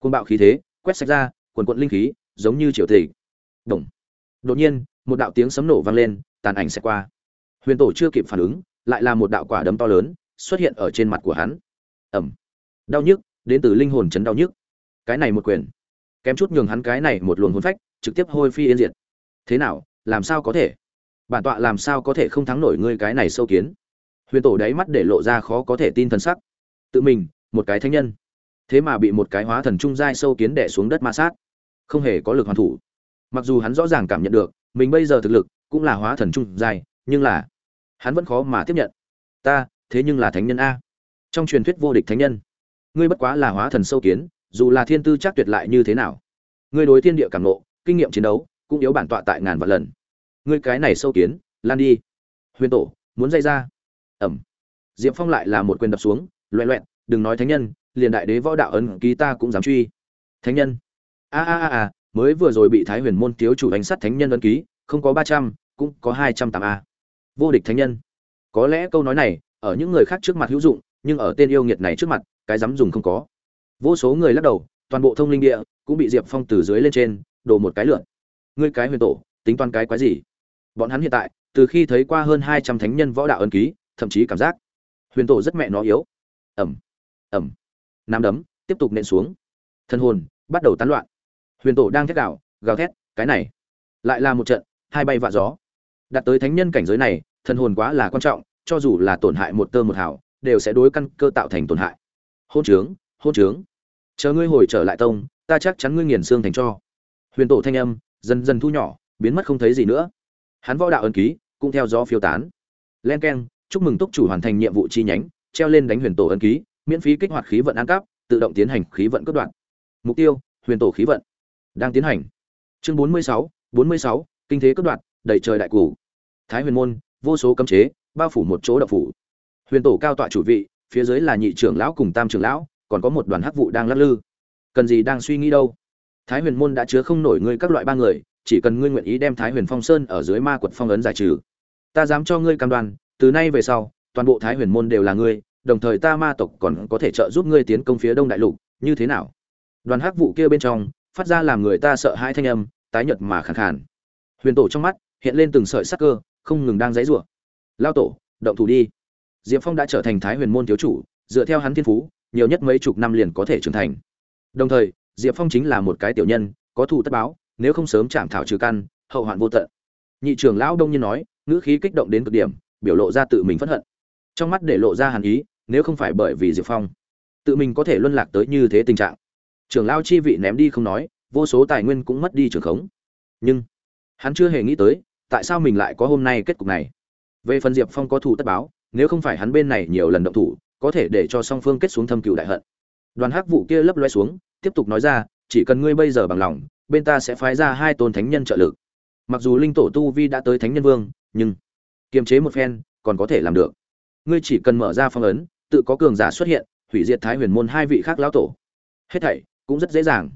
côn bạo khí thế, quét sạch ra, quần quận linh khí, giống như triều tịch. Đồng. Đột nhiên, một đạo tiếng sấm nổ vang lên, tàn ảnh sẽ qua. Huyền tổ chưa kịp phản ứng, lại là một đạo quả đấm to lớn xuất hiện ở trên mặt của hắn. Ẩm. Đau nhức, đến từ linh hồn chấn đau nhức. Cái này một quyền. Kém chút nhường hắn cái này một luồng hồn phách, trực tiếp hôi phi yên diệt. Thế nào, làm sao có thể? Bản tọa làm sao có thể không thắng nổi ngươi cái này sâu kiến? Huyền tổ đáy mắt để lộ ra khó có thể tin thần sắc. Tự mình, một cái thanh nhân thế mà bị một cái hóa thần trung giai sâu kiến đè xuống đất ma sát. Không hề có lực hoàn thủ. Mặc dù hắn rõ ràng cảm nhận được, mình bây giờ thực lực cũng là hóa thần trung giai, nhưng là hắn vẫn khó mà tiếp nhận. Ta, thế nhưng là thánh nhân a. Trong truyền thuyết vô địch thánh nhân. Ngươi bất quá là hóa thần sâu kiến, dù là thiên tư chắc tuyệt lại như thế nào. Ngươi đối thiên địa cảm nộ kinh nghiệm chiến đấu, cũng yếu bản tọa tại ngàn vạn lần. Ngươi cái này sâu kiến, lan đi. Huyền tổ, muốn dây ra. Ẩm. Diệp phong lại là một quyền đập xuống, loẹ loẹt đừng nói thánh nhân, liền đại đế võ đạo ấn ký ta cũng dám truy. Thánh nhân. A a a a, mới vừa rồi bị thái huyền môn thiếu chủ đánh sát thánh nhân ấn ký, không có ba trăm, cũng có hai trăm tám a. Vô địch thánh nhân. Có lẽ câu nói này, ở những người khác trước mặt hữu dụng, nhưng ở tên yêu nghiệt này trước mặt, cái dám dùng không có. Vô số người lắc đầu, toàn bộ thông linh địa cũng bị diệp phong từ dưới lên trên, đổ một cái lượn. Ngươi cái huyền tổ, tính toán cái quái gì? Bọn hắn hiện tại, từ khi thấy qua hơn hai trăm thánh nhân võ đạo ân ký, thậm chí cảm giác huyền tổ rất mẹ nó yếu. Ẩm ẩm. Nắm đấm, tiếp tục nện xuống. Thân hồn, bắt đầu tán loạn. Huyền tổ đang thét gào gào thét, cái này lại là một trận, hai bay vạ gió. Đạt tới thánh nhân cảnh giới này thân hồn quá là quan trọng, cho dù là tổn hại một tơ một hào, đều sẽ đối căn cơ tạo thành tổn hại. Hôn trướng hôn trướng. Chờ ngươi hồi trở lại tông, ta chắc chắn ngươi nghiền xương thành cho. Huyền tổ thanh âm, dần dần thu nhỏ, biến mất không thấy gì nữa. Hắn võ đạo ân ký, cũng theo gió phiêu tán. Len k e n chúc mừng túc chủ hoàn thành nhiệm vụ chi nhánh, treo lên đánh huyền tổ ân ký miễn phí kích hoạt khí vận ăn cắp, tự động tiến hành khí vận cấp đoạn mục tiêu, huyền tổ khí vận. Đang tiến hành. Chương bốn mươi sáu, bốn mươi sáu, kinh thế cấp đoạn đầy trời đại củ thái huyền môn, vô số cấm chế, bao phủ một chỗ đậu phủ. Huyền tổ cao tọa chủ vị, phía dưới là nhị trưởng lão cùng tam trưởng lão, còn có một đoàn hắc vụ đang lắc lư. Cần gì đang suy nghĩ đâu? Thái huyền môn đã chứa không nổi ngươi các loại ba người, chỉ cần ngươi nguyện ý đem thái huyền phong sơn ở dưới ma quật phong ấn giải trừ. Ta dám cho ngươi cam đoan, từ nay về sau, toàn bộ thái huyền môn đều là ngươi đồng thời ta ma tộc còn có thể trợ giúp ngươi tiến công phía đông đại lục, như thế nào? Đoàn hắc vụ kia bên trong, phát ra làm người ta sợ hãi thanh âm, tái nhợt mà khàn khàn. Huyền tổ trong mắt hiện lên từng sợi sắc cơ, không ngừng đang dãy rủa. Lao tổ, động thủ đi. Diệp phong đã trở thành thái huyền môn thiếu chủ, dựa theo hắn thiên phú, nhiều nhất mấy chục năm liền có thể trưởng thành. Đồng thời, diệp phong chính là một cái tiểu nhân, có thù tất báo, nếu không sớm chạm thảo trừ căn, hậu hoạn vô tận. Nhị trưởng lão đông nhiên nói, ngữ khí kích động đến cực điểm, biểu lộ ra tự mình phẫn hận. Trong mắt để lộ ra hàn ý nếu không phải bởi vì diệp phong, tự mình có thể luân lạc tới như thế tình trạng. Trưởng lao chi vị ném đi không nói, vô số tài nguyên cũng mất đi trường khống. Nhưng, hắn chưa hề nghĩ tới, tại sao mình lại có hôm nay kết cục này? Về phần diệp phong có thủ tất báo, nếu không phải hắn bên này nhiều lần động thủ, có thể để cho song phương kết xuống thâm cựu đại hận. Đoàn hắc vụ kia lấp loe xuống, tiếp tục nói ra, chỉ cần ngươi bây giờ bằng lòng, bên ta sẽ phái ra hai tôn thánh nhân trợ lực. Mặc dù linh tổ tu vi đã tới thánh nhân vương, nhưng kiềm chế một phen, còn có thể làm được. Ngươi chỉ cần mở ra phong ấn tự có cường giả xuất hiện, hủy diệt thái huyền môn hai vị khác lão tổ. Hết thảy cũng rất dễ dàng.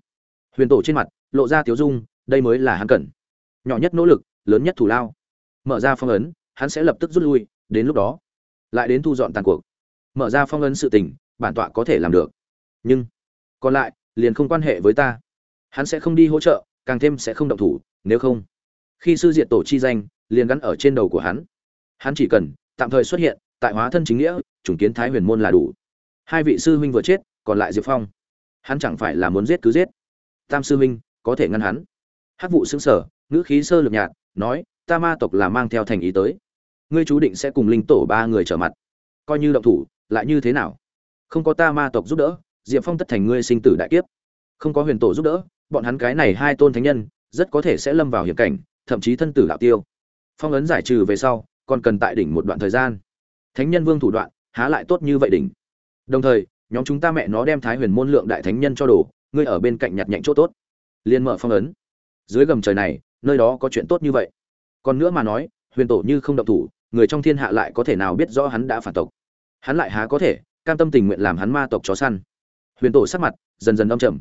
Huyền tổ trên mặt lộ ra tiếu dung, đây mới là hắn cần. Nhỏ nhất nỗ lực, lớn nhất thủ lao. Mở ra phong ấn, hắn sẽ lập tức rút lui, đến lúc đó, lại đến thu dọn tàn cuộc. Mở ra phong ấn sự tình, bản tọa có thể làm được. Nhưng, còn lại, liền không quan hệ với ta. Hắn sẽ không đi hỗ trợ, càng thêm sẽ không động thủ, nếu không, khi sư diệt tổ chi danh, liền gắn ở trên đầu của hắn. Hắn chỉ cần, tạm thời xuất hiện tại hóa thân chính nghĩa, chủng kiến thái huyền môn là đủ. Hai vị sư huynh vừa chết, còn lại diệp phong. Hắn chẳng phải là muốn giết cứ giết. Tam sư huynh, có thể ngăn hắn. Hắc vụ xứng sở, ngữ khí sơ lược nhạt, nói, ta ma tộc là mang theo thành ý tới. Ngươi chú định sẽ cùng linh tổ ba người trở mặt. Coi như động thủ, lại như thế nào? Không có ta ma tộc giúp đỡ, diệp phong tất thành ngươi sinh tử đại kiếp. Không có huyền tổ giúp đỡ, bọn hắn cái này hai tôn thánh nhân, rất có thể sẽ lâm vào hiểm cảnh, thậm chí thân tử đạo tiêu. Phong ấn giải trừ về sau, còn cần tại đỉnh một đoạn thời gian thánh nhân vương thủ đoạn, há lại tốt như vậy đỉnh. Đồng thời, nhóm chúng ta mẹ nó đem thái huyền môn lượng đại thánh nhân cho đồ, ngươi ở bên cạnh nhặt nhạnh chỗ tốt. Liên mở phong ấn. Dưới gầm trời này, nơi đó có chuyện tốt như vậy. Còn nữa mà nói, huyền tổ như không động thủ, người trong thiên hạ lại có thể nào biết rõ hắn đã phản tộc. Hắn lại há có thể cam tâm tình nguyện làm hắn ma tộc chó săn. Huyền tổ sắc mặt dần dần âm trầm.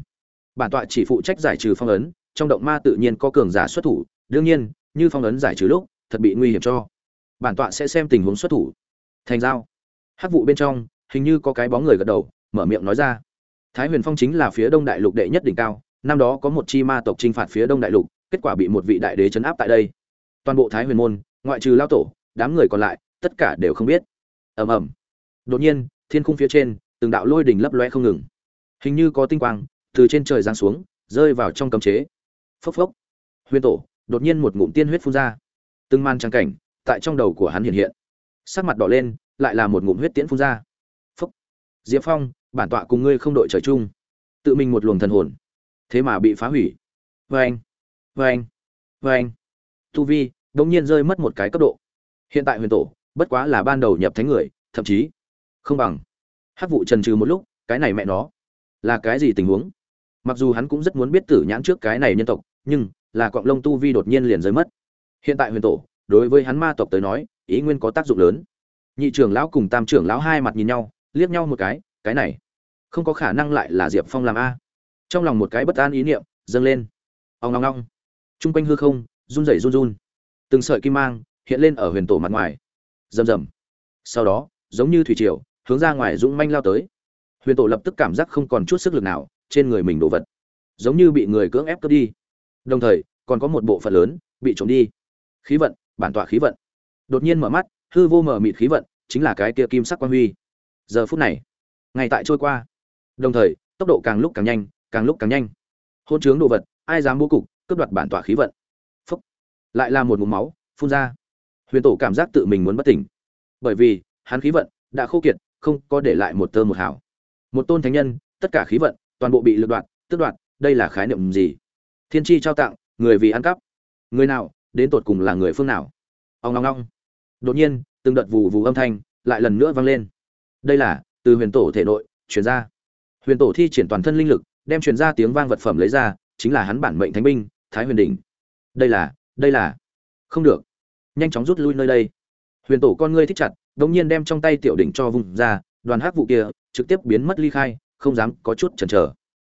Bản tọa chỉ phụ trách giải trừ phong ấn, trong động ma tự nhiên có cường giả xuất thủ. Đương nhiên, như phong ấn giải trừ lúc, thật bị nguy hiểm cho. Bản tọa sẽ xem tình huống xuất thủ thành giao. Hát vụ bên trong, hình như có cái bóng người gật đầu, mở miệng nói ra. Thái huyền phong chính là phía đông đại lục đệ nhất đỉnh cao, năm đó có một chi ma tộc chinh phạt phía đông đại lục, kết quả bị một vị đại đế chấn áp tại đây. Toàn bộ thái huyền môn, ngoại trừ lao tổ, đám người còn lại, tất cả đều không biết. Ầm ầm. Đột nhiên, thiên khung phía trên, từng đạo lôi đỉnh lấp loe không ngừng. Hình như có tinh quang, từ trên trời giáng xuống, rơi vào trong cấm chế. Phốc phốc. Huyền tổ, đột nhiên một ngụm tiên huyết phun ra. Từng man trang cảnh, tại trong đầu của hắn hiện hiện sắc mặt đỏ lên lại là một ngụm huyết tiễn phun ra. Phúc, diệp phong bản tọa cùng ngươi không đội trời chung. Tự mình một luồng thần hồn. Thế mà bị phá hủy. Vê anh vê anh vê anh tu vi đ ỗ n g nhiên rơi mất một cái cấp độ. Hiện tại huyền tổ bất quá là ban đầu nhập thánh người thậm chí không bằng. Hát vụ trần trừ một lúc cái này mẹ nó là cái gì tình huống? Mặc dù hắn cũng rất muốn biết tử nhãn trước cái này nhân tộc nhưng là cọng lông tu vi đột nhiên liền rơi mất. Hiện tại huyền tổ đối với hắn ma tộc tới nói ý nguyên có tác dụng lớn. Nhị trưởng lão cùng tam trưởng lão hai mặt nhìn nhau, liếc nhau một cái cái này, không có khả năng lại là diệp phong làm a. Trong lòng một cái bất an ý niệm, dâng lên. Ông long long t r u n g quanh hư không, run rẩy run run. Từng sợi kim mang hiện lên ở huyền tổ mặt ngoài. Rầm rầm. Sau đó, giống như thủy triều, hướng ra ngoài dũng manh lao tới. Huyền tổ lập tức cảm giác không còn chút sức lực nào, trên người mình đổ vật. Giống như bị người cưỡng ép cướp đi. Đồng thời, còn có một bộ phận lớn bị trộm đi. Khí vận, bản tọa khí vận đột nhiên mở mắt, hư vô mở mịt khí vận, chính là cái kia kim sắc quan huy. Giờ phút này, ngày tại trôi qua. Đồng thời, tốc độ càng lúc càng nhanh, càng lúc càng nhanh. Hôn chướng đồ vật, ai dám bố cục, cướp đoạt bản tỏa khí vận. Phúc. Lại là một mụm máu, phun ra. Huyền tổ cảm giác tự mình muốn bất tỉnh. Bởi vì, hắn khí vận đã khô kiệt, không có để lại một tơ một hào. Một tôn thánh nhân, tất cả khí vận, toàn bộ bị lực đoạt, tước đoạt, đây là khái niệm gì? Thiên tri trao tặng, người vì ăn cắp. Người nào, đến tột cùng là người phương nào? Ông long long đột nhiên, từng đợt vù vù âm thanh lại lần nữa vang lên. Đây là từ huyền tổ thể nội chuyển ra. Huyền tổ thi triển toàn thân linh lực, đem truyền ra tiếng vang vật phẩm lấy ra, chính là hắn bản mệnh thánh binh, thái huyền đỉnh. Đây là đây là. Không được. Nhanh chóng rút lui nơi đây. Huyền tổ con ngươi thích chặt đống nhiên đem trong tay tiểu đỉnh cho vùng ra, đoàn hắc vụ kia trực tiếp biến mất ly khai, không dám có chút chần chờ.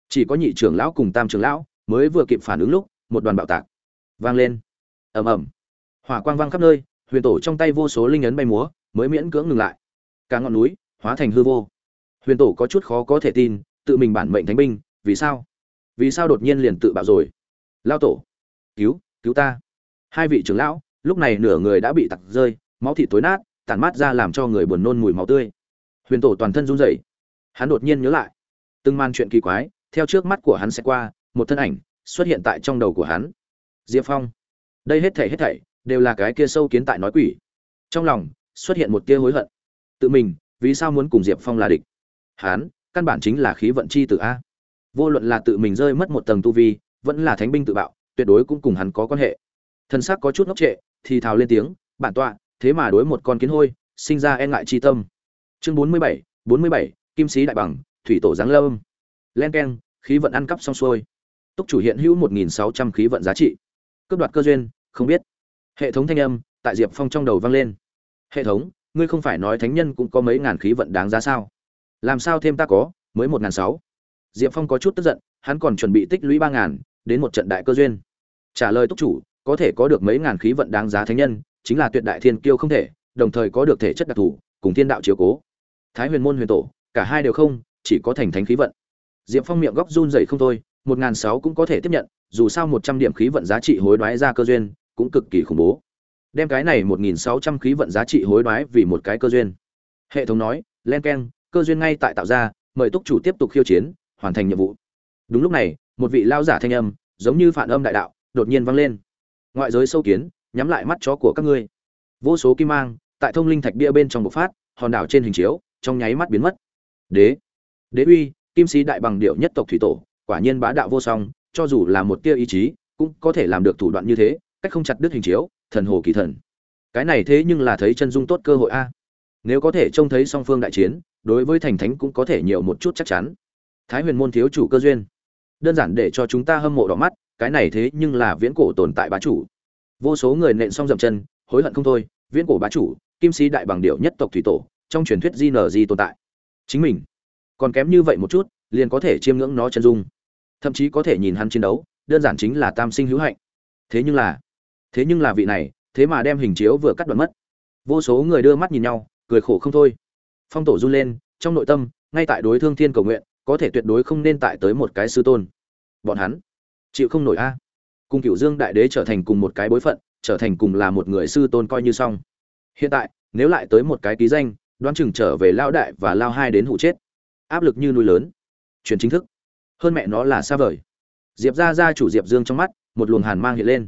Chỉ có nhị trưởng lão cùng tam trưởng lão mới vừa kịp phản ứng lúc, một đoàn bạo tạc vang lên. Ầm ầm. Hỏa quang vang khắp nơi huyền tổ trong tay vô số linh ấn bay múa, mới miễn cưỡng ngừng lại. Cả ngọn núi hóa thành hư vô. Huyền tổ có chút khó có thể tin, tự mình bản mệnh thánh binh, vì sao? Vì sao đột nhiên liền tự bạo rồi? Lao tổ, cứu cứu ta. Hai vị trưởng lão, lúc này nửa người đã bị tặc rơi, máu thịt tối nát, tản mát ra làm cho người buồn nôn mùi máu tươi. Huyền tổ toàn thân run rẩy. Hắn đột nhiên nhớ lại, từng man chuyện kỳ quái, theo trước mắt của hắn sẽ qua, một thân ảnh xuất hiện tại trong đầu của hắn. Diệp phong. Đây hết thảy hết thảy đều là cái kia sâu kiến tại nói quỷ. Trong lòng, xuất hiện một tia hối hận. Tự mình, vì sao muốn cùng diệp phong là địch? Hắn căn bản chính là khí vận chi tử a. Vô luận là tự mình rơi mất một tầng tu vi, vẫn là thánh binh tự bạo, tuyệt đối cũng cùng hắn có quan hệ. Thân xác có chút ngốc trệ, thì thào lên tiếng, bản tọa, thế mà đối một con kiến hôi, sinh ra e ngại chi tâm. Chương bốn mươi bảy, bốn mươi bảy, kim sĩ đại bằng, thủy tổ giáng lâm. Len keng, khí vận ăn cắp xong xuôi. Túc chủ hiện hữu một nghìn sáu trăm khí vận giá trị. Cướp đoạt cơ duyên, không biết hệ thống thanh âm tại diệp phong trong đầu vang lên. Hệ thống, ngươi không phải nói thánh nhân cũng có mấy ngàn khí vận đáng giá sao? Làm sao thêm ta có, mới một ngàn sáu? Diệp phong có chút tức giận, hắn còn chuẩn bị tích lũy ba ngàn đến một trận đại cơ duyên. Trả lời túc chủ, có thể có được mấy ngàn khí vận đáng giá thánh nhân, chính là tuyệt đại thiên kiêu không thể, đồng thời có được thể chất đặc thù, cùng thiên đạo chiếu cố. Thái huyền môn huyền tổ, cả hai đều không, chỉ có thành thánh khí vận. Diệp phong miệng góc run dày không thôi, một ngàn sáu cũng có thể tiếp nhận, dù sao một trăm điểm khí vận giá trị hối đoái ra cơ duyên cũng cực kỳ khủng bố. Đem cái này một nghìn sáu trăm khí vận giá trị hối đoái vì một cái cơ duyên. Hệ thống nói, len keng, cơ duyên ngay tại tạo ra, mời túc chủ tiếp tục khiêu chiến, hoàn thành nhiệm vụ. Đúng lúc này, một vị lao giả thanh âm, giống như phản âm đại đạo, đột nhiên vang lên. Ngoại giới sâu kiến, nhắm lại mắt chó của các ngươi. Vô số kim mang, tại thông linh thạch bia bên trong bộc phát, hòn đảo trên hình chiếu, trong nháy mắt biến mất. Đế. Đế uy, kim sĩ đại bằng điệu nhất tộc thủy tổ, quả nhiên bá đạo vô song, cho dù là một tia ý chí, cũng có thể làm được thủ đoạn như thế cách không chặt đứt hình chiếu, thần hồ kỳ thần. Cái này thế nhưng là thấy chân dung tốt cơ hội a. Nếu có thể trông thấy song phương đại chiến, đối với thành thánh cũng có thể nhiều một chút chắc chắn. Thái huyền môn thiếu chủ cơ duyên. Đơn giản để cho chúng ta hâm mộ đỏ mắt, cái này thế nhưng là viễn cổ tồn tại bá chủ. Vô số người nện xong dậm chân, hối hận không thôi, viễn cổ bá chủ, kim sĩ đại bằng điệu nhất tộc thủy tổ, trong truyền thuyết di tồn tại. Chính mình, còn kém như vậy một chút, liền có thể chiêm ngưỡng nó chân dung. Thậm chí có thể nhìn hắn chiến đấu, đơn giản chính là tam sinh hữu hạnh. Thế nhưng là thế nhưng là vị này, thế mà đem hình chiếu vừa cắt đoạn mất. Vô số người đưa mắt nhìn nhau, cười khổ không thôi. Phong tổ run lên, trong nội tâm, ngay tại đối thương thiên cầu nguyện, có thể tuyệt đối không nên tại tới một cái sư tôn. Bọn hắn, chịu không nổi a. Cùng cựu dương đại đế trở thành cùng một cái bối phận, trở thành cùng là một người sư tôn coi như xong. Hiện tại, nếu lại tới một cái ký danh, đoán chừng trở về lao đại và lao hai đến hụ chết. Áp lực như núi lớn. Chuyển chính thức. Hơn mẹ nó là xa vời. Diệp ra ra chủ diệp dương trong mắt, một luồng hàn mang hiện lên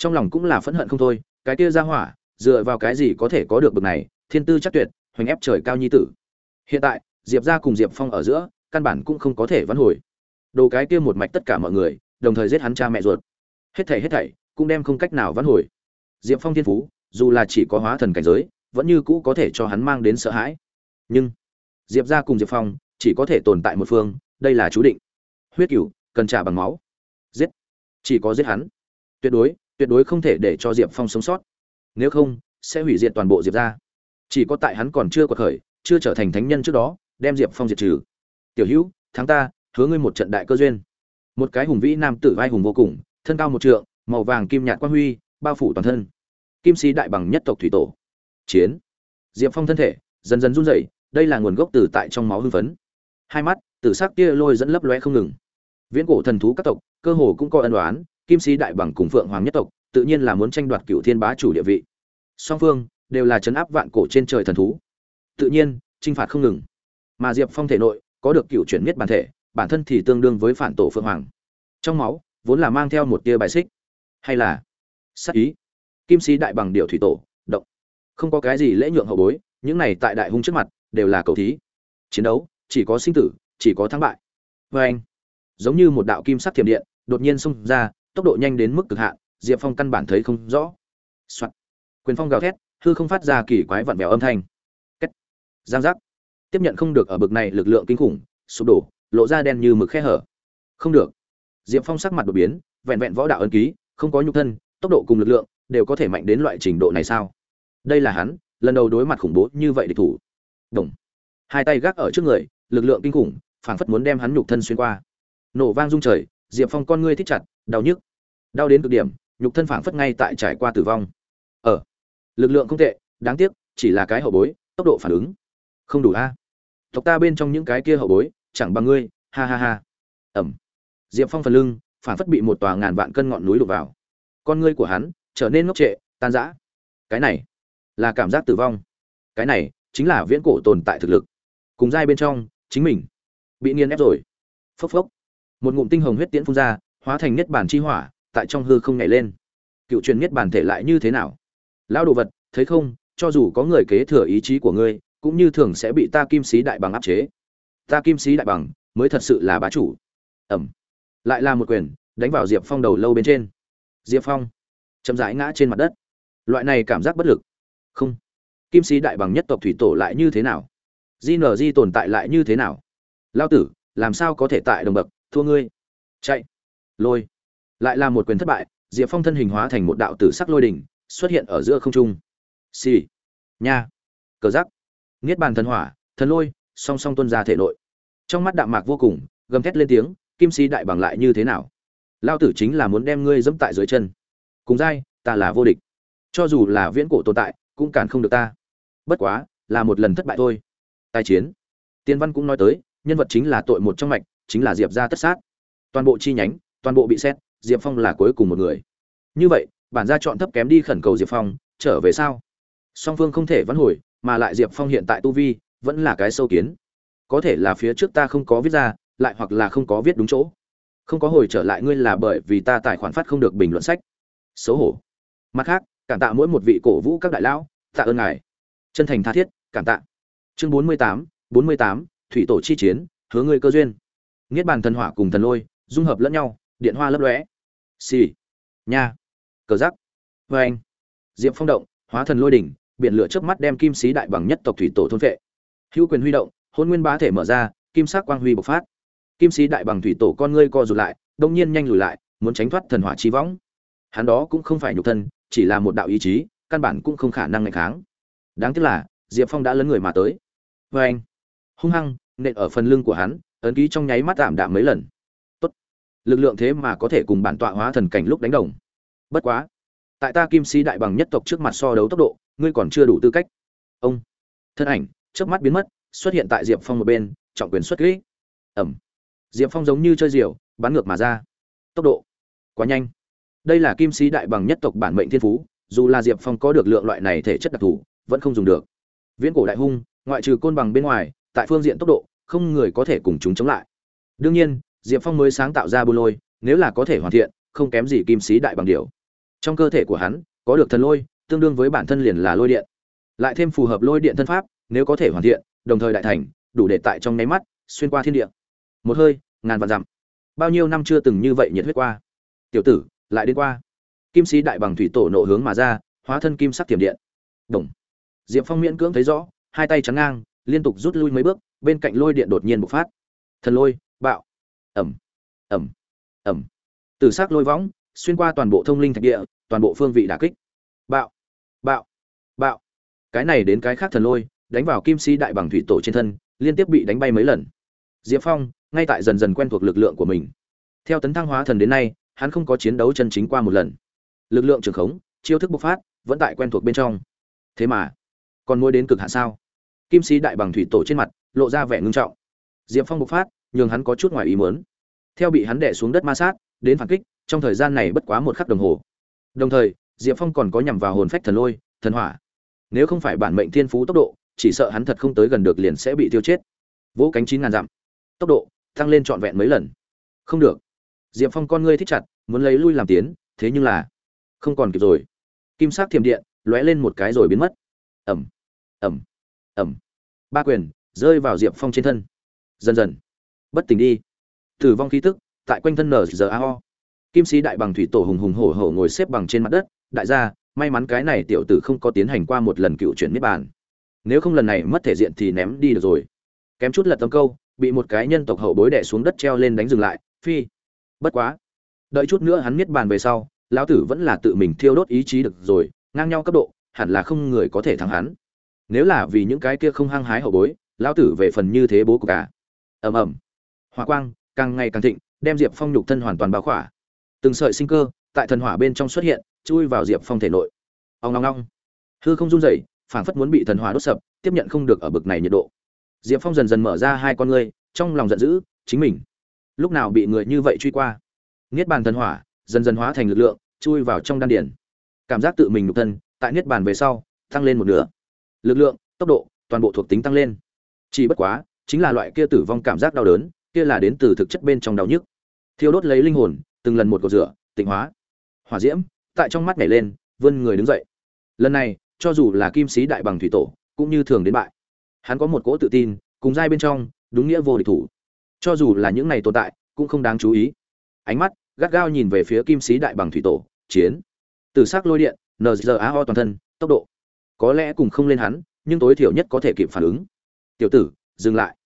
trong lòng cũng là phẫn hận không thôi, cái kia ra hỏa, dựa vào cái gì có thể có được bực này, thiên tư chắc tuyệt, hoành ép trời cao nhi tử. Hiện tại, diệp ra cùng diệp phong ở giữa, căn bản cũng không có thể vãn hồi. Đồ cái kia một mạch tất cả mọi người, đồng thời giết hắn cha mẹ ruột. Hết thảy hết thảy, cũng đem không cách nào vãn hồi. Diệp phong thiên phú, dù là chỉ có hóa thần cảnh giới, vẫn như cũ có thể cho hắn mang đến sợ hãi. Nhưng, diệp ra cùng diệp phong, chỉ có thể tồn tại một phương, đây là chú định. Huyết cửu, cần trả bằng máu. Giết. Chỉ có giết hắn. Tuyệt đối tuyệt đối không thể để cho diệp phong sống sót. Nếu không, sẽ hủy diệt toàn bộ diệp ra chỉ có tại hắn còn chưa có khởi, chưa trở thành thánh nhân trước đó, đem diệp phong diệt trừ. Tiểu hữu, thắng ta, hứa ngươi một trận đại cơ duyên. Một cái hùng vĩ nam tử vai hùng vô cùng, thân cao một trượng, màu vàng kim nhạt quang huy, bao phủ toàn thân. Kim sĩ đại bằng nhất tộc thủy tổ. Chiến. Diệp phong thân thể, dần dần run rẩy, đây là nguồn gốc từ tại trong máu hưng phấn. Hai mắt tử sắc kia lôi dẫn lấp lóe không ngừng. Viễn cổ thần thú các tộc, cơ hồ cũng có ân đoán kim sĩ đại bằng cùng phượng hoàng nhất tộc, tự nhiên là muốn tranh đoạt cựu thiên bá chủ địa vị. Song phương đều là chấn áp vạn cổ trên trời thần thú. Tự nhiên, chinh phạt không ngừng. Mà diệp phong thể nội có được cựu chuyển miết bản thể, bản thân thì tương đương với phản tổ phượng hoàng. Trong máu, vốn là mang theo một tia bài xích. Hay là sắc ý. Kim sĩ đại bằng điệu thủy tổ, động. Không có cái gì lễ nhượng hậu bối, những này tại đại hung trước mặt, đều là cầu thí. Chiến đấu, chỉ có sinh tử, chỉ có thắng bại. Vê anh, giống như một đạo kim sắc thiểm điện, đột nhiên xông ra tốc độ nhanh đến mức cực hạn, diệp phong căn bản thấy không rõ、Soạn. quyền phong gào thét, hư không phát ra kỳ quái vặn vẹo âm thanh. Kết. giang giác. Tiếp nhận không được ở bực này lực lượng kinh khủng, sụp đổ, lộ ra đen như mực khe hở. Không được. Diệp phong sắc mặt đột biến, vẹn vẹn võ đạo ân ký, không có nhục thân, tốc độ cùng lực lượng đều có thể mạnh đến loại trình độ này sao? Đây là hắn, lần đầu đối mặt khủng bố như vậy địch thủ. Đồng. Hai tay gác ở trước người, lực lượng kinh khủng, phảng phất muốn đem hắn nhục thân xuyên qua. Nổ vang rung trời, diệp phong con ngươi thích chặt, đau nhức đau đến cực điểm nhục thân phảng phất ngay tại trải qua tử vong. Ở ờ, lực lượng không tệ đáng tiếc chỉ là cái hậu bối tốc độ phản ứng không đủ a. Tộc ta bên trong những cái kia hậu bối chẳng bằng ngươi ha ha ha. Ẩm. Diệp phong phần lưng phảng phất bị một tòa ngàn vạn cân ngọn núi đục vào. Con ngươi của hắn trở nên ngốc trệ tan rã. Cái này là cảm giác tử vong. Cái này chính là viễn cổ tồn tại thực lực. Cùng giai bên trong chính mình bị nghiền ép rồi. Phốc phốc. Một ngụm tinh hồng huyết tiễn phun ra hóa thành niết bản chi hỏa tại trong hư không nhảy lên. Cựu truyền miết bản thể lại như thế nào? Lão đồ vật, thấy không, cho dù có người kế thừa ý chí của ngươi, cũng như thường sẽ bị ta kim sĩ đại bằng áp chế. Ta kim sĩ đại bằng mới thật sự là bá chủ. Ẩm. Lại là một quyền, đánh vào diệp phong đầu lâu bên trên. Diệp phong chậm rãi ngã trên mặt đất. Loại này cảm giác bất lực. Không. Kim sĩ đại bằng nhất tộc thủy tổ lại như thế nào? Di nở di tồn tại lại như thế nào? Lao tử, làm sao có thể tại đồng bậc? Thua ngươi. Chạy. Lôi lại là một quyền thất bại, diệp phong thân hình hóa thành một đạo tử sắc lôi đỉnh, xuất hiện ở giữa không trung. Xì. Nha. Cờ giắc niết bàn thần hỏa, thần lôi, song song tuân ra thể nội. Trong mắt đạm mạc vô cùng, gầm thét lên tiếng, kim sĩ đại bằng lại như thế nào? Lao tử chính là muốn đem ngươi dẫm tại dưới chân. Cùng dai, ta là vô địch. Cho dù là viễn cổ tồn tại, cũng cản không được ta. Bất quá, là một lần thất bại thôi. Tài chiến. Tiên văn cũng nói tới, nhân vật chính là tội một trong mạch, chính là diệp ra tất sát. Toàn bộ chi nhánh, toàn bộ bị xét diệp phong là cuối cùng một người. Như vậy, bản gia chọn thấp kém đi khẩn cầu diệp phong, trở về sao? Song phương không thể vãn hồi, mà lại diệp phong hiện tại tu vi, vẫn là cái sâu kiến. Có thể là phía trước ta không có viết ra, lại hoặc là không có viết đúng chỗ. Không có hồi trở lại ngươi là bởi vì ta tài khoản phát không được bình luận sách. Xấu hổ. Mặt khác, cảm tạ mỗi một vị cổ vũ các đại lão, tạ ơn ngài. Chân thành tha thiết, cảm tạ. Chương bốn mươi tám, bốn mươi tám, thủy tổ chi chiến, hứa ngươi cơ duyên. Niết bàn thần hỏa cùng thần lôi, dung hợp lẫn nhau điện hoa lấp lóe. Xì. Nha. Cờ giắc vê anh. Diệm phong động, hóa thần lôi đỉnh, biển lửa trước mắt đem kim sĩ đại bằng nhất tộc thủy tổ thôn vệ. Hữu quyền huy động, hôn nguyên bá thể mở ra, kim sắc quang huy bộc phát. Kim sĩ đại bằng thủy tổ con ngươi co rụt lại, đông nhiên nhanh lùi lại, muốn tránh thoát thần hỏa chi võng. Hắn đó cũng không phải nhục thân, chỉ là một đạo ý chí, căn bản cũng không khả năng ngày kháng. Đáng tiếc là, diệp phong đã lấn người mà tới. Vê anh. Hung hăng, nện ở phần lưng của hắn, ấn ký trong nháy mắt tạm đạm mấy lần lực lượng thế mà có thể cùng bản tọa hóa thần cảnh lúc đánh đồng. Bất quá, tại ta kim sĩ đại bằng nhất tộc trước mặt so đấu tốc độ, ngươi còn chưa đủ tư cách. Ông, thân ảnh trước mắt biến mất, xuất hiện tại diệp phong một bên, trọng quyền xuất kỹ ẩm. Diệp phong giống như chơi diều, bắn ngược mà ra. Tốc độ quá nhanh. Đây là kim sĩ đại bằng nhất tộc bản mệnh thiên phú, dù là diệp phong có được lượng loại này thể chất đặc thù, vẫn không dùng được. Viễn cổ đại hung, ngoại trừ côn bằng bên ngoài, tại phương diện tốc độ, không người có thể cùng chúng chống lại. Đương nhiên diệp phong mới sáng tạo ra bô lôi, nếu là có thể hoàn thiện, không kém gì kim sĩ đại bằng điều trong cơ thể của hắn, có được thần lôi, tương đương với bản thân liền là lôi điện. Lại thêm phù hợp lôi điện thân pháp, nếu có thể hoàn thiện, đồng thời đại thành, đủ để tại trong nháy mắt, xuyên qua thiên địa. Một hơi, ngàn vạn dặm. Bao nhiêu năm chưa từng như vậy nhiệt huyết qua. Tiểu tử, lại đến qua. Kim sĩ đại bằng thủy tổ nộ hướng mà ra, hóa thân kim sắc tiềm điện. Đồng diệp phong miễn cưỡng thấy rõ, hai tay chắn ngang, liên tục rút lui mấy bước, bên cạnh lôi điện đột nhiên bộc phát. Thần lôi, bạo ẩm ẩm ẩm. Từ s ắ c lôi võng, xuyên qua toàn bộ thông linh thạch địa, toàn bộ phương vị đà kích. Bạo bạo bạo. Cái này đến cái khác thần lôi, đánh vào kim sĩ đại bằng thủy tổ trên thân, liên tiếp bị đánh bay mấy lần. Diệp phong, ngay tại dần dần quen thuộc lực lượng của mình. Theo tấn thăng hóa thần đến nay, hắn không có chiến đấu chân chính qua một lần. Lực lượng trường khống, chiêu thức bộc phát, vẫn tại quen thuộc bên trong. Thế mà, còn mua đến cực hạ sao? Kim sĩ đại bằng thủy tổ trên mặt, lộ ra vẻ ngưng trọng. Diệp phong bộc phát nhường hắn có chút ngoài ý muốn. Theo bị hắn đè xuống đất ma sát, đến phản kích, trong thời gian này bất quá một khắc đồng hồ. Đồng thời, diệp phong còn có nhằm vào hồn phách thần lôi, thần hỏa. Nếu không phải bản mệnh thiên phú tốc độ, chỉ sợ hắn thật không tới gần được liền sẽ bị tiêu chết. Vỗ cánh chín ngàn dặm. Tốc độ, tăng lên trọn vẹn mấy lần. Không được. Diệp phong con ngươi thích chặt, muốn lấy lui làm tiến, thế nhưng là không còn kịp rồi. Kim sắc thiểm điện, lóe lên một cái rồi biến mất. Ẩm ẩm ẩm ba quyền rơi vào diệp phong trên thân. Dần dần bất tỉnh đi. Tử vong khí tức, tại quanh thân nở giờ a ho kim sĩ đại bằng thủy tổ hùng hùng hổ hổ ngồi xếp bằng trên mặt đất. Đại gia, may mắn cái này tiểu tử không có tiến hành qua một lần cựu chuyển niết bàn. Nếu không lần này mất thể diện thì ném đi được rồi. Kém chút lật tấm câu, bị một cái nhân tộc hậu bối đẻ xuống đất treo lên đánh dừng lại. Phi. Bất quá. Đợi chút nữa hắn niết bàn về sau, lão tử vẫn là tự mình thiêu đốt ý chí được rồi, ngang nhau cấp độ, hẳn là không người có thể thắng hắn. Nếu là vì những cái kia không hăng hái hậu bối, lão tử về phần như thế bố của cả à? ầm ầm hỏa quang càng ngày càng thịnh, đem diệp phong nhục thân hoàn toàn bao khỏa. Từng sợi sinh cơ tại thần hỏa bên trong xuất hiện, chui vào diệp phong thể nội. Ông long long hư không run rẩy, phảng phất muốn bị thần hỏa đốt sập, tiếp nhận không được ở bực này nhiệt độ. Diệp phong dần dần mở ra hai con ngươi, trong lòng giận dữ, chính mình lúc nào bị người như vậy truy qua? Niết bàn thần hỏa dần dần hóa thành lực lượng, chui vào trong đan điển cảm giác tự mình nhục thân, tại niết bàn về sau, tăng lên một nửa. Lực lượng, tốc độ, toàn bộ thuộc tính tăng lên. Chỉ bất quá, chính là loại kia tử vong cảm giác đau đớn kia là đến từ thực chất bên trong đau nhức. Thiêu đốt lấy linh hồn, từng lần một cột rửa, tịnh hóa. Hỏa diễm, tại trong mắt nhảy lên, vươn người đứng dậy. Lần này, cho dù là kim sĩ đại bằng thủy tổ, cũng như thường đến bại. Hắn có một cỗ tự tin, cùng giai bên trong, đúng nghĩa vô địch thủ. Cho dù là những này tồn tại, cũng không đáng chú ý. Ánh mắt, gắt gao nhìn về phía kim sĩ đại bằng thủy tổ, chiến. Từ s ắ c lôi điện nzao toàn thân, tốc độ. Có lẽ cùng không lên hắn, nhưng tối thiểu nhất có thể kịp phản ứng. Tiểu tử, dừng lại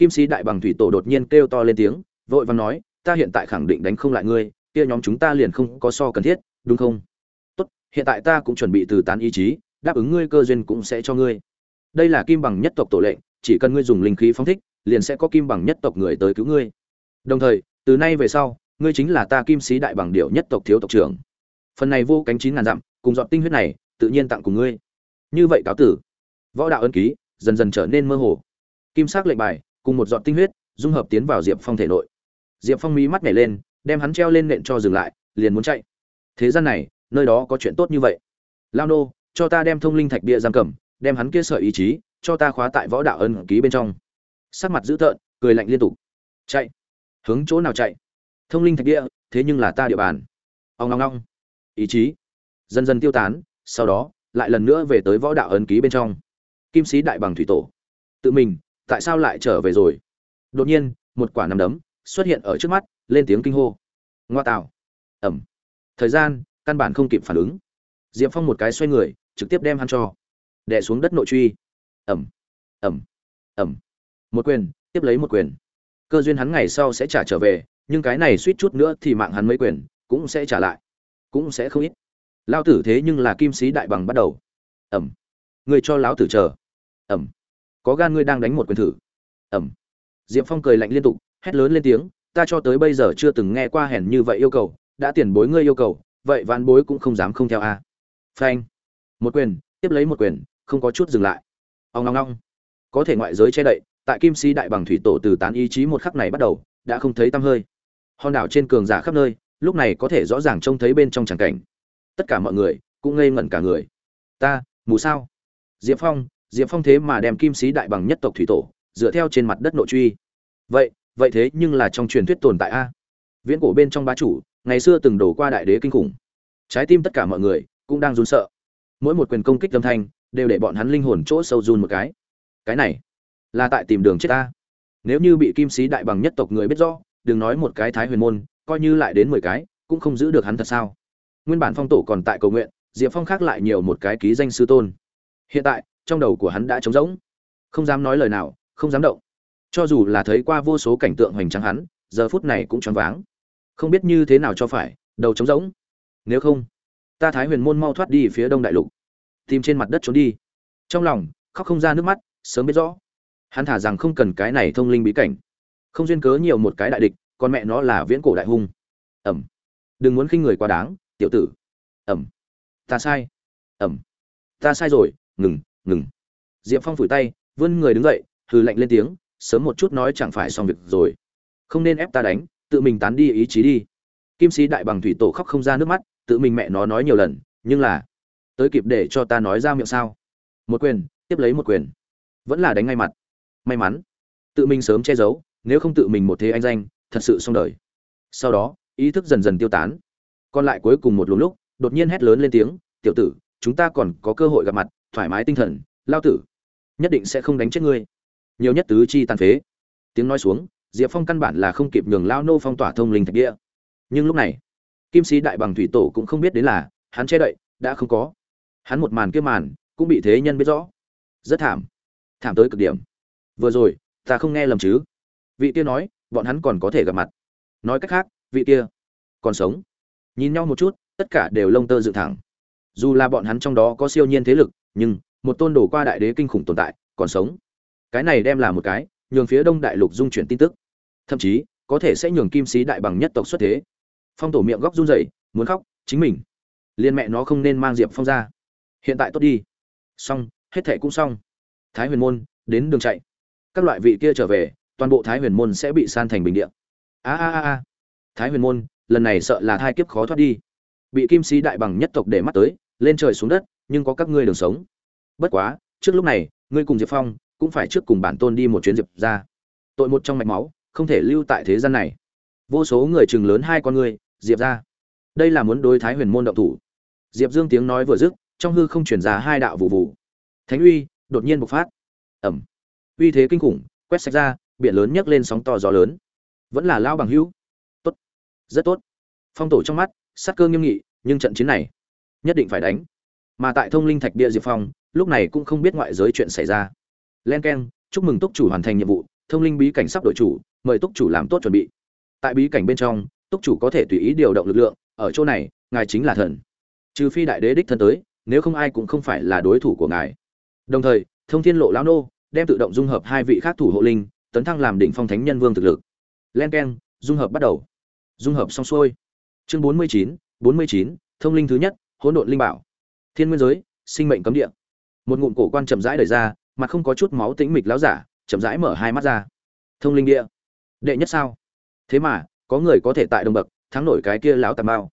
kim sĩ đại bằng thủy tổ đột nhiên kêu to lên tiếng, vội vàng nói, ta hiện tại khẳng định đánh không lại ngươi, kia nhóm chúng ta liền không có so cần thiết, đúng không? Tốt, hiện tại ta cũng chuẩn bị từ tán ý chí, đáp ứng ngươi cơ duyên cũng sẽ cho ngươi. Đây là kim bằng nhất tộc tổ lệnh, chỉ cần ngươi dùng linh khí phóng thích, liền sẽ có kim bằng nhất tộc người tới cứu ngươi. Đồng thời, từ nay về sau, ngươi chính là ta kim sĩ đại bằng điệu nhất tộc thiếu tộc trưởng. Phần này vô cánh chín ngàn dặm, cùng dọn tinh huyết này, tự nhiên tặng cùng ngươi. Như vậy cáo tử. Võ đạo ân ký dần dần trở nên mơ hồ. Kim sắc lệnh bài cùng một giọt tinh huyết, dung hợp tiến vào diệp phong thể nội. Diệp phong mí mắt nhảy lên, đem hắn treo lên nện cho dừng lại, liền muốn chạy. Thế gian này, nơi đó có chuyện tốt như vậy. Lao nô, cho ta đem thông linh thạch bia giam cầm, đem hắn kia sợi ý chí, cho ta khóa tại võ đạo ân ký bên trong. Sắc mặt dữ tợn, cười lạnh liên tục. Chạy. Hướng chỗ nào chạy? Thông linh thạch địa thế nhưng là ta địa bàn. Ông long long ý chí. Dần dần tiêu tán, sau đó, lại lần nữa về tới võ đạo ấn ký bên trong. Kim sĩ đại bằng thủy tổ. Tự mình tại sao lại trở về rồi? Đột nhiên, một quả nằm đấm xuất hiện ở trước mắt, lên tiếng kinh hô. Ngoa tạo. Ẩm. Thời gian, căn bản không kịp phản ứng. Diệp phong một cái xoay người, trực tiếp đem hắn cho đè xuống đất nội truy. Ẩm. Ẩm. Ẩm. Một quyền, tiếp lấy một quyền. Cơ duyên hắn ngày sau sẽ trả trở về, nhưng cái này suýt chút nữa thì mạng hắn mấy quyền, cũng sẽ trả lại. Cũng sẽ không ít. Lao tử thế nhưng là kim sĩ đại bằng bắt đầu. Ẩm. Người cho lão tử chờ. Ẩm có gan ngươi đang đánh một quyền thử. Ẩm. Diệp phong cười lạnh liên tục, hét lớn lên tiếng, ta cho tới bây giờ chưa từng nghe qua hèn như vậy yêu cầu, đã tiền bối ngươi yêu cầu, vậy ván bối cũng không dám không theo a. Phanh. Một quyền, tiếp lấy một quyền, không có chút dừng lại. Ông ngong ngong có thể ngoại giới che đậy, tại kim si đại bằng thủy tổ từ tán ý chí một khắc này bắt đầu, đã không thấy tăm hơi. Hòn đảo trên cường giả khắp nơi, lúc này có thể rõ ràng trông thấy bên trong tràng cảnh. Tất cả mọi người, cũng ngây ngẩn cả người. Ta, mù sao? Diệp phong diệp phong thế mà đem kim sĩ đại bằng nhất tộc thủy tổ, dựa theo trên mặt đất nội truy. Vậy vậy thế nhưng là trong truyền thuyết tồn tại a. Viễn cổ bên trong bá chủ, ngày xưa từng đổ qua đại đế kinh khủng. Trái tim tất cả mọi người cũng đang run sợ. Mỗi một quyền công kích âm thanh, đều để bọn hắn linh hồn chỗ sâu run một cái. Cái này, là tại tìm đường chết ta. Nếu như bị kim sĩ đại bằng nhất tộc người biết rõ, đừng nói một cái thái huyền môn, coi như lại đến mười cái, cũng không giữ được hắn thật sao. Nguyên bản phong tổ còn tại cầu nguyện, diệp phong khác lại nhiều một cái ký danh sư tôn. Hiện tại trong đầu của hắn đã trống rỗng. Không dám nói lời nào, không dám động. Cho dù là thấy qua vô số cảnh tượng hoành tráng hắn, giờ phút này cũng choáng váng. Không biết như thế nào cho phải, đầu trống rỗng. Nếu không, ta thái huyền môn mau thoát đi phía đông đại lục. Tìm trên mặt đất trốn đi. Trong lòng, khóc không ra nước mắt, sớm biết rõ. Hắn thả rằng không cần cái này thông linh bí cảnh. Không duyên cớ nhiều một cái đại địch còn mẹ nó là viễn cổ đại hung. Ẩm. Đừng muốn khinh người quá đáng, tiểu tử. Ẩm. Ta sai. Ẩm. Ta sai rồi, ngừng ngừng. Diệp phong phủi tay, vươn người đứng dậy, hừ lạnh lên tiếng, sớm một chút nói chẳng phải xong việc rồi. Không nên ép ta đánh, tự mình tán đi ý chí đi. Kim sĩ đại bằng thủy tổ khóc không ra nước mắt, tự mình mẹ nó nói nhiều lần, nhưng là, tới kịp để cho ta nói ra miệng sao? Một quyền, tiếp lấy một quyền. Vẫn là đánh ngay mặt. May mắn, tự mình sớm che giấu, nếu không tự mình một thế anh danh, thật sự xong đời. Sau đó, ý thức dần dần tiêu tán. Còn lại cuối cùng một lúc lúc, đột nhiên hét lớn lên tiếng, tiểu tử, chúng ta còn có cơ hội gặp mặt thoải mái tinh thần, lao tử, nhất định sẽ không đánh chết ngươi. Nhiều nhất tứ chi tàn phế. Tiếng nói xuống, diệp phong căn bản là không kịp nhường lao nô phong tỏa thông linh thạch địa. Nhưng lúc này, kim sĩ đại bằng thủy tổ cũng không biết đến là hắn che đậy, đã không có. Hắn một màn kia màn cũng bị thế nhân biết rõ. Rất thảm. Thảm tới cực điểm. Vừa rồi, ta không nghe lầm chứ? Vị kia nói, bọn hắn còn có thể gặp mặt. Nói cách khác, vị kia còn sống. Nhìn nhau một chút, tất cả đều lông tơ dựng thẳng. Dù là bọn hắn trong đó có siêu nhiên thế lực nhưng một tôn đồ qua đại đế kinh khủng tồn tại còn sống. Cái này đem là một cái nhường phía đông đại lục dung chuyển tin tức. Thậm chí, có thể sẽ nhường kim sĩ đại bằng nhất tộc xuất thế. Phong tổ miệng góc run rẩy, muốn khóc, chính mình. Liên mẹ nó không nên mang diệp phong ra. Hiện tại tốt đi. Xong, hết thệ cũng xong. Thái huyền môn, đến đường chạy. Các loại vị kia trở về, toàn bộ thái huyền môn sẽ bị san thành bình địa. A a a a. Thái huyền môn, lần này sợ là thai kiếp khó thoát đi. Bị kim sĩ đại bằng nhất tộc để mắt tới, lên trời xuống đất nhưng có các ngươi đường sống. Bất quá, trước lúc này, ngươi cùng diệp phong cũng phải trước cùng bản tôn đi một chuyến diệp ra. Tội một trong mạch máu, không thể lưu tại thế gian này. Vô số người chừng lớn hai con ngươi, diệp ra. Đây là muốn đối thái huyền môn động thủ. Diệp dương tiếng nói vừa dứt, trong hư không chuyển ra hai đạo vụ vụ. Thánh uy đột nhiên bộc phát. Ẩm uy thế kinh khủng, quét sạch ra, biển lớn nhấc lên sóng to gió lớn. Vẫn là lao bằng hữu. Tốt. Rất tốt. Phong tổ trong mắt sát cơ nghiêm nghị, nhưng trận chiến này nhất định phải đánh mà tại thông linh thạch địa diệp phong, lúc này cũng không biết ngoại giới chuyện xảy ra. Len k e n chúc mừng túc chủ hoàn thành nhiệm vụ, thông linh bí cảnh sắp đổi chủ, mời túc chủ làm tốt chuẩn bị. Tại bí cảnh bên trong, túc chủ có thể tùy ý điều động lực lượng, ở chỗ này, ngài chính là thần. Trừ phi đại đế đích thân tới, nếu không ai cũng không phải là đối thủ của ngài. Đồng thời, thông thiên lộ lão nô, đem tự động dung hợp hai vị khác thủ hộ linh, tấn thăng làm đỉnh phong thánh nhân vương thực lực. Len k e n dung hợp bắt đầu. Dung hợp xong xuôi. Chương bốn mươi chín, bốn mươi chín, thông linh thứ nhất, hỗn độn linh bảo thiên nguyên giới, sinh mệnh cấm địa. Một ngụm cổ quan chậm rãi đẩy ra, mà không có chút máu tĩnh mịch láo giả, chậm rãi mở hai mắt ra. Thông linh địa. Đệ nhất sao? Thế mà, có người có thể tại đồng bậc, thắng nổi cái kia láo tà mao.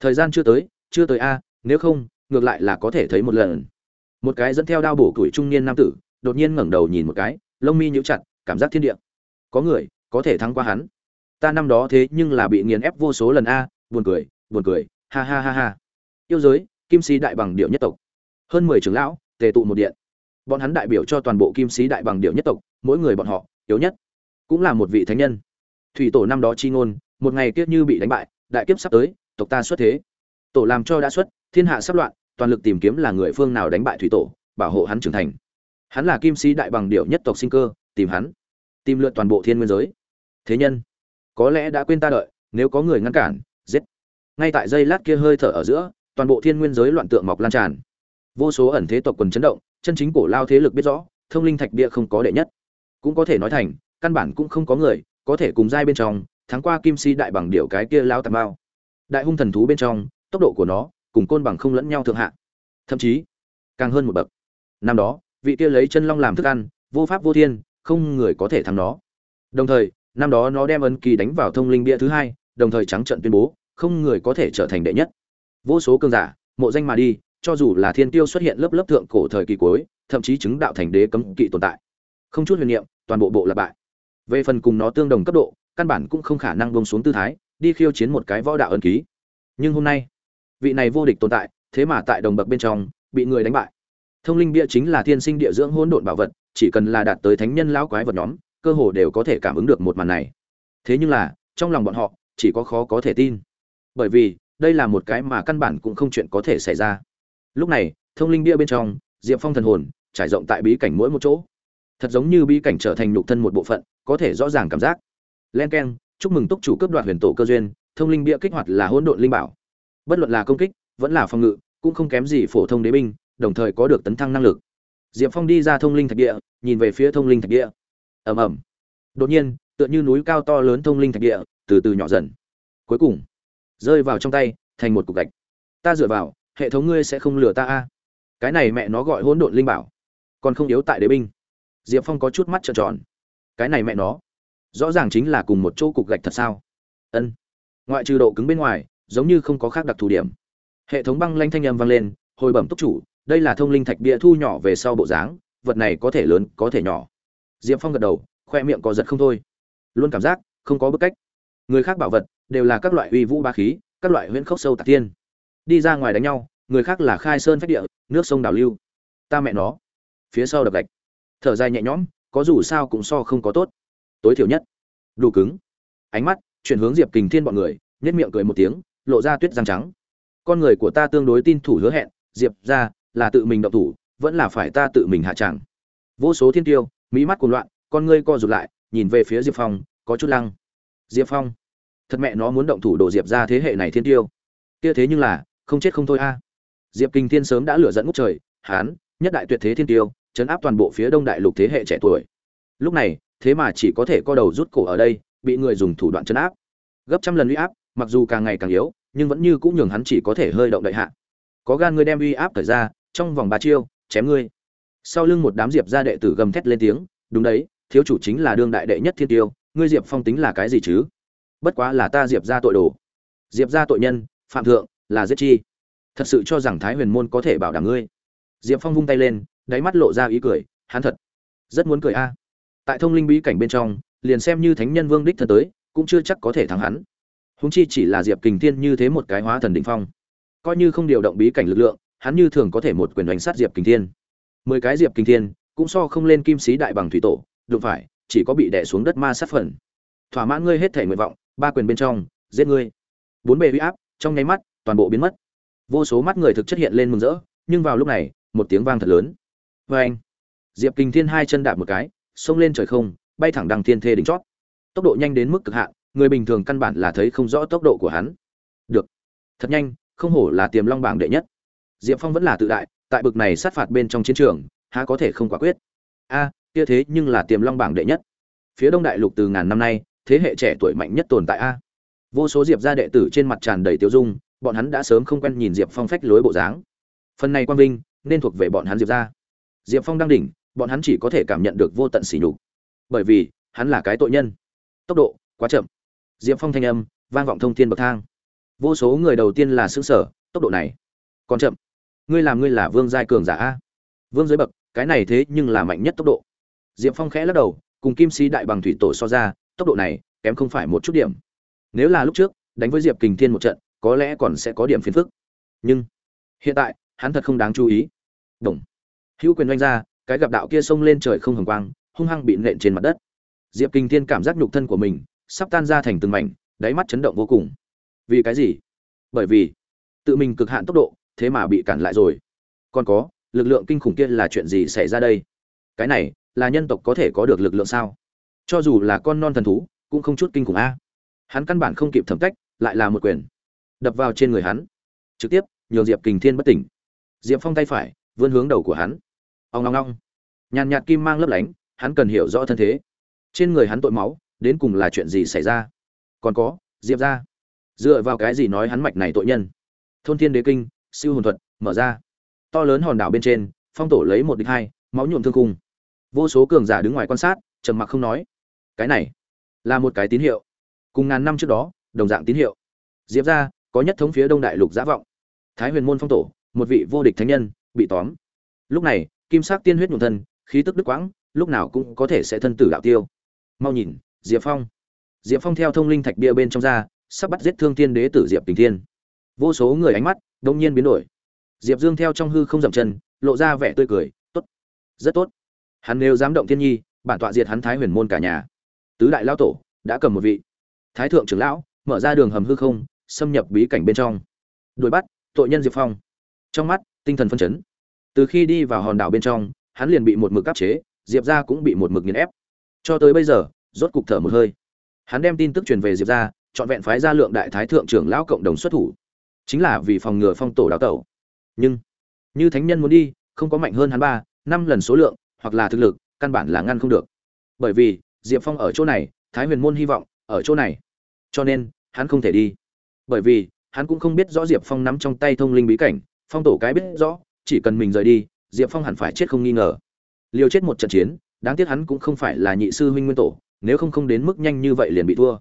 Thời gian chưa tới chưa tới a, nếu không, ngược lại là có thể thấy một lần. Một cái dẫn theo đao bổ tuổi trung niên nam tử, đột nhiên ngẩng đầu nhìn một cái, lông mi nhíu chặt, cảm giác thiên địa. Có người, có thể thắng qua hắn. Ta năm đó thế nhưng là bị nghiền ép vô số lần a, buồn cười buồn cười, ha ha ha ha. Yêu giới kim sĩ đại bằng điệu nhất tộc. Hơn mười trưởng lão, tề tụ một điện. Bọn hắn đại biểu cho toàn bộ kim sĩ đại bằng điệu nhất tộc, mỗi người bọn họ, yếu nhất, cũng là một vị thánh nhân. Thủy tổ năm đó chi ngôn, một ngày kiếp như bị đánh bại, đại kiếp sắp tới, tộc ta xuất thế. Tổ làm cho đã xuất, thiên hạ sắp loạn, toàn lực tìm kiếm là người phương nào đánh bại thủy tổ, bảo hộ hắn trưởng thành. Hắn là kim sĩ đại bằng điệu nhất tộc sinh cơ, tìm hắn, tìm lượn toàn bộ thiên nguyên giới. Thế nhân, có lẽ đã quên ta đợi, nếu có người ngăn cản, giết. Ngay tại giây lát kia hơi thở ở giữa toàn bộ thiên nguyên giới loạn tượng mọc lan tràn. Vô số ẩn thế tộc quần chấn động, chân chính cổ lao thế lực biết rõ, thông linh thạch địa không có đệ nhất. Cũng có thể nói thành, căn bản cũng không có người có thể cùng giai bên trong, thắng qua kim si đại bằng điệu cái kia lao tàn bao đại hung thần thú bên trong, tốc độ của nó cùng côn bằng không lẫn nhau thượng hạ. Thậm chí, càng hơn một bậc. Năm đó, vị kia lấy chân long làm thức ăn, vô pháp vô thiên, không người có thể thắng nó. Đồng thời, năm đó nó đem ấn kỳ đánh vào thông linh bia thứ hai, đồng thời trắng trận tuyên bố, không người có thể trở thành đệ nhất vô số cường giả, mộ danh mà đi, cho dù là thiên tiêu xuất hiện lớp lớp thượng cổ thời kỳ cuối, thậm chí chứng đạo thành đế cấm kỵ tồn tại. Không chút huyền niệm, toàn bộ bộ là bại. Về phần cùng nó tương đồng cấp độ, căn bản cũng không khả năng bông xuống tư thái, đi khiêu chiến một cái võ đạo ân ký. Nhưng hôm nay, vị này vô địch tồn tại, thế mà tại đồng bậc bên trong, bị người đánh bại. Thông linh bia chính là thiên sinh địa dưỡng hỗn độn bảo vật, chỉ cần là đạt tới thánh nhân lão quái vật nhóm, cơ hồ đều có thể cảm ứng được một màn này. Thế nhưng là, trong lòng bọn họ, chỉ có khó có thể tin. Bởi vì đây là một cái mà căn bản cũng không chuyện có thể xảy ra. Lúc này, thông linh bia bên trong, diệp phong thần hồn trải rộng tại bí cảnh mỗi một chỗ. Thật giống như bí cảnh trở thành nhục thân một bộ phận, có thể rõ ràng cảm giác. Len k e n chúc mừng túc chủ cấp đoạt huyền tổ cơ duyên, thông linh bia kích hoạt là hỗn độn linh bảo. Bất luận là công kích, vẫn là phòng ngự, cũng không kém gì phổ thông đế binh, đồng thời có được tấn thăng năng lực. Diệp phong đi ra thông linh thạch địa, nhìn về phía thông linh thạch địa. Ầm ầm. Đột nhiên, tựa như núi cao to lớn thông linh thạch địa, từ từ nhỏ dần. Cuối cùng rơi vào trong tay, thành một cục gạch. Ta dựa vào, hệ thống ngươi sẽ không lừa ta a. Cái này mẹ nó gọi hỗn độn linh bảo, còn không yếu tại đế binh. Diệp phong có chút mắt trợn tròn. Cái này mẹ nó, rõ ràng chính là cùng một chỗ cục gạch thật sao? Ân. Ngoại trừ độ cứng bên ngoài, giống như không có khác đặc thù điểm. Hệ thống băng lanh thanh âm vang lên, hồi bẩm túc chủ, đây là thông linh thạch bia thu nhỏ về sau bộ dáng, vật này có thể lớn, có thể nhỏ. Diệp phong gật đầu, khoe miệng có giật không thôi. Luôn cảm giác không có bức cách. Người khác bảo vật đều là các loại uy vũ ba khí, các loại huyễn khốc sâu tạc tiên. Đi ra ngoài đánh nhau, người khác là khai sơn phách địa, nước sông đảo lưu. Ta mẹ nó. Phía sau đập gạch. Thở dài nhẹ nhõm, có dù sao cũng so không có tốt. Tối thiểu nhất. Đủ cứng. Ánh mắt, chuyển hướng diệp kình thiên bọn người nhất miệng cười một tiếng, lộ ra tuyết răng trắng. Con người của ta tương đối tin thủ hứa hẹn, diệp ra, là tự mình động thủ, vẫn là phải ta tự mình hạ tràng. Vô số thiên tiêu, mỹ mắt cuồng loạn, con ngươi co rụt lại, nhìn về phía diệp phong, có chút lăng. Diệp phong thật mẹ nó muốn động thủ đồ diệp ra thế hệ này thiên tiêu. Kia thế nhưng là, không chết không thôi a. À. Diệp kinh thiên sớm đã lửa dẫn ngút trời, hán, nhất đại tuyệt thế thiên tiêu, chấn áp toàn bộ phía đông đại lục thế hệ trẻ tuổi. Lúc này, thế mà chỉ có thể co đầu rút cổ ở đây, bị người dùng thủ đoạn chấn áp. Gấp trăm lần uy áp, mặc dù càng ngày càng yếu, nhưng vẫn như cũng nhường hắn chỉ có thể hơi động đại hạ. Có gan ngươi đem uy áp thời ra, trong vòng ba chiêu, chém ngươi. Sau lưng một đám diệp gia đệ tử gầm thét lên tiếng, đúng đấy, thiếu chủ chính là đương đại đệ nhất thiên tiêu, ngươi diệp phong tính là cái gì chứ? Bất quá là ta diệp gia tội đồ. Diệp gia tội nhân, phạm thượng, là giết chi. Thật sự cho rằng thái huyền môn có thể bảo đảm ngươi. Diệp phong vung tay lên, đáy mắt lộ ra ý cười, hắn thật, rất muốn cười a. Tại thông linh bí cảnh bên trong, liền xem như thánh nhân vương đích thân tới, cũng chưa chắc có thể thắng hắn. Húng chi chỉ là diệp kình thiên như thế một cái hóa thần đ ỉ n h phong. Coi như không điều động bí cảnh lực lượng, hắn như thường có thể một quyền đánh sát diệp kình thiên. Mười cái diệp kình thiên, cũng so không lên kim sĩ đại bằng thủy tổ, đụng phải, chỉ có bị đẻ xuống đất ma sát phần. Thỏa mãn ngươi hết thể nguyện vọng ba quyền bên trong, giết ngươi. Bốn bề huy áp, trong nháy mắt, toàn bộ biến mất. Vô số mắt người thực chất hiện lên mừng rỡ, nhưng vào lúc này, một tiếng vang thật lớn. Vê anh diệp kình thiên hai chân đạp một cái, xông lên trời không, bay thẳng đằng thiên thê đỉnh chót. Tốc độ nhanh đến mức cực hạn, người bình thường căn bản là thấy không rõ tốc độ của hắn. Được. Thật nhanh, không hổ là tiềm long bảng đệ nhất. Diệp phong vẫn là tự đại, tại bực này sát phạt bên trong chiến trường, há có thể không quả quyết. A, kia thế nhưng là tiềm long bảng đệ nhất. Phía đông đại lục từ ngàn năm nay thế hệ trẻ tuổi mạnh nhất tồn tại a. Vô số diệp gia đệ tử trên mặt tràn đầy tiêu dung, bọn hắn đã sớm không quen nhìn diệp phong phách lối bộ dáng. Phần này quang vinh, nên thuộc về bọn hắn diệp gia. Diệp phong đang đỉnh, bọn hắn chỉ có thể cảm nhận được vô tận sỉ nhục. Bởi vì, hắn là cái tội nhân. Tốc độ, quá chậm. Diệp phong thanh âm, vang vọng thông thiên bậc thang. Vô số người đầu tiên là xứ sở tốc độ này, còn chậm. Ngươi làm ngươi là vương giai cường giả a? Vương giới bậc, cái này thế nhưng là mạnh nhất tốc độ. Diệp phong khẽ lắc đầu, cùng kim sĩ đại bằng thủy tổ so ra tốc độ này kém không phải một chút điểm. Nếu là lúc trước, đánh với diệp kình thiên một trận, có lẽ còn sẽ có điểm phiền phức. Nhưng, hiện tại, hắn thật không đáng chú ý. Đồng. Hữu quyền oanh ra, cái gặp đạo kia xông lên trời không hồng quang, hung hăng bị nện trên mặt đất. Diệp Kình thiên cảm giác nhục thân của mình sắp tan ra thành từng mảnh, đáy mắt chấn động vô cùng. Vì cái gì? Bởi vì, tự mình cực hạn tốc độ, thế mà bị cản lại rồi. Còn có, lực lượng kinh khủng kia là chuyện gì xảy ra đây? Cái này, là nhân tộc có thể có được lực lượng sao? Cho dù là con non thần thú, cũng không chút kinh khủng a. Hắn căn bản không kịp thẩm cách, lại là một quyền đập vào trên người hắn. Trực tiếp, nhường diệp kình thiên bất tỉnh. Diệp phong tay phải, vươn hướng đầu của hắn. Ông long long nhàn nhạt kim mang lấp lánh, hắn cần hiểu rõ thân thế. Trên người hắn tội máu, đến cùng là chuyện gì xảy ra? Còn có, diệp ra. Dựa vào cái gì nói hắn mạch này tội nhân? Thôn thiên đế kinh, siêu hồn thuật, mở ra. To lớn hòn đảo bên trên, phong tổ lấy một địch hai, máu nhuộm thương cung vô số cường giả đứng ngoài quan sát, trầm mặc không nói cái này là một cái tín hiệu. Cùng ngàn năm trước đó, đồng dạng tín hiệu. Diệp ra có nhất thống phía đông đại lục giả vọng. Thái huyền môn phong tổ, một vị vô địch thánh nhân, bị tóm. Lúc này, kim sắc tiên huyết nhuộm thân, khí tức đức quãng, lúc nào cũng có thể sẽ thân tử đạo tiêu. Mau nhìn, diệp phong. Diệp phong theo thông linh thạch bia bên trong ra, sắp bắt giết thương tiên đế tử diệp tình thiên. Vô số người ánh mắt đông nhiên biến đổi. Diệp dương theo trong hư không dậm chân, lộ ra vẻ tươi cười, tốt, rất tốt. Hắn nếu dám động thiên nhi, bản tọa diệt hắn thái huyền môn cả nhà tứ đại lao tổ đã cầm một vị. Thái thượng trưởng lão mở ra đường hầm hư không, xâm nhập bí cảnh bên trong. Đuổi bắt, tội nhân diệp phong. Trong mắt, tinh thần phân chấn. Từ khi đi vào hòn đảo bên trong, hắn liền bị một mực áp chế, diệp ra cũng bị một mực nghiền ép. Cho tới bây giờ, rốt cục thở một hơi. Hắn đem tin tức truyền về diệp ra trọn vẹn phái ra lượng đại thái thượng trưởng lão cộng đồng xuất thủ. Chính là vì phòng ngừa phong tổ đào tẩu. Nhưng, như thánh nhân muốn đi, không có mạnh hơn hắn ba, năm lần số lượng, hoặc là thực lực, căn bản là ngăn không được. Bởi vì diệp phong ở chỗ này, thái huyền môn hy vọng ở chỗ này. Cho nên, hắn không thể đi. Bởi vì, hắn cũng không biết rõ diệp phong nắm trong tay thông linh bí cảnh, phong tổ cái biết rõ, chỉ cần mình rời đi, diệp phong hẳn phải chết không nghi ngờ. Liều chết một trận chiến, đáng tiếc hắn cũng không phải là nhị sư huynh nguyên tổ, nếu không không đến mức nhanh như vậy liền bị thua.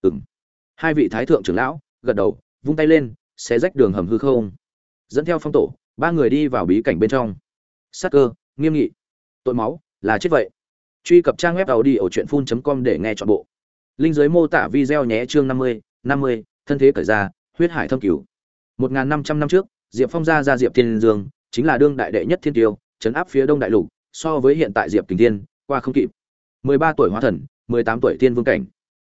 Ừ m hai vị thái thượng trưởng lão, gật đầu, vung tay lên sẽ rách đường hầm hư không. Dẫn theo phong tổ, ba người đi vào bí cảnh bên trong. Sắc cơ, nghiêm nghị. Tội máu, là chết vậy truy cập trang web tàu đi ở truyện phun com để nghe chọn bộ. Linh giới mô tả video nhé, chương năm mươi năm mươi, thân thế cởi ra huyết hải thâm cửu. Một nghìn năm trăm năm trước, diệp phong gia ra diệp thiên dương, chính là đương đại đệ nhất thiên tiêu, chấn áp phía đông đại lục, so với hiện tại diệp kình thiên, qua không kịp. mười ba tuổi hóa thần, mười tám tuổi thiên vương cảnh.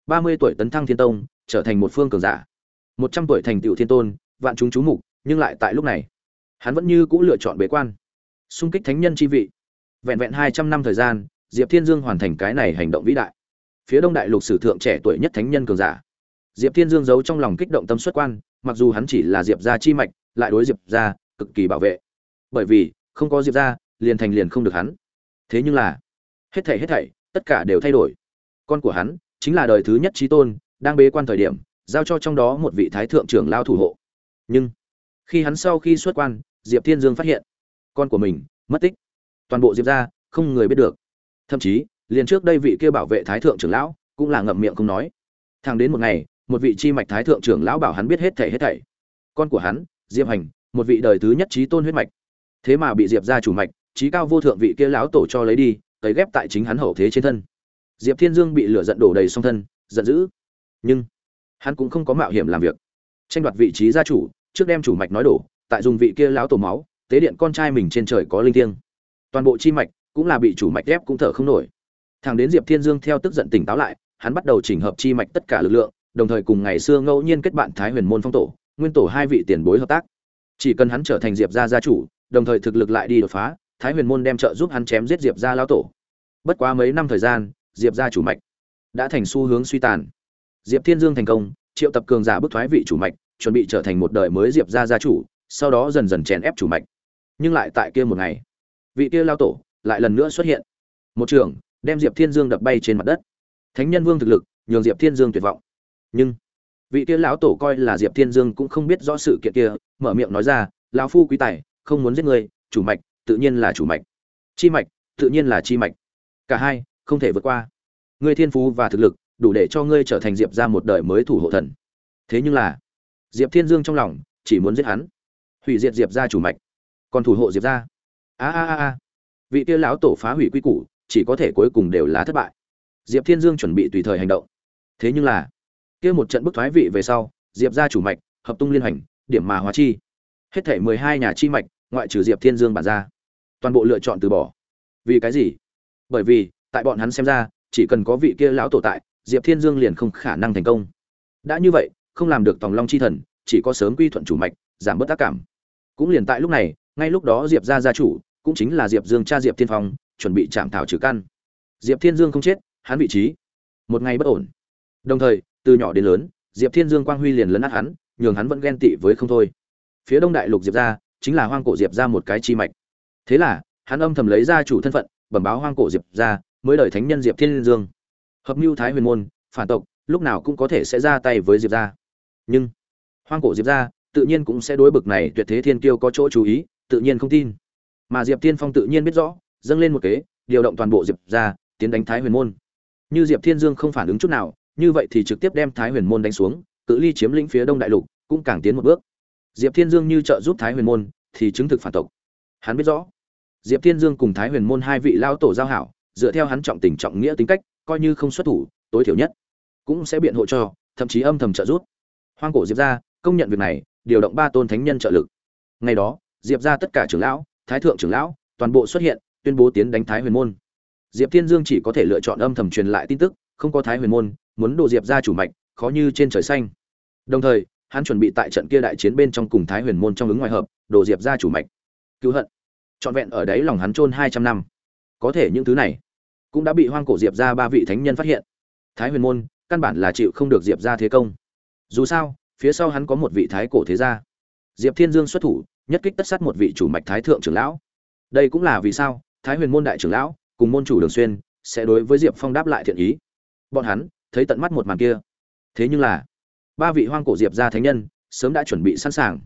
ba mươi tuổi tấn thăng thiên tông, trở thành một phương cường giả. một trăm tuổi thành tựu thiên tôn, vạn chúng chú mục, nhưng lại tại lúc này, hắn vẫn như cũ lựa chọn bế quan. Xung kích thánh nhân chi vị. Vẹn vẹn hai trăm năm thời gian diệp thiên dương hoàn thành cái này hành động vĩ đại. Phía đông đại lục sử thượng trẻ tuổi nhất thánh nhân cường giả. Diệp thiên dương giấu trong lòng kích động tâm xuất quan, mặc dù hắn chỉ là diệp gia chi mạch, lại đối diệp gia cực kỳ bảo vệ. Bởi vì, không có diệp gia, liền thành liền không được hắn. Thế nhưng là, hết thảy hết thảy, tất cả đều thay đổi. Con của hắn, chính là đời thứ nhất trí tôn, đang bế quan thời điểm, giao cho trong đó một vị thái thượng trưởng lao thủ hộ. Nhưng, khi hắn sau khi xuất quan, diệp thiên dương phát hiện, con của mình, mất tích. Toàn bộ diệp ra không người biết được thậm chí, liền trước đây vị kia bảo vệ thái thượng trưởng lão cũng là ngậm miệng không nói. Thang đến một ngày, một vị chi mạch thái thượng trưởng lão bảo hắn biết hết thảy hết thảy. Con của hắn, diệp hành, một vị đời thứ nhất trí tôn huyết mạch. Thế mà bị diệp ra chủ mạch, trí cao vô thượng vị kia lão tổ cho lấy đi, cấy ghép tại chính hắn hậu thế trên thân. Diệp thiên dương bị lửa giận đổ đầy song thân, giận dữ. Nhưng, hắn cũng không có mạo hiểm làm việc. Tranh đoạt vị trí gia chủ, trước đem chủ mạch nói đổ, tại dùng vị kia lão tổ máu, tế điện con trai mình trên trời có linh thiêng. Toàn bộ chi mạch cũng là bị chủ mạch ép cũng thở không nổi. Thằng đến diệp thiên dương theo tức giận tỉnh táo lại, hắn bắt đầu chỉnh hợp chi mạch tất cả lực lượng, đồng thời cùng ngày xưa ngẫu nhiên kết bạn thái huyền môn phong tổ, nguyên tổ hai vị tiền bối hợp tác. Chỉ cần hắn trở thành diệp gia gia chủ, đồng thời thực lực lại đi đột phá, thái huyền môn đem trợ giúp hắn chém giết diệp gia lão tổ. Bất quá mấy năm thời gian, diệp gia chủ mạch đã thành xu hướng suy tàn. Diệp thiên dương thành công, triệu tập cường giả bức thoái vị chủ mạch, chuẩn bị trở thành một đời mới diệp gia gia chủ, sau đó dần dần chèn ép chủ mạch. Nhưng lại tại kia một ngày, vị kia lao tổ lại lần nữa xuất hiện. Một trường đem diệp thiên dương đập bay trên mặt đất. Thánh nhân vương thực lực, nhường diệp thiên dương tuyệt vọng. Nhưng, vị kia lão tổ coi là diệp thiên dương cũng không biết rõ sự kiện kia, mở miệng nói ra, lão phu quý tài, không muốn giết người, chủ mạch, tự nhiên là chủ mạch. Chi mạch, tự nhiên là chi mạch. Cả hai, không thể vượt qua. Ngươi thiên phú và thực lực, đủ để cho ngươi trở thành diệp ra một đời mới thủ hộ thần. Thế nhưng là, diệp thiên dương trong lòng chỉ muốn giết hắn, hủy diệt diệp ra chủ mạch, còn thủ hộ diệp ra a a a a vị kia lão tổ phá hủy quy củ, chỉ có thể cuối cùng đều là thất bại. Diệp thiên dương chuẩn bị tùy thời hành động. Thế nhưng là, kia một trận bức thoái vị về sau, diệp ra chủ mạch, hợp tung liên hành, điểm mà hóa chi. Hết thể mười hai nhà chi mạch, ngoại trừ diệp thiên dương bản ra. Toàn bộ lựa chọn từ bỏ. Vì cái gì? Bởi vì, tại bọn hắn xem ra, chỉ cần có vị kia lão tổ tại, diệp thiên dương liền không khả năng thành công. Đã như vậy, không làm được tòng long chi thần, chỉ có sớm quy thuận chủ mạch, giảm bớt tác cảm. Cũng liền tại lúc này, ngay lúc đó diệp gia gia chủ cũng chính là diệp dương cha diệp thiên phong, chuẩn bị chạm thảo trừ căn. Diệp thiên dương không chết, hắn vị trí, một ngày bất ổn. Đồng thời, từ nhỏ đến lớn, diệp thiên dương quang huy liền lấn át hắn, nhường hắn vẫn ghen tị với không thôi. Phía đông đại lục diệp gia, chính là hoang cổ diệp ra một cái chi mạch. Thế là, hắn âm thầm lấy ra chủ thân phận, bẩm báo hoang cổ diệp ra mới đợi thánh nhân diệp thiên dương. Hợp mưu thái huyền môn, phản tộc, lúc nào cũng có thể sẽ ra tay với diệp ra nhưng, hoang cổ diệp ra tự nhiên cũng sẽ đối bực này tuyệt thế thiên kiêu có chỗ chú ý, tự nhiên không tin mà diệp Thiên phong tự nhiên biết rõ, dâng lên một kế, điều động toàn bộ diệp ra tiến đánh thái huyền môn. Như diệp thiên dương không phản ứng chút nào, như vậy thì trực tiếp đem thái huyền môn đánh xuống, cự ly chiếm lĩnh phía đông đại lục, cũng càng tiến một bước. Diệp thiên dương như trợ giúp thái huyền môn, thì chứng thực phản tộc. Hắn biết rõ, diệp thiên dương cùng thái huyền môn hai vị lao tổ giao hảo, dựa theo hắn trọng tình trọng nghĩa tính cách, coi như không xuất thủ, tối thiểu nhất cũng sẽ biện hộ cho, thậm chí âm thầm trợ giúp. Hoang cổ diệp ra công nhận việc này, điều động ba tôn thánh nhân trợ lực. Ngày đó, diệp ra tất cả trưởng lão thái thượng trưởng lão, toàn bộ xuất hiện, tuyên bố tiến đánh thái huyền môn. Diệp thiên dương chỉ có thể lựa chọn âm thầm truyền lại tin tức, không có thái huyền môn, muốn đổ diệp ra chủ mạch, khó như trên trời xanh. Đồng thời, hắn chuẩn bị tại trận kia đại chiến bên trong cùng thái huyền môn trong ứng ngoài hợp đồ diệp ra chủ mạch. Cứu hận. Trọn vẹn ở đấy lòng hắn chôn hai trăm năm. Có thể những thứ này cũng đã bị hoang cổ diệp ra ba vị thánh nhân phát hiện. Thái huyền môn căn bản là chịu không được diệp ra thế công. Dù sao, phía sau hắn có một vị thái cổ thế gia. Diệp thiên dương xuất thủ nhất kích tất sát một vị chủ mạch thái thượng trưởng lão. Đây cũng là vì sao thái huyền môn đại trưởng lão cùng môn chủ đường xuyên sẽ đối với diệp phong đáp lại thiện ý. Bọn hắn thấy tận mắt một màn kia. Thế nhưng là, ba vị hoang cổ diệp gia thánh nhân sớm đã chuẩn bị sẵn sàng.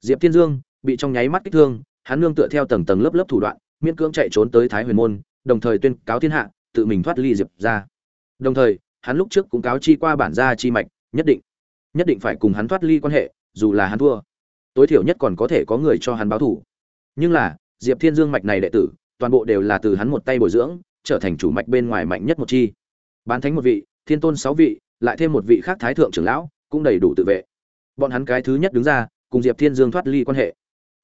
Diệp thiên dương bị trong nháy mắt kích thương, hắn nương tựa theo tầng tầng lớp lớp thủ đoạn, miễn cưỡng chạy trốn tới thái huyền môn, đồng thời tuyên cáo thiên hạ, tự mình thoát ly diệp gia. đồng thời, hắn lúc trước cũng cáo chi qua bản gia chi mạch, nhất định nhất định phải cùng hắn thoát ly quan hệ, dù là hắn thua tối thiểu nhất còn có thể có người cho hắn báo thủ nhưng là, diệp thiên dương mạch này đệ tử, toàn bộ đều là từ hắn một tay bồi dưỡng, trở thành chủ mạch bên ngoài mạnh nhất một chi. Bán thánh một vị, thiên tôn sáu vị, lại thêm một vị khác thái thượng trưởng lão, cũng đầy đủ tự vệ. Bọn hắn cái thứ nhất đứng ra, cùng diệp thiên dương thoát ly quan hệ.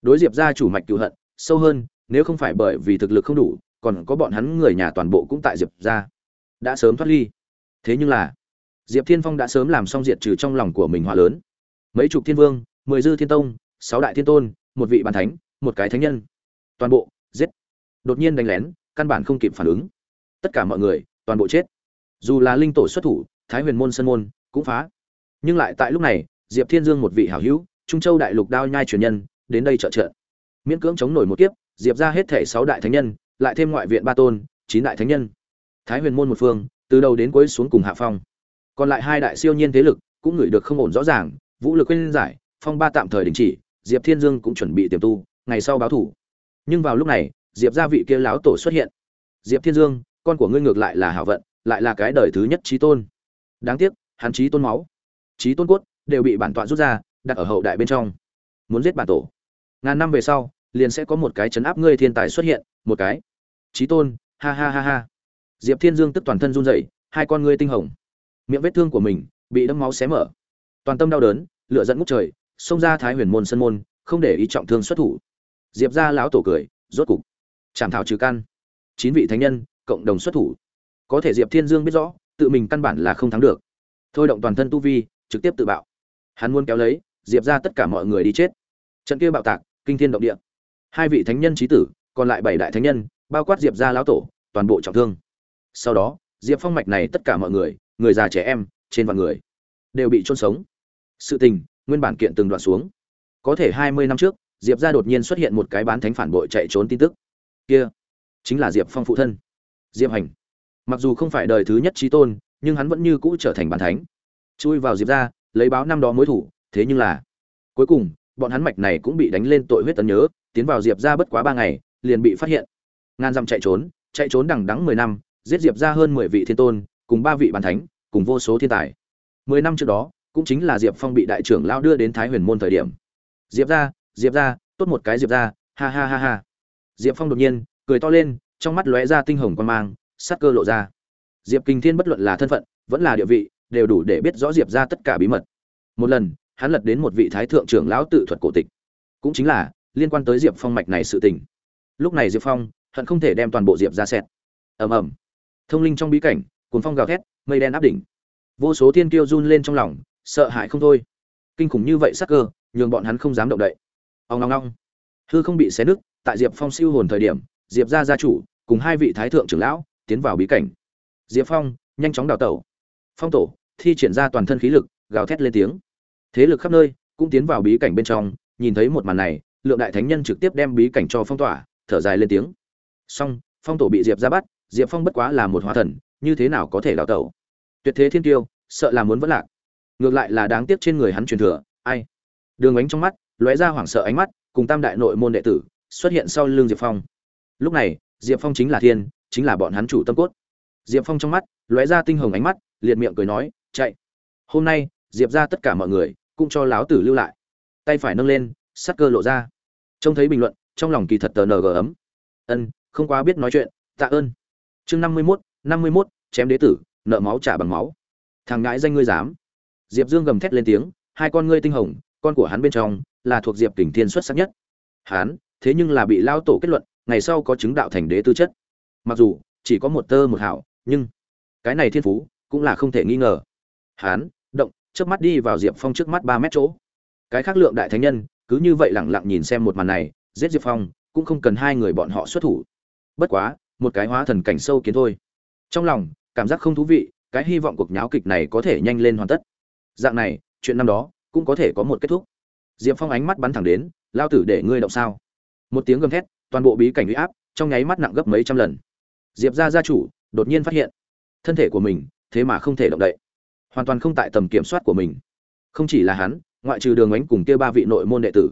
Đối diệp gia chủ mạch cựu hận, sâu hơn, nếu không phải bởi vì thực lực không đủ, còn có bọn hắn người nhà toàn bộ cũng tại diệp gia. Đã sớm thoát ly. Thế nhưng là, diệp thiên phong đã sớm làm xong diệt trừ trong lòng của mình hòa lớn. Mấy chục thiên vương mười dư thiên tông, sáu đại thiên tôn, một vị bàn thánh, một cái thánh nhân. Toàn bộ, giết. Đột nhiên đánh lén, căn bản không kịp phản ứng. Tất cả mọi người, toàn bộ chết. Dù là linh tổ xuất thủ, thái huyền môn sân môn, cũng phá. Nhưng lại tại lúc này, diệp thiên dương một vị hảo hữu, trung châu đại lục đao nhai truyền nhân, đến đây trợ trợ. Miễn cưỡng chống nổi một kiếp, diệp ra hết thể sáu đại thánh nhân, lại thêm ngoại viện ba tôn, chín đại thánh nhân. Thái huyền môn một phương, từ đầu đến cuối xuống cùng hạ phong. Còn lại hai đại siêu nhiên thế lực, cũng ngửi được không ổn rõ ràng, vũ lực khuyên giải phong ba tạm thời đình chỉ, diệp thiên dương cũng chuẩn bị tiềm tu, ngày sau báo thủ. Nhưng vào lúc này, diệp gia vị kia láo tổ xuất hiện. Diệp thiên dương, con của ngươi ngược lại là hảo vận, lại là cái đời thứ nhất trí tôn. Đáng tiếc, hắn trí tôn máu trí tôn cốt đều bị bản tọa rút ra, đặt ở hậu đại bên trong. Muốn giết bản tổ. Ngàn năm về sau, liền sẽ có một cái chấn áp ngươi thiên tài xuất hiện, một cái. Trí tôn, ha ha ha ha. Diệp thiên dương tức toàn thân run rẩy, hai con ngươi tinh hồng. Miệng vết thương của mình bị đâm máu xé mở. Toàn tâm đau đớn, lửa dẫn ngút trời xông ra thái huyền môn sân môn, không để ý trọng thương xuất thủ. Diệp ra lão tổ cười, rốt cục. Chảm thảo trừ căn. Chín vị thánh nhân, cộng đồng xuất thủ. Có thể diệp thiên dương biết rõ, tự mình căn bản là không thắng được. Thôi động toàn thân tu vi, trực tiếp tự bạo. Hắn muốn kéo lấy, diệp ra tất cả mọi người đi chết. Trận kia bạo tạc, kinh thiên động địa. Hai vị thánh nhân trí tử, còn lại bảy đại thánh nhân, bao quát diệp ra lão tổ, toàn bộ trọng thương. Sau đó, diệp phong mạch này tất cả mọi người người già trẻ em, trên vạn người, đều bị trôn sống. Sự tình nguyên bản kiện từng đoạn xuống. Có thể hai mươi năm trước, diệp ra đột nhiên xuất hiện một cái bán thánh phản bội chạy trốn tin tức. Kia, chính là diệp phong phụ thân. Diệp hành. Mặc dù không phải đời thứ nhất trí tôn, nhưng hắn vẫn như cũ trở thành bán thánh. Chui vào diệp ra lấy báo năm đó mối thủ, thế nhưng là, cuối cùng, bọn hắn mạch này cũng bị đánh lên tội huyết tấn nhớ, tiến vào diệp ra bất quá ba ngày, liền bị phát hiện. Ngàn dặm chạy trốn chạy trốn đằng đắng mười năm, giết diệp ra hơn mười vị thiên tôn, cùng ba vị bàn thánh, cùng vô số thiên tài. Mười năm trước đó cũng chính là diệp phong bị đại trưởng lao đưa đến thái huyền môn thời điểm. Diệp ra diệp ra, tốt một cái diệp ra, ha ha ha ha. Diệp phong đột nhiên, cười to lên, trong mắt lóe ra tinh hồng quan mang, sắc cơ lộ ra. Diệp kinh thiên bất luận là thân phận, vẫn là địa vị, đều đủ để biết rõ diệp ra tất cả bí mật. Một lần, hắn lật đến một vị thái thượng trưởng lão tự thuật cổ tịch. Cũng chính là, liên quan tới diệp phong mạch này sự tình. Lúc này diệp phong, hận không thể đem toàn bộ diệp ra xẹt. Ầm ầm. Thông linh trong bí cảnh cuốn phong gào thét, mây đen áp đỉnh. Vô số thiên kiêu run lên trong lòng sợ hãi không thôi. Kinh khủng như vậy sắc cơ, nhường bọn hắn không dám động đậy. Ông long long hư không bị xé nứt, tại diệp phong siêu hồn thời điểm, diệp ra gia chủ cùng hai vị thái thượng trưởng lão tiến vào bí cảnh. Diệp phong, nhanh chóng đào tẩu. Phong tổ, thi triển ra toàn thân khí lực, gào thét lên tiếng. Thế lực khắp nơi cũng tiến vào bí cảnh bên trong, nhìn thấy một màn này, lượng đại thánh nhân trực tiếp đem bí cảnh cho phong tỏa, thở dài lên tiếng. Song phong tổ bị diệp ra bắt, diệp phong bất quá là một hóa thần, như thế nào có thể đào tẩu? Tuyệt thế thiên tiêu, sợ là muốn vẫn lạc ngược lại là đáng tiếc trên người hắn truyền thừa, ai? Đường ánh trong mắt, lóe ra hoảng sợ ánh mắt, cùng tam đại nội môn đệ tử, xuất hiện sau lưng diệp phong. Lúc này, diệp phong chính là thiên, chính là bọn hắn chủ tâm cốt. Diệp phong trong mắt, lóe ra tinh hồng ánh mắt, liệt miệng cười nói, chạy. Hôm nay, diệp ra tất cả mọi người, cũng cho láo tử lưu lại. Tay phải nâng lên, sắc cơ lộ ra. Trông thấy bình luận, trong lòng kỳ thật tờ ng ấm. Ân, không quá biết nói chuyện, tạ ơn. Chương năm mươi mốt, năm mươi mốt, chém đế tử, nợ máu trả bằng máu. Thằng ngãi danh ngươi dám diệp dương gầm thét lên tiếng, hai con ngươi tinh hồng, con của hắn bên trong là thuộc diệp kình thiên xuất sắc nhất. Hắn? Thế nhưng là bị lao tổ kết luận, ngày sau có chứng đạo thành đế tư chất. Mặc dù chỉ có một tơ một hảo nhưng cái này thiên phú cũng là không thể nghi ngờ. Hắn? Động, chớp mắt đi vào diệp phong trước mắt ba mét chỗ. Cái khác lượng đại thánh nhân, cứ như vậy lẳng lặng nhìn xem một màn này, giết diệp phong cũng không cần hai người bọn họ xuất thủ. Bất quá, một cái hóa thần cảnh sâu kiến thôi. Trong lòng, cảm giác không thú vị, cái hy vọng cuộc nháo kịch này có thể nhanh lên hoàn tất dạng này, chuyện năm đó cũng có thể có một kết thúc. Diệp phong ánh mắt bắn thẳng đến, lao tử để ngươi động sao? Một tiếng gầm thét, toàn bộ bí cảnh huy áp trong nháy mắt nặng gấp mấy trăm lần. Diệp ra gia chủ đột nhiên phát hiện, thân thể của mình thế mà không thể động đậy. Hoàn toàn không tại tầm kiểm soát của mình. Không chỉ là hắn, ngoại trừ đường ánh cùng kia ba vị nội môn đệ tử,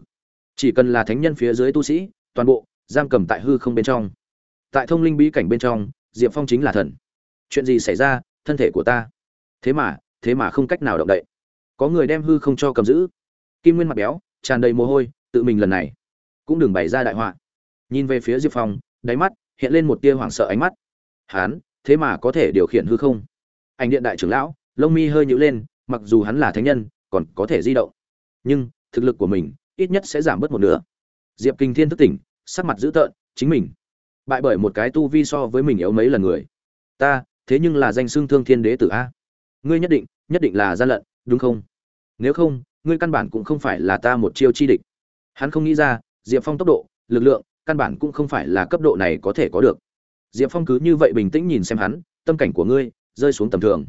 chỉ cần là thánh nhân phía dưới tu sĩ, toàn bộ giam cầm tại hư không bên trong. Tại thông linh bí cảnh bên trong, diệp phong chính là thần. Chuyện gì xảy ra, thân thể của ta? Thế mà thế mà không cách nào động đậy. Có người đem hư không cho cầm giữ. Kim nguyên mặt béo, tràn đầy mồ hôi, tự mình lần này cũng đừng bày ra đại họa. Nhìn về phía diệp phong, đáy mắt hiện lên một tia hoảng sợ ánh mắt. Hán, thế mà có thể điều khiển hư không? Ảnh điện đại trưởng lão, lông mi hơi nhữ lên, mặc dù hắn là thánh nhân, còn có thể di động. Nhưng, thực lực của mình ít nhất sẽ giảm bớt một nửa. Diệp kinh thiên thức tỉnh, sắc mặt dữ tợn, chính mình bại bởi một cái tu vi so với mình yếu mấy lần người. Ta, thế nhưng là danh xưng thương thiên đế tử a ngươi nhất định nhất định là gian lận, đúng không? Nếu không, ngươi căn bản cũng không phải là ta một chiêu chi địch. Hắn không nghĩ ra, diệp phong tốc độ, lực lượng, căn bản cũng không phải là cấp độ này có thể có được. Diệp phong cứ như vậy bình tĩnh nhìn xem hắn, tâm cảnh của ngươi rơi xuống tầm thường.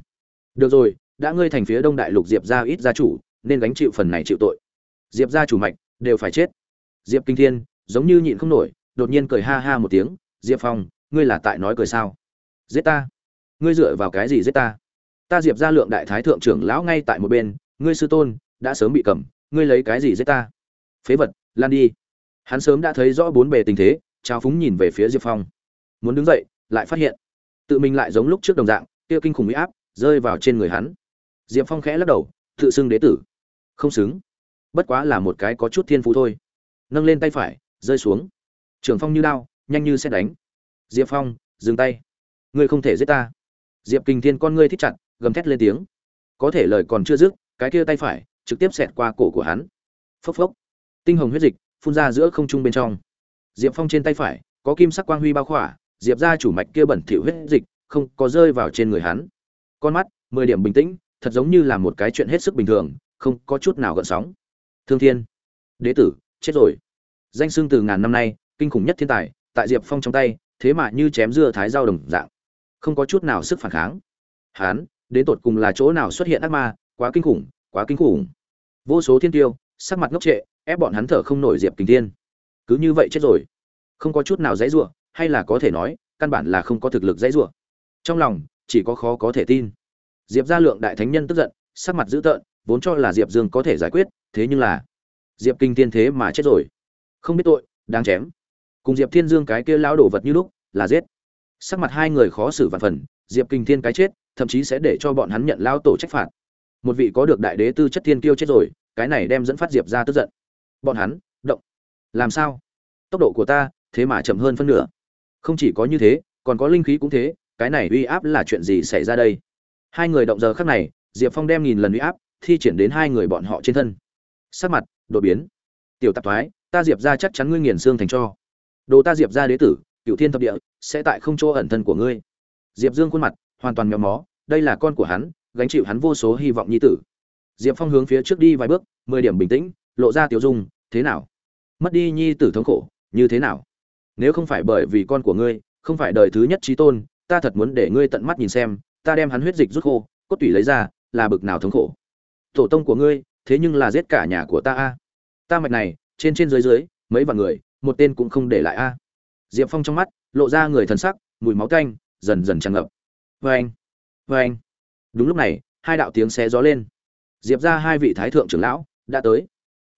Được rồi, đã ngươi thành phía đông đại lục diệp ra ít gia chủ, nên gánh chịu phần này chịu tội. Diệp ra chủ mạch đều phải chết. Diệp kinh thiên, giống như nhịn không nổi, đột nhiên cười ha ha một tiếng, diệp phong, ngươi là tại nói cười sao? Giết ta. Ngươi dựa vào cái gì giết ta? Ta diệp ra lượng đại thái thượng trưởng lão ngay tại một bên, ngươi sư tôn, đã sớm bị cầm, ngươi lấy cái gì giết ta? Phế vật, lan đi. Hắn sớm đã thấy rõ bốn bề tình thế, trao phúng nhìn về phía diệp phong. Muốn đứng dậy, lại phát hiện. Tự mình lại giống lúc trước đồng dạng, kia kinh khủng huy áp, rơi vào trên người hắn. Diệp phong khẽ lắc đầu, tự xưng đế tử. Không xứng. Bất quá là một cái có chút thiên phú thôi. Nâng lên tay phải, rơi xuống. Trường phong như đao, nhanh như xét đánh. Diệp phong, dừng tay. Ngươi không thể giết ta. Diệp kinh thiên con ngươi thích chặt gầm thét lên tiếng. Có thể lời còn chưa dứt, cái kia tay phải trực tiếp xẹt qua cổ của hắn. Phốc phốc. Tinh hồng huyết dịch phun ra giữa không trung bên trong. Diệp phong trên tay phải có kim sắc quang huy bao khỏa, diệp ra chủ mạch kia bẩn thỉu huyết dịch không có rơi vào trên người hắn. Con mắt, mười điểm bình tĩnh, thật giống như là một cái chuyện hết sức bình thường, không có chút nào gợn sóng. Thương thiên. Đế tử, chết rồi. Danh xưng từ ngàn năm nay, kinh khủng nhất thiên tài, tại diệp phong trong tay, thế mà như chém dưa thái dao đồng dạng. Không có chút nào sức phản kháng. Hán đến tột cùng là chỗ nào xuất hiện ác ma, quá kinh khủng, quá kinh khủng. Vô số thiên tiêu, sắc mặt ngốc trệ, ép bọn hắn thở không nổi diệp kình thiên. Cứ như vậy chết rồi. Không có chút nào dãy rủa, hay là có thể nói, căn bản là không có thực lực dãy rủa. Trong lòng, chỉ có khó có thể tin. Diệp gia lượng đại thánh nhân tức giận, sắc mặt dữ tợn, vốn cho là diệp dương có thể giải quyết, thế nhưng là diệp kinh thiên thế mà chết rồi. Không biết tội, đang chém. Cùng diệp thiên dương cái kia lão đổ vật như lúc, là giết. Sắc mặt hai người khó xử vạn phần, diệp kinh thiên cái chết thậm chí sẽ để cho bọn hắn nhận lao tổ trách phạt. Một vị có được đại đế tư chất thiên kiêu chết rồi, cái này đem dẫn phát diệp ra tức giận. Bọn hắn, động. Làm sao? Tốc độ của ta, thế mà chậm hơn phân nửa. Không chỉ có như thế, còn có linh khí cũng thế, cái này uy áp là chuyện gì xảy ra đây? Hai người động giờ khác này, diệp phong đem nghìn lần uy áp, thi triển đến hai người bọn họ trên thân. Sắc mặt, đột biến. Tiểu tạp thoái, ta diệp ra chắc chắn ngươi nghiền xương thành cho. Đồ ta diệp ra đế tử cựu thiên thập địa, sẽ tại không chỗ ẩn thân của ngươi. Diệp dương khuôn mặt hoàn toàn méo mó, đây là con của hắn, gánh chịu hắn vô số hy vọng nhi tử. Diệp phong hướng phía trước đi vài bước, mười điểm bình tĩnh, lộ ra tiểu dung, thế nào? Mất đi nhi tử thống khổ, như thế nào? Nếu không phải bởi vì con của ngươi, không phải đời thứ nhất trí tôn, ta thật muốn để ngươi tận mắt nhìn xem, ta đem hắn huyết dịch rút khô, cốt tủy lấy ra, là bực nào thống khổ. Tổ tông của ngươi, thế nhưng là giết cả nhà của ta a. Ta mạch này, trên trên dưới dưới, mấy vạn người, một tên cũng không để lại a. Diệp phong trong mắt, lộ ra người thần sắc, mùi máu tanh, dần dần tràn ngập vê anh. Vê anh. Đúng lúc này, hai đạo tiếng xé gió lên. Diệp ra hai vị thái thượng trưởng lão, đã tới.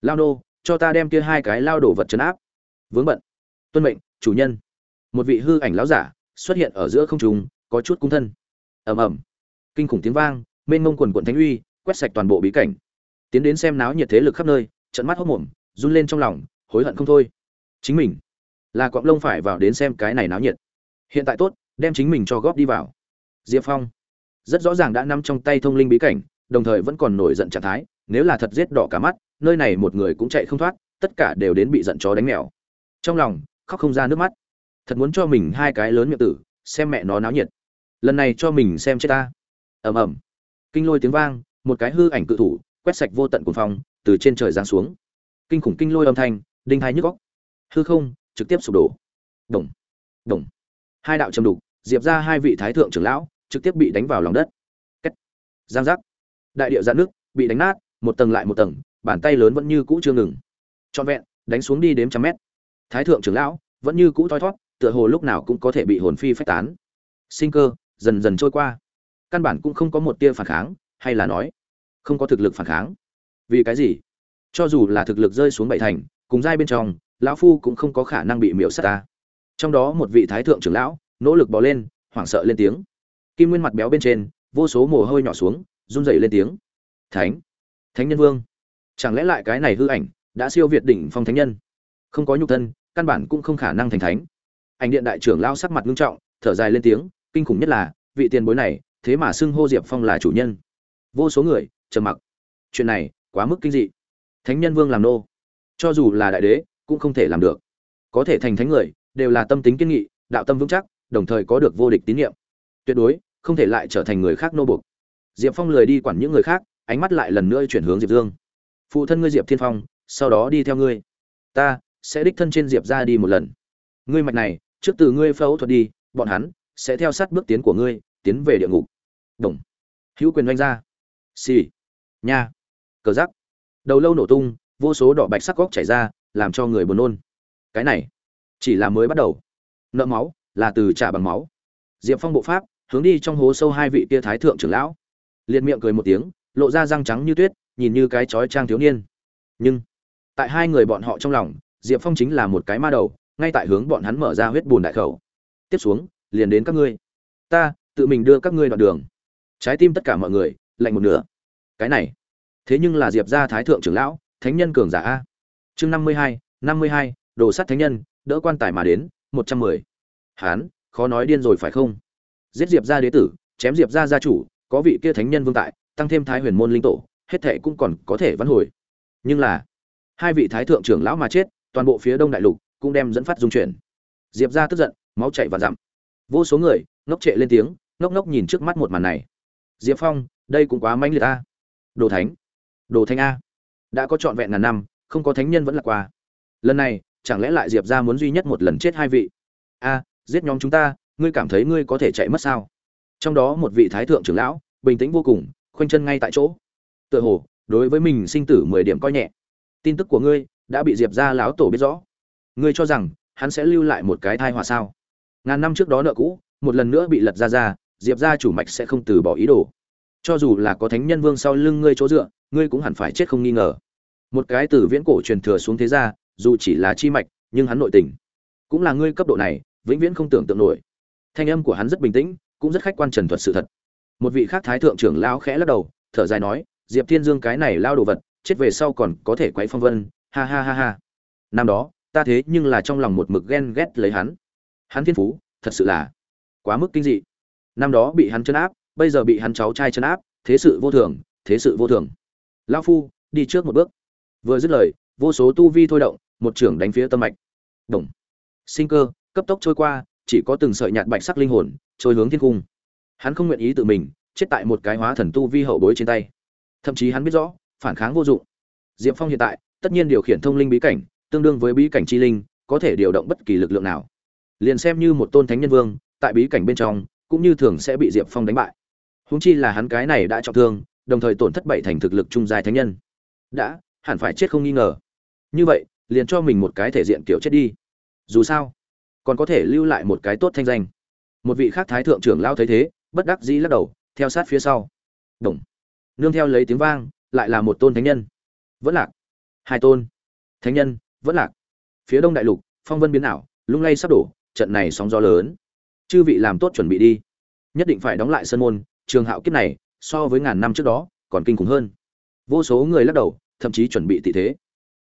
Lao nô, cho ta đem kia hai cái lao đổ vật chấn áp. Vướng bận. Tuân mệnh, chủ nhân. Một vị hư ảnh lão giả, xuất hiện ở giữa không trung, có chút cung thân. Ầm ầm. Kinh khủng tiếng vang, mênh mông quần quận thánh uy, quét sạch toàn bộ bí cảnh. Tiến đến xem náo nhiệt thế lực khắp nơi trận mắt hốc mồm run lên trong lòng, hối hận không thôi. Chính mình. Là quạng lông phải vào đến xem cái này náo nhiệt. Hiện tại tốt, đem chính mình cho góp đi vào diệp phong rất rõ ràng đã nằm trong tay thông linh bí cảnh, đồng thời vẫn còn nổi giận trạng thái, nếu là thật giết đỏ cả mắt, nơi này một người cũng chạy không thoát, tất cả đều đến bị giận chó đánh mèo. Trong lòng, khóc không ra nước mắt. Thật muốn cho mình hai cái lớn miệng tử, xem mẹ nó náo nhiệt. Lần này cho mình xem chết ta. Ầm ầm. Kinh lôi tiếng vang, một cái hư ảnh cự thủ, quét sạch vô tận cuồng phong, từ trên trời giáng xuống. Kinh khủng kinh lôi âm thanh, đinh hai nhức góc hư không, trực tiếp sụp đổ. Đồng đồng hai đạo châm đục diệp ra hai vị thái thượng trưởng lão, trực tiếp bị đánh vào lòng đất. Kết. giang giác. Đại địa dạn nước, bị đánh nát, một tầng lại một tầng, bàn tay lớn vẫn như cũ chưa ngừng. Trọn vẹn, đánh xuống đi đếm trăm mét. Thái thượng trưởng lão, vẫn như cũ thoi thót tựa hồ lúc nào cũng có thể bị hồn phi phách tán. Sinh cơ, dần dần trôi qua. Căn bản cũng không có một tia phản kháng, hay là nói, không có thực lực phản kháng. Vì cái gì? Cho dù là thực lực rơi xuống bảy thành, cùng giai bên trong, lão phu cũng không có khả năng bị miễu sát ta. Trong đó một vị thái thượng trưởng lão nỗ lực bò lên, hoảng sợ lên tiếng. Kim nguyên mặt béo bên trên, vô số mồ hôi nhỏ xuống, run rẩy lên tiếng. Thánh thánh nhân vương. Chẳng lẽ lại cái này hư ảnh đã siêu việt đỉnh phong thánh nhân? Không có nhục thân, căn bản cũng không khả năng thành thánh. Ảnh điện đại trưởng lao sắc mặt nghiêm trọng, thở dài lên tiếng, kinh khủng nhất là, vị tiền bối này, thế mà xưng hô diệp phong là chủ nhân. Vô số người, trầm mặc. Chuyện này, quá mức kinh dị. Thánh nhân vương làm nô. Cho dù là đại đế, cũng không thể làm được. Có thể thành thánh người, đều là tâm tính kiên nghị, đạo tâm vững chắc đồng thời có được vô địch tín nhiệm. Tuyệt đối, không thể lại trở thành người khác nô bục diệp phong lười đi quản những người khác, ánh mắt lại lần nữa chuyển hướng diệp dương. Phụ thân ngươi diệp thiên phong, sau đó đi theo ngươi. Ta sẽ đích thân trên diệp ra đi một lần. Ngươi mạch này, trước từ ngươi phẫu thuật đi, bọn hắn sẽ theo sát bước tiến của ngươi, tiến về địa ngục. Đồng. Hữu quyền doanh ra. Xì. Nha. Cờ giắc đầu lâu nổ tung, vô số đỏ bạch sắc góc chảy ra, làm cho người buồn nôn. Cái này chỉ là mới bắt đầu. Nợ máu là từ trả bằng máu. Diệp phong bộ pháp, hướng đi trong hố sâu hai vị tia thái thượng trưởng lão. Liệt miệng cười một tiếng, lộ ra răng trắng như tuyết, nhìn như cái chói trang thiếu niên. Nhưng, tại hai người bọn họ trong lòng, diệp phong chính là một cái ma đầu, ngay tại hướng bọn hắn mở ra huyết bùn đại khẩu. Tiếp xuống, liền đến các ngươi. Ta, tự mình đưa các ngươi đoạn đường. Trái tim tất cả mọi người, lạnh một nửa. Cái này, thế nhưng là diệp gia thái thượng trưởng lão, thánh nhân cường giả a. Chương năm mươi hai, năm mươi hai, đồ sắt thánh nhân, đỡ quan tài mà đến, một trăm mười hán, khó nói điên rồi phải không? Giết diệp gia đế tử, chém diệp gia gia chủ, có vị kia thánh nhân vương tại, tăng thêm thái huyền môn linh tổ, hết thệ cũng còn có thể vãn hồi. Nhưng là, hai vị thái thượng trưởng lão mà chết, toàn bộ phía đông đại lục cũng đem dẫn phát dung chuyển. Diệp gia tức giận, máu chảy và dặm. Vô số người, ngốc trệ lên tiếng, ngốc ngốc nhìn trước mắt một màn này. Diệp phong, đây cũng quá mãnh liệt a. Đồ thánh đồ thánh a. Đã có trọn vẹn ngàn năm, không có thánh nhân vẫn là qua. Lần này, chẳng lẽ lại diệp ra muốn duy nhất một lần chết hai vị? A giết nhóm chúng ta, ngươi cảm thấy ngươi có thể chạy mất sao? Trong đó một vị thái thượng trưởng lão, bình tĩnh vô cùng, khoanh chân ngay tại chỗ. Tựa hồ, đối với mình sinh tử mười điểm coi nhẹ. Tin tức của ngươi đã bị diệp ra lão tổ biết rõ. Ngươi cho rằng hắn sẽ lưu lại một cái thai họa sao? Ngàn năm trước đó nợ cũ, một lần nữa bị lật ra ra, diệp ra chủ mạch sẽ không từ bỏ ý đồ. Cho dù là có thánh nhân vương sau lưng ngươi chỗ dựa, ngươi cũng hẳn phải chết không nghi ngờ. Một cái từ viễn cổ truyền thừa xuống thế gia, dù chỉ là chi mạch, nhưng hắn nội tình cũng là ngươi cấp độ này vĩnh viễn không tưởng tượng nổi. Thanh âm của hắn rất bình tĩnh, cũng rất khách quan trần thuật sự thật. Một vị khác thái thượng trưởng lão khẽ lắc đầu, thở dài nói, diệp thiên dương cái này lao đồ vật, chết về sau còn có thể quấy phong vân, ha ha ha ha. Năm đó, ta thế nhưng là trong lòng một mực ghen ghét lấy hắn. Hắn thiên phú, thật sự là quá mức kinh dị. Năm đó bị hắn chấn áp, bây giờ bị hắn cháu trai chấn áp, thế sự vô thường, thế sự vô thường. Lão phu, đi trước một bước. Vừa dứt lời, vô số tu vi thôi động, một trưởng đánh phía tâm mạch. Đồng. Sinh cơ cấp tốc trôi qua, chỉ có từng sợi nhạt bạch sắc linh hồn trôi hướng thiên cung. Hắn không nguyện ý tự mình chết tại một cái hóa thần tu vi hậu bối trên tay. Thậm chí hắn biết rõ, phản kháng vô dụng. Diệp phong hiện tại, tất nhiên điều khiển thông linh bí cảnh, tương đương với bí cảnh chi linh, có thể điều động bất kỳ lực lượng nào. Liền xem như một tôn thánh nhân vương, tại bí cảnh bên trong, cũng như thường sẽ bị diệp phong đánh bại. Húng chi là hắn cái này đã trọng thương, đồng thời tổn thất bảy thành thực lực trung giai thánh nhân. Đã, hẳn phải chết không nghi ngờ. Như vậy, liền cho mình một cái thể diện kiểu chết đi. Dù sao còn có thể lưu lại một cái tốt thanh danh. Một vị khác thái thượng trưởng lao thấy thế, bất đắc dĩ lắc đầu, theo sát phía sau. Đồng. Nương theo lấy tiếng vang, lại là một tôn thánh nhân. Vẫn lạc. Hai tôn. Thánh nhân, vẫn lạc. Phía đông đại lục, phong vân biến ảo, lung lay sắp đổ, trận này sóng gió lớn. Chư vị làm tốt chuẩn bị đi. Nhất định phải đóng lại sân môn, trường hạo kiếp này, so với ngàn năm trước đó, còn kinh khủng hơn. Vô số người lắc đầu, thậm chí chuẩn bị tị thế.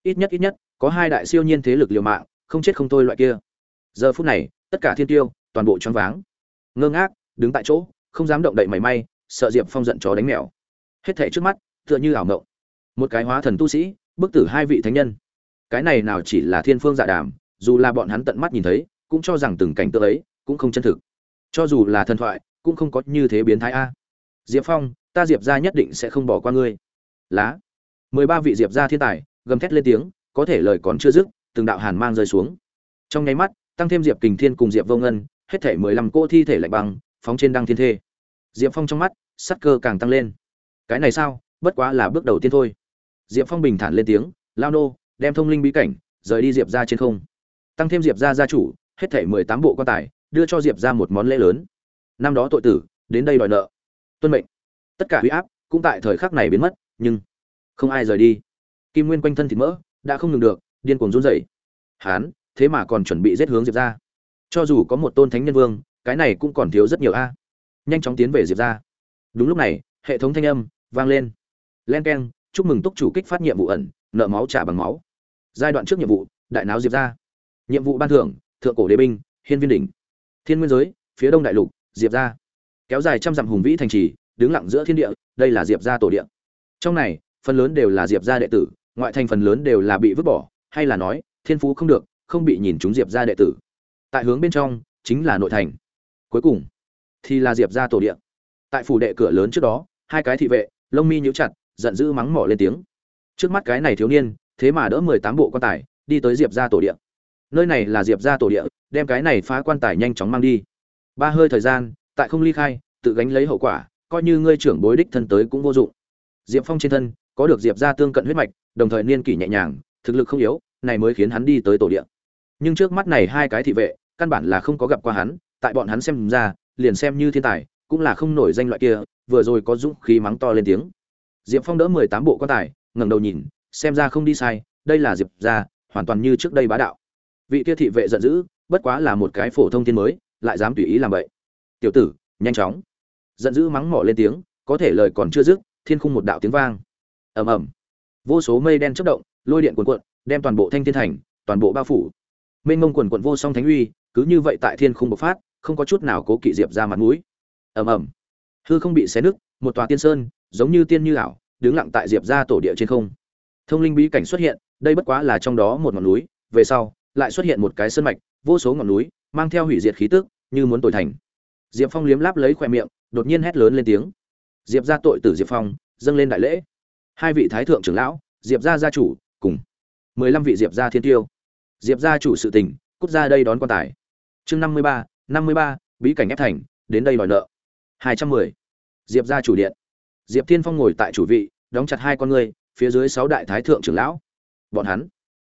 Ít nhất ít nhất, có hai đại siêu nhiên thế lực liều mạng, không chết không thôi loại kia giờ phút này, tất cả thiên tiêu, toàn bộ choáng váng. Ngơ ngác, đứng tại chỗ, không dám động đậy mảy may, sợ diệp phong giận chó đánh mèo. Hết thảy trước mắt, tựa như ảo mộng. Một cái hóa thần tu sĩ, bức tử hai vị thánh nhân. Cái này nào chỉ là thiên phương dạ đàm, dù là bọn hắn tận mắt nhìn thấy, cũng cho rằng từng cảnh tượng ấy cũng không chân thực. Cho dù là thần thoại, cũng không có như thế biến thái a. Diệp phong, ta diệp ra nhất định sẽ không bỏ qua ngươi. Lá. Mười ba vị diệp ra thiên tài, gầm thét lên tiếng, có thể lời còn chưa dứt, từng đạo hàn mang rơi xuống. Trong nháy mắt tăng thêm diệp kình thiên cùng diệp vô ngân, hết thể mười lăm cỗ thi thể lạnh băng, phóng trên đăng thiên thê. Diệp phong trong mắt, sắc cơ càng tăng lên. Cái này sao? Bất quá là bước đầu tiên thôi. Diệp phong bình thản lên tiếng, lao nô, đem thông linh bí cảnh, rời đi diệp ra trên không. Tăng thêm diệp ra gia chủ, hết thể mười tám bộ quan tài, đưa cho diệp ra một món lễ lớn. Năm đó tội tử, đến đây đòi nợ. Tuân mệnh. Tất cả huy áp, cũng tại thời khắc này biến mất, nhưng không ai rời đi. Kim nguyên quanh thân thịt mỡ, đã không ngừng được, điên cuồng run rẩy. Hán thế mà còn chuẩn bị giết hướng diệp ra cho dù có một tôn thánh nhân vương, cái này cũng còn thiếu rất nhiều a. Nhanh chóng tiến về diệp ra đúng lúc này, hệ thống thanh âm vang lên. Len k e n chúc mừng túc chủ kích phát nhiệm vụ ẩn, nợ máu trả bằng máu. Giai đoạn trước nhiệm vụ, đại náo diệp ra nhiệm vụ ban thưởng, thượng cổ đế binh, hiên viên đỉnh. Thiên nguyên giới, phía đông đại lục, diệp ra kéo dài trăm dặm hùng vĩ thành trì, đứng lặng giữa thiên địa, đây là diệp ra tổ địa. Trong này, phần lớn đều là diệp ra đệ tử, ngoại thành phần lớn đều là bị vứt bỏ, hay là nói, thiên phú không được không bị nhìn chúng diệp ra đệ tử. Tại hướng bên trong, chính là nội thành. Cuối cùng, thì là diệp ra tổ địa. Tại phủ đệ cửa lớn trước đó, hai cái thị vệ, lông mi nhíu chặt, giận dữ mắng mỏ lên tiếng. Trước mắt cái này thiếu niên, thế mà đỡ mười tám bộ quan tài, đi tới diệp ra tổ địa. Nơi này là diệp ra tổ địa, đem cái này phá quan tài nhanh chóng mang đi. Ba hơi thời gian, tại không ly khai, tự gánh lấy hậu quả, coi như ngươi trưởng bối đích thân tới cũng vô dụng. Diệp phong trên thân, có được diệp ra tương cận huyết mạch, đồng thời niên kỷ nhẹ nhàng, thực lực không yếu, này mới khiến hắn đi tới tổ địa nhưng trước mắt này hai cái thị vệ, căn bản là không có gặp qua hắn, tại bọn hắn xem ra, liền xem như thiên tài, cũng là không nổi danh loại kia, vừa rồi có dũng khí mắng to lên tiếng. Diệp phong đỡ mười tám bộ quan tài, ngẩng đầu nhìn, xem ra không đi sai, đây là diệp ra hoàn toàn như trước đây bá đạo. Vị kia thị vệ giận dữ, bất quá là một cái phổ thông thiên mới, lại dám tùy ý làm vậy tiểu tử, nhanh chóng. Giận dữ mắng mỏ lên tiếng, có thể lời còn chưa dứt, thiên khung một đạo tiếng vang. Ầm ầm. Vô số mây đen chớp động, lôi điện cuồn cuộn, đem toàn bộ thanh thiên thành, toàn bộ bao phủ mênh mông quần quận vô song thánh uy, cứ như vậy tại thiên khung bộc phát, không có chút nào cố kỵ diệp ra mặt mũi. Ầm ầm. Hư không bị xé nứt, một tòa tiên sơn, giống như tiên như ảo, đứng lặng tại diệp ra tổ địa trên không. Thông linh bí cảnh xuất hiện, đây bất quá là trong đó một ngọn núi, về sau, lại xuất hiện một cái sơn mạch, vô số ngọn núi, mang theo hủy diệt khí tức, như muốn tồi thành. Diệp phong liếm láp lấy khoe miệng, đột nhiên hét lớn lên tiếng. Diệp ra tội tử diệp phong, dâng lên đại lễ. Hai vị thái thượng trưởng lão, diệp gia gia chủ, cùng mười lăm vị diệp gia thiên tiêu diệp gia chủ sự tình cút ra đây đón quan tài. Chương năm mươi ba năm mươi ba bí cảnh ép thành đến đây đòi nợ. hai trăm mười. Diệp gia chủ điện. Diệp thiên phong ngồi tại chủ vị đóng chặt hai con người, phía dưới sáu đại thái thượng trưởng lão. Bọn hắn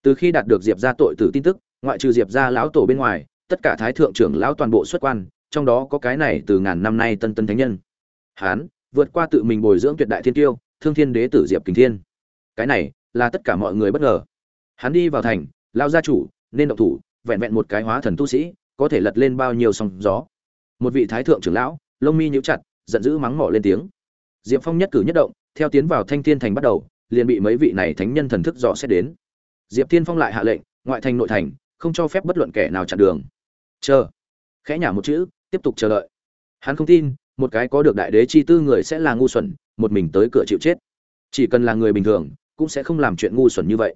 từ khi đạt được diệp gia tội tử tin tức ngoại trừ diệp gia lão tổ bên ngoài tất cả thái thượng trưởng lão toàn bộ xuất quan trong đó có cái này từ ngàn năm nay tân tân thánh nhân. Hắn vượt qua tự mình bồi dưỡng tuyệt đại thiên tiêu thương thiên đế tử diệp kình thiên. Cái này là tất cả mọi người bất ngờ. Hắn đi vào thành lao gia chủ, nên động thủ, vẹn vẹn một cái hóa thần tu sĩ, có thể lật lên bao nhiêu sóng gió. Một vị thái thượng trưởng lão, lông mi nhíu chặt, giận dữ mắng mỏ lên tiếng. Diệp phong nhất cử nhất động, theo tiến vào thanh thiên thành bắt đầu, liền bị mấy vị này thánh nhân thần thức dò xét đến. Diệp thiên phong lại hạ lệnh, ngoại thành nội thành, không cho phép bất luận kẻ nào chặn đường. Chờ. Khẽ nhả một chữ, tiếp tục chờ đợi. Hắn không tin, một cái có được đại đế chi tư người sẽ là ngu xuẩn, một mình tới cửa chịu chết. Chỉ cần là người bình thường, cũng sẽ không làm chuyện ngu xuẩn như vậy.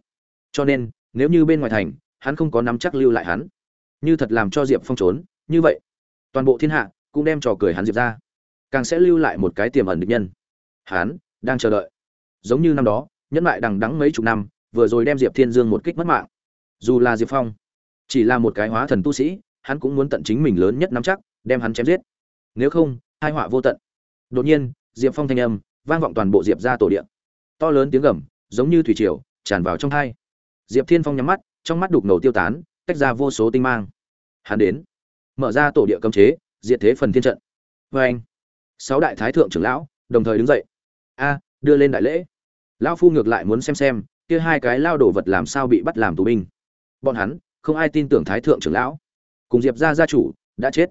Cho nên nếu như bên ngoài thành, hắn không có nắm chắc lưu lại hắn. Như thật làm cho diệp phong trốn, như vậy, toàn bộ thiên hạ cũng đem trò cười hắn diệp ra. Càng sẽ lưu lại một cái tiềm ẩn địch nhân. Hắn đang chờ đợi. Giống như năm đó, nhẫn lại đằng đắng mấy chục năm, vừa rồi đem diệp thiên dương một kích mất mạng. Dù là diệp phong, chỉ là một cái hóa thần tu sĩ, hắn cũng muốn tận chính mình lớn nhất nắm chắc, đem hắn chém giết. Nếu không hai họa vô tận. Đột nhiên, diệp phong thanh âm vang vọng toàn bộ diệp ra tổ điện to lớn tiếng gầm, giống như thủy triều, tràn vào trong thai diệp thiên phong nhắm mắt trong mắt đục ngầu tiêu tán tách ra vô số tinh mang. Hắn đến mở ra tổ địa cấm chế diệt thế phần thiên trận. Vê anh sáu đại thái thượng trưởng lão đồng thời đứng dậy. A đưa lên đại lễ. Lão phu ngược lại muốn xem xem kia hai cái lao đổ vật làm sao bị bắt làm tù binh. Bọn hắn không ai tin tưởng thái thượng trưởng lão. Cùng diệp gia gia chủ đã chết.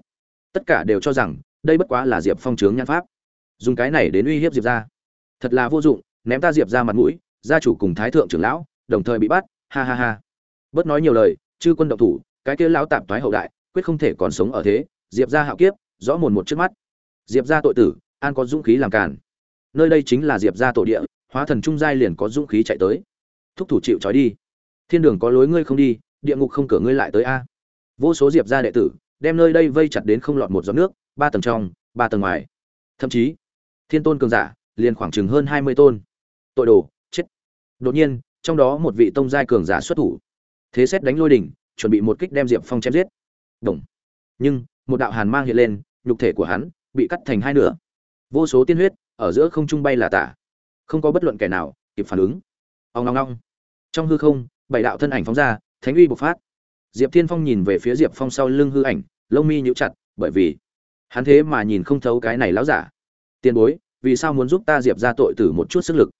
Tất cả đều cho rằng đây bất quá là diệp phong trướng nhãn pháp. Dùng cái này đến uy hiếp diệp gia, thật là vô dụng ném ta diệp ra mặt mũi gia chủ cùng thái thượng trưởng lão đồng thời bị bắt ha ha ha. Bớt nói nhiều lời, chư quân động thủ, cái kia lão tạp thoái hậu đại, quyết không thể còn sống ở thế, diệp ra hạo kiếp, rõ mồn một trước mắt. Diệp ra tội tử, an có dũng khí làm cản nơi đây chính là diệp ra tổ địa, hóa thần trung giai liền có dũng khí chạy tới. Thúc thủ chịu trói đi. Thiên đường có lối ngươi không đi, địa ngục không cửa ngươi lại tới a. Vô số diệp ra đệ tử, đem nơi đây vây chặt đến không lọt một giọt nước, ba tầng trong, ba tầng ngoài. Thậm chí, thiên tôn cường giả, liền khoảng chừng hơn hai mươi tôn. Tội đồ, chết. Đột nhiên trong đó một vị tông giai cường giả xuất thủ. Thế xét đánh lôi đỉnh, chuẩn bị một kích đem diệp phong chém giết. Đồng. Nhưng, một đạo hàn mang hiện lên, nhục thể của hắn bị cắt thành hai nửa. Vô số tiên huyết ở giữa không trung bay là tả. Không có bất luận kẻ nào kịp phản ứng. Ông long long trong hư không, bảy đạo thân ảnh phóng ra, thánh uy bộc phát. Diệp thiên phong nhìn về phía diệp phong sau lưng hư ảnh, lông mi nhíu chặt, bởi vì hắn thế mà nhìn không thấu cái này láo giả. Tiền bối, vì sao muốn giúp ta diệp ra tội tử một chút sức lực?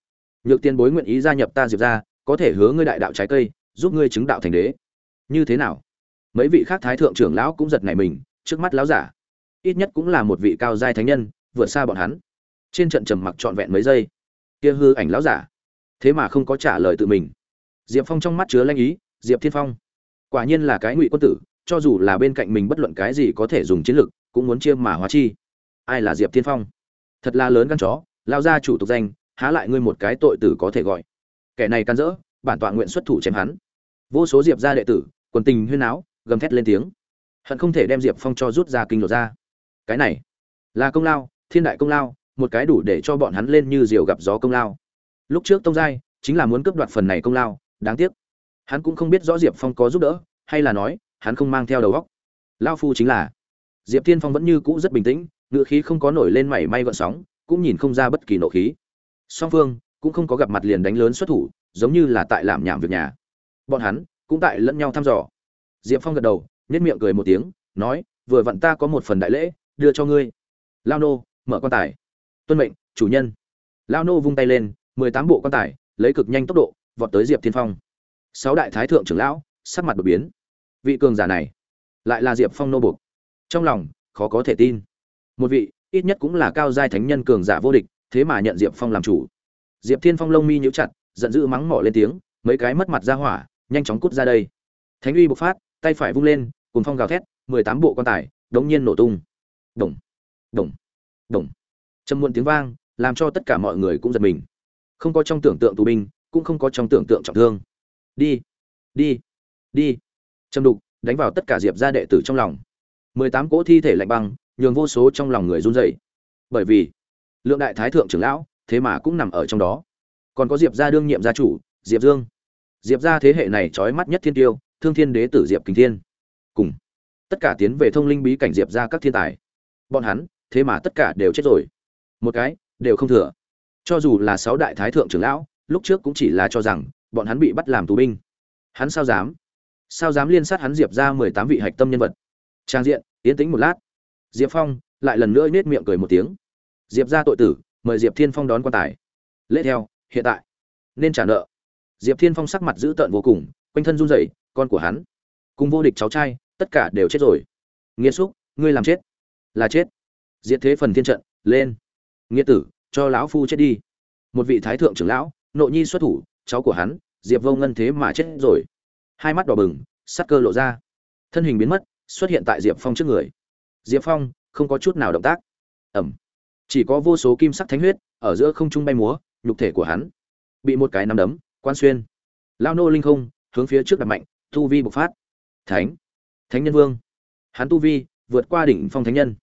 Nhược tiền bối nguyện ý gia nhập ta diệp ra có thể hứa ngươi đại đạo trái cây, giúp ngươi chứng đạo thành đế. Như thế nào? Mấy vị khác thái thượng trưởng lão cũng giật nảy mình, trước mắt lão giả, ít nhất cũng là một vị cao giai thánh nhân, vượt xa bọn hắn. Trên trận trầm mặc trọn vẹn mấy giây, kia hư ảnh lão giả, thế mà không có trả lời tự mình. Diệp phong trong mắt chứa lanh ý, diệp thiên phong, quả nhiên là cái ngụy quân tử, cho dù là bên cạnh mình bất luận cái gì có thể dùng chiến lực, cũng muốn chiêm mà hóa chi. Ai là diệp thiên phong? Thật là lớn gan chó lao ra chủ tục danh, há lại ngươi một cái tội tử có thể gọi kẻ này can dỡ, bản tọa nguyện xuất thủ chém hắn. Vô số diệp gia đệ tử, quần tình huyên áo gầm thét lên tiếng. Hận không thể đem diệp phong cho rút ra kinh lột ra. Cái này là công lao, thiên đại công lao, một cái đủ để cho bọn hắn lên như diều gặp gió công lao. Lúc trước tông giai, chính là muốn cướp đoạt phần này công lao, đáng tiếc. Hắn cũng không biết rõ diệp phong có giúp đỡ, hay là nói, hắn không mang theo đầu góc lao phu chính là diệp tiên phong vẫn như cũ rất bình tĩnh ngự khí không có nổi lên mảy may gọn sóng, cũng nhìn không ra bất kỳ nộ khí. Song phương cũng không có gặp mặt liền đánh lớn xuất thủ, giống như là tại làm nhảm việc nhà. Bọn hắn cũng tại lẫn nhau thăm dò. Diệp phong gật đầu nhét miệng cười một tiếng, nói, vừa vặn ta có một phần đại lễ, đưa cho ngươi. Lao nô, mở quan tài. Tuân mệnh, chủ nhân. Lao nô vung tay lên, mười tám bộ quan tài, lấy cực nhanh tốc độ, vọt tới diệp thiên phong. Sáu đại thái thượng trưởng lão, sắc mặt đột biến. Vị cường giả này, lại là diệp phong nô buộc. Trong lòng, khó có thể tin. Một vị, ít nhất cũng là cao giai thánh nhân cường giả vô địch, thế mà nhận diệp phong làm chủ diệp thiên phong lông mi nhíu chặt, giận dữ mắng mỏ lên tiếng, mấy cái mất mặt ra hỏa, nhanh chóng cút ra đây. Thánh uy bộc phát, tay phải vung lên cùng phong gào thét, mười tám bộ quan tài, đống nhiên nổ tung. Đồng đồng đồng trầm muộn tiếng vang, làm cho tất cả mọi người cũng giật mình. Không có trong tưởng tượng tù binh, cũng không có trong tưởng tượng trọng thương. Đi đi đi. Trầm đục, đánh vào tất cả diệp gia đệ tử trong lòng. mười tám cỗ thi thể lạnh băng, nhường vô số trong lòng người run rẩy. Bởi vì, lượng đại thái thượng trưởng lão thế mà cũng nằm ở trong đó. Còn có diệp gia đương nhiệm gia chủ, diệp dương. Diệp gia thế hệ này trói mắt nhất thiên tiêu, thương thiên đế tử diệp kính thiên. Cùng, tất cả tiến về thông linh bí cảnh diệp gia các thiên tài. Bọn hắn, thế mà tất cả đều chết rồi. Một cái, đều không thừa. Cho dù là sáu đại thái thượng trưởng lão, lúc trước cũng chỉ là cho rằng, bọn hắn bị bắt làm tù binh. Hắn sao dám? Sao dám liên sát hắn diệp ra mười tám vị hạch tâm nhân vật? Trang diện yến tĩnh một lát. Diệp phong lại lần nữa nết miệng cười một tiếng. Diệp ra tội tử mời diệp thiên phong đón quan tài. Lễ theo, hiện tại. Nên trả nợ. Diệp thiên phong sắc mặt dữ tợn vô cùng, quanh thân run rẩy, con của hắn. Cùng vô địch cháu trai, tất cả đều chết rồi. Nghĩa xúc, ngươi làm chết. Là chết. Diệt thế phần thiên trận, lên. Nghĩa tử, cho lão phu chết đi. Một vị thái thượng trưởng lão, nội nhi xuất thủ, cháu của hắn, diệp vô ngân thế mà chết rồi. Hai mắt đỏ bừng, sắc cơ lộ ra. Thân hình biến mất, xuất hiện tại diệp phong trước người. Diệp phong, không có chút nào động tác. Ẩm chỉ có vô số kim sắc thánh huyết ở giữa không trung bay múa, nhục thể của hắn bị một cái nắm đấm quan xuyên. Lao nô linh không, hướng phía trước đặt mạnh, tu vi bộc phát. Thánh thánh nhân vương. Hắn tu vi vượt qua đỉnh phong thánh nhân.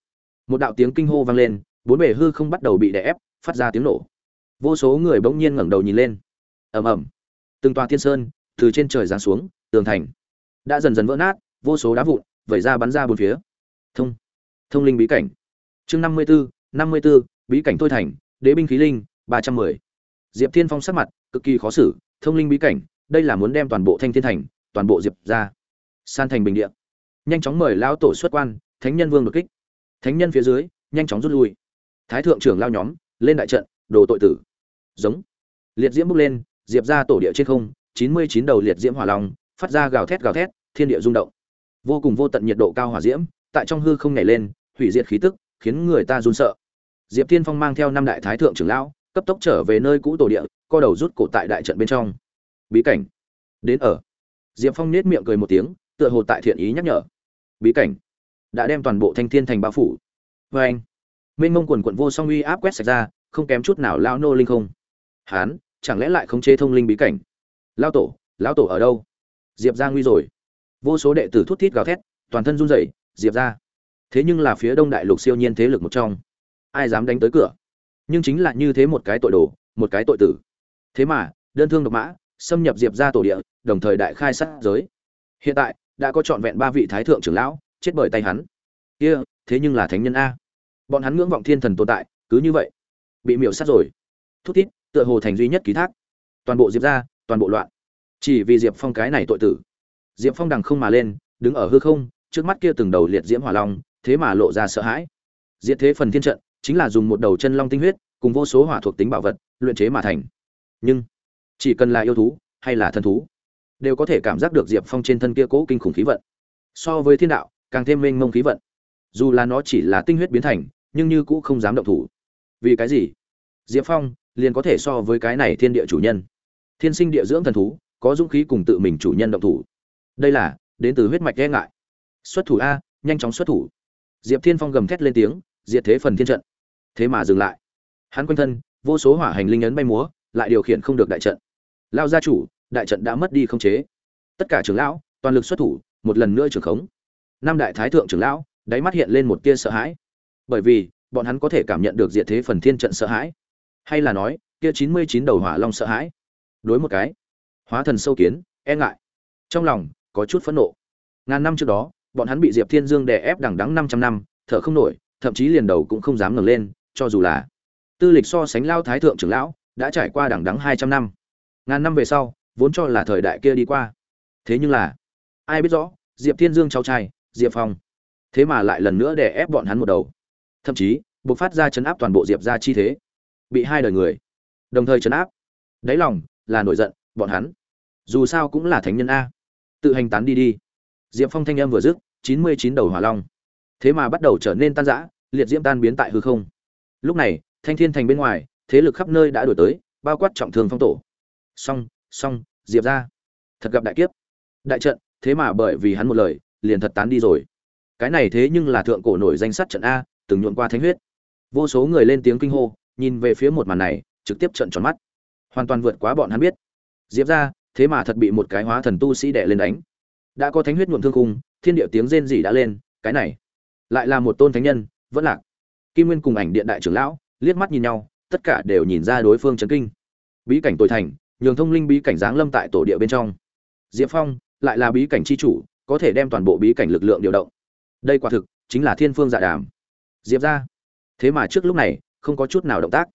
Một đạo tiếng kinh hô vang lên, bốn bể hư không bắt đầu bị đè ép, phát ra tiếng nổ. Vô số người bỗng nhiên ngẩng đầu nhìn lên. Ầm ầm. Từng tòa thiên sơn từ trên trời giáng xuống, tường thành đã dần dần vỡ nát, vô số đá vụn vẩy ra bắn ra bốn phía. Thông thông linh bí cảnh. Chương năm mươi bốn năm mươi b bí cảnh thôi thành, đế binh khí linh, ba trăm mười. Diệp thiên phong sắc mặt cực kỳ khó xử, thông linh bí cảnh, đây là muốn đem toàn bộ thanh thiên thành, toàn bộ diệp ra. San thành bình địa. Nhanh chóng mời lao tổ xuất quan, thánh nhân vương đột kích. Thánh nhân phía dưới, nhanh chóng rút lui. Thái thượng trưởng lao nhóm, lên đại trận, đồ tội tử. Giống. Liệt diễm bốc lên, diệp ra tổ địa trên không, chín mươi chín đầu liệt diễm hỏa long, phát ra gào thét gào thét, thiên địa rung động. Vô cùng vô tận nhiệt độ cao hỏa diễm, tại trong hư không nhảy lên, hủy diệt khí tức khiến người ta run sợ. Diệp thiên phong mang theo năm đại thái thượng trưởng lão, cấp tốc trở về nơi cũ tổ địa, co đầu rút cổ tại đại trận bên trong. Bí cảnh. Đến ở. Diệp phong nết miệng cười một tiếng, tựa hồ tại thiện ý nhắc nhở. Bí cảnh. Đã đem toàn bộ thanh thiên thành bao phủ. Vê anh. Mênh mông quần quận vô song uy áp quét sạch ra, không kém chút nào lao nô linh không. Hán, chẳng lẽ lại khống chế thông linh bí cảnh? Lao tổ, lão tổ ở đâu? Diệp ra nguy rồi. Vô số đệ tử thút thít gào thét, toàn thân run rẩy, diệp ra thế nhưng là phía đông đại lục siêu nhiên thế lực một trong. Ai dám đánh tới cửa? Nhưng chính là như thế một cái tội đồ, một cái tội tử. Thế mà, đơn thương độc mã, xâm nhập diệp ra tổ địa, đồng thời đại khai sát giới. Hiện tại, đã có trọn vẹn ba vị thái thượng trưởng lão, chết bởi tay hắn. Kia, thế nhưng là thánh nhân a. Bọn hắn ngưỡng vọng thiên thần tồn tại, cứ như vậy. Bị miểu sát rồi. Thút thít, tựa hồ thành duy nhất ký thác. Toàn bộ diệp ra toàn bộ loạn. Chỉ vì diệp phong cái này tội tử. Diệp phong đằng không mà lên, đứng ở hư không, trước mắt kia từng đầu liệt diễm hỏa long thế mà lộ ra sợ hãi. Diệt thế phần thiên trận chính là dùng một đầu chân long tinh huyết cùng vô số hỏa thuộc tính bảo vật luyện chế mà thành. Nhưng chỉ cần là yêu thú hay là thần thú đều có thể cảm giác được diệp phong trên thân kia cố kinh khủng khí vận. So với thiên đạo, càng thêm mênh mông khí vận. Dù là nó chỉ là tinh huyết biến thành, nhưng như cũ không dám động thủ. Vì cái gì? Diệp phong liền có thể so với cái này thiên địa chủ nhân. Thiên sinh địa dưỡng thần thú, có dũng khí cùng tự mình chủ nhân động thủ. Đây là đến từ huyết mạch e ngại. Xuất thủ a, nhanh chóng xuất thủ diệp thiên phong gầm thét lên tiếng, diệt thế phần thiên trận. Thế mà dừng lại. Hắn quanh thân, vô số hỏa hành linh ấn bay múa, lại điều khiển không được đại trận. Lao gia chủ, đại trận đã mất đi không chế. Tất cả trưởng lão, toàn lực xuất thủ, một lần nữa trưởng khống. Năm đại thái thượng trưởng lão, đáy mắt hiện lên một tia sợ hãi. Bởi vì, bọn hắn có thể cảm nhận được diệt thế phần thiên trận sợ hãi. Hay là nói, kia chín mươi chín đầu hỏa long sợ hãi. Đối một cái, hóa thần sâu kiến e ngại. Trong lòng, có chút phẫn nộ. Ngàn năm trước đó bọn hắn bị diệp thiên dương đè ép đằng đắng năm trăm năm, thở không nổi, thậm chí liền đầu cũng không dám ngẩng lên, cho dù là tư lịch so sánh lao thái thượng trưởng lão, đã trải qua đằng đắng hai trăm năm. Ngàn năm về sau, vốn cho là thời đại kia đi qua. Thế nhưng là, ai biết rõ, diệp thiên dương cháu trai, diệp phong, thế mà lại lần nữa đè ép bọn hắn một đầu. Thậm chí, buộc phát ra chấn áp toàn bộ diệp ra chi thế. Bị hai đời người, đồng thời chấn áp. Đáy lòng là nổi giận, bọn hắn dù sao cũng là thánh nhân a. Tự hành tán đi đi diệp phong thanh âm vừa dứt, chín mươi chín đầu hỏa long. Thế mà bắt đầu trở nên tan rã, liệt diễm tan biến tại hư không. Lúc này, thanh thiên thành bên ngoài, thế lực khắp nơi đã đuổi tới, bao quát trọng thương phong tổ. Song song diệp ra. Thật gặp đại kiếp. Đại trận, thế mà bởi vì hắn một lời, liền thật tán đi rồi. Cái này thế nhưng là thượng cổ nổi danh sắt trận a, từng nhuộm qua thánh huyết. Vô số người lên tiếng kinh hô, nhìn về phía một màn này, trực tiếp trận tròn mắt. Hoàn toàn vượt quá bọn hắn biết. Diệp ra, thế mà thật bị một cái hóa thần tu sĩ đệ lên đánh đã có thánh huyết nhuộm thương cung thiên địa tiếng rên rỉ đã lên, cái này lại là một tôn thánh nhân, vẫn lạc. Kim nguyên cùng ảnh điện đại trưởng lão liếc mắt nhìn nhau, tất cả đều nhìn ra đối phương chấn kinh. Bí cảnh tội thành, nhường thông linh bí cảnh giáng lâm tại tổ địa bên trong. Diệp phong lại là bí cảnh c h i chủ, có thể đem toàn bộ bí cảnh lực lượng điều động. Đây quả thực chính là thiên phương dạ đàm. Diệp ra, thế mà trước lúc này không có chút nào động tác.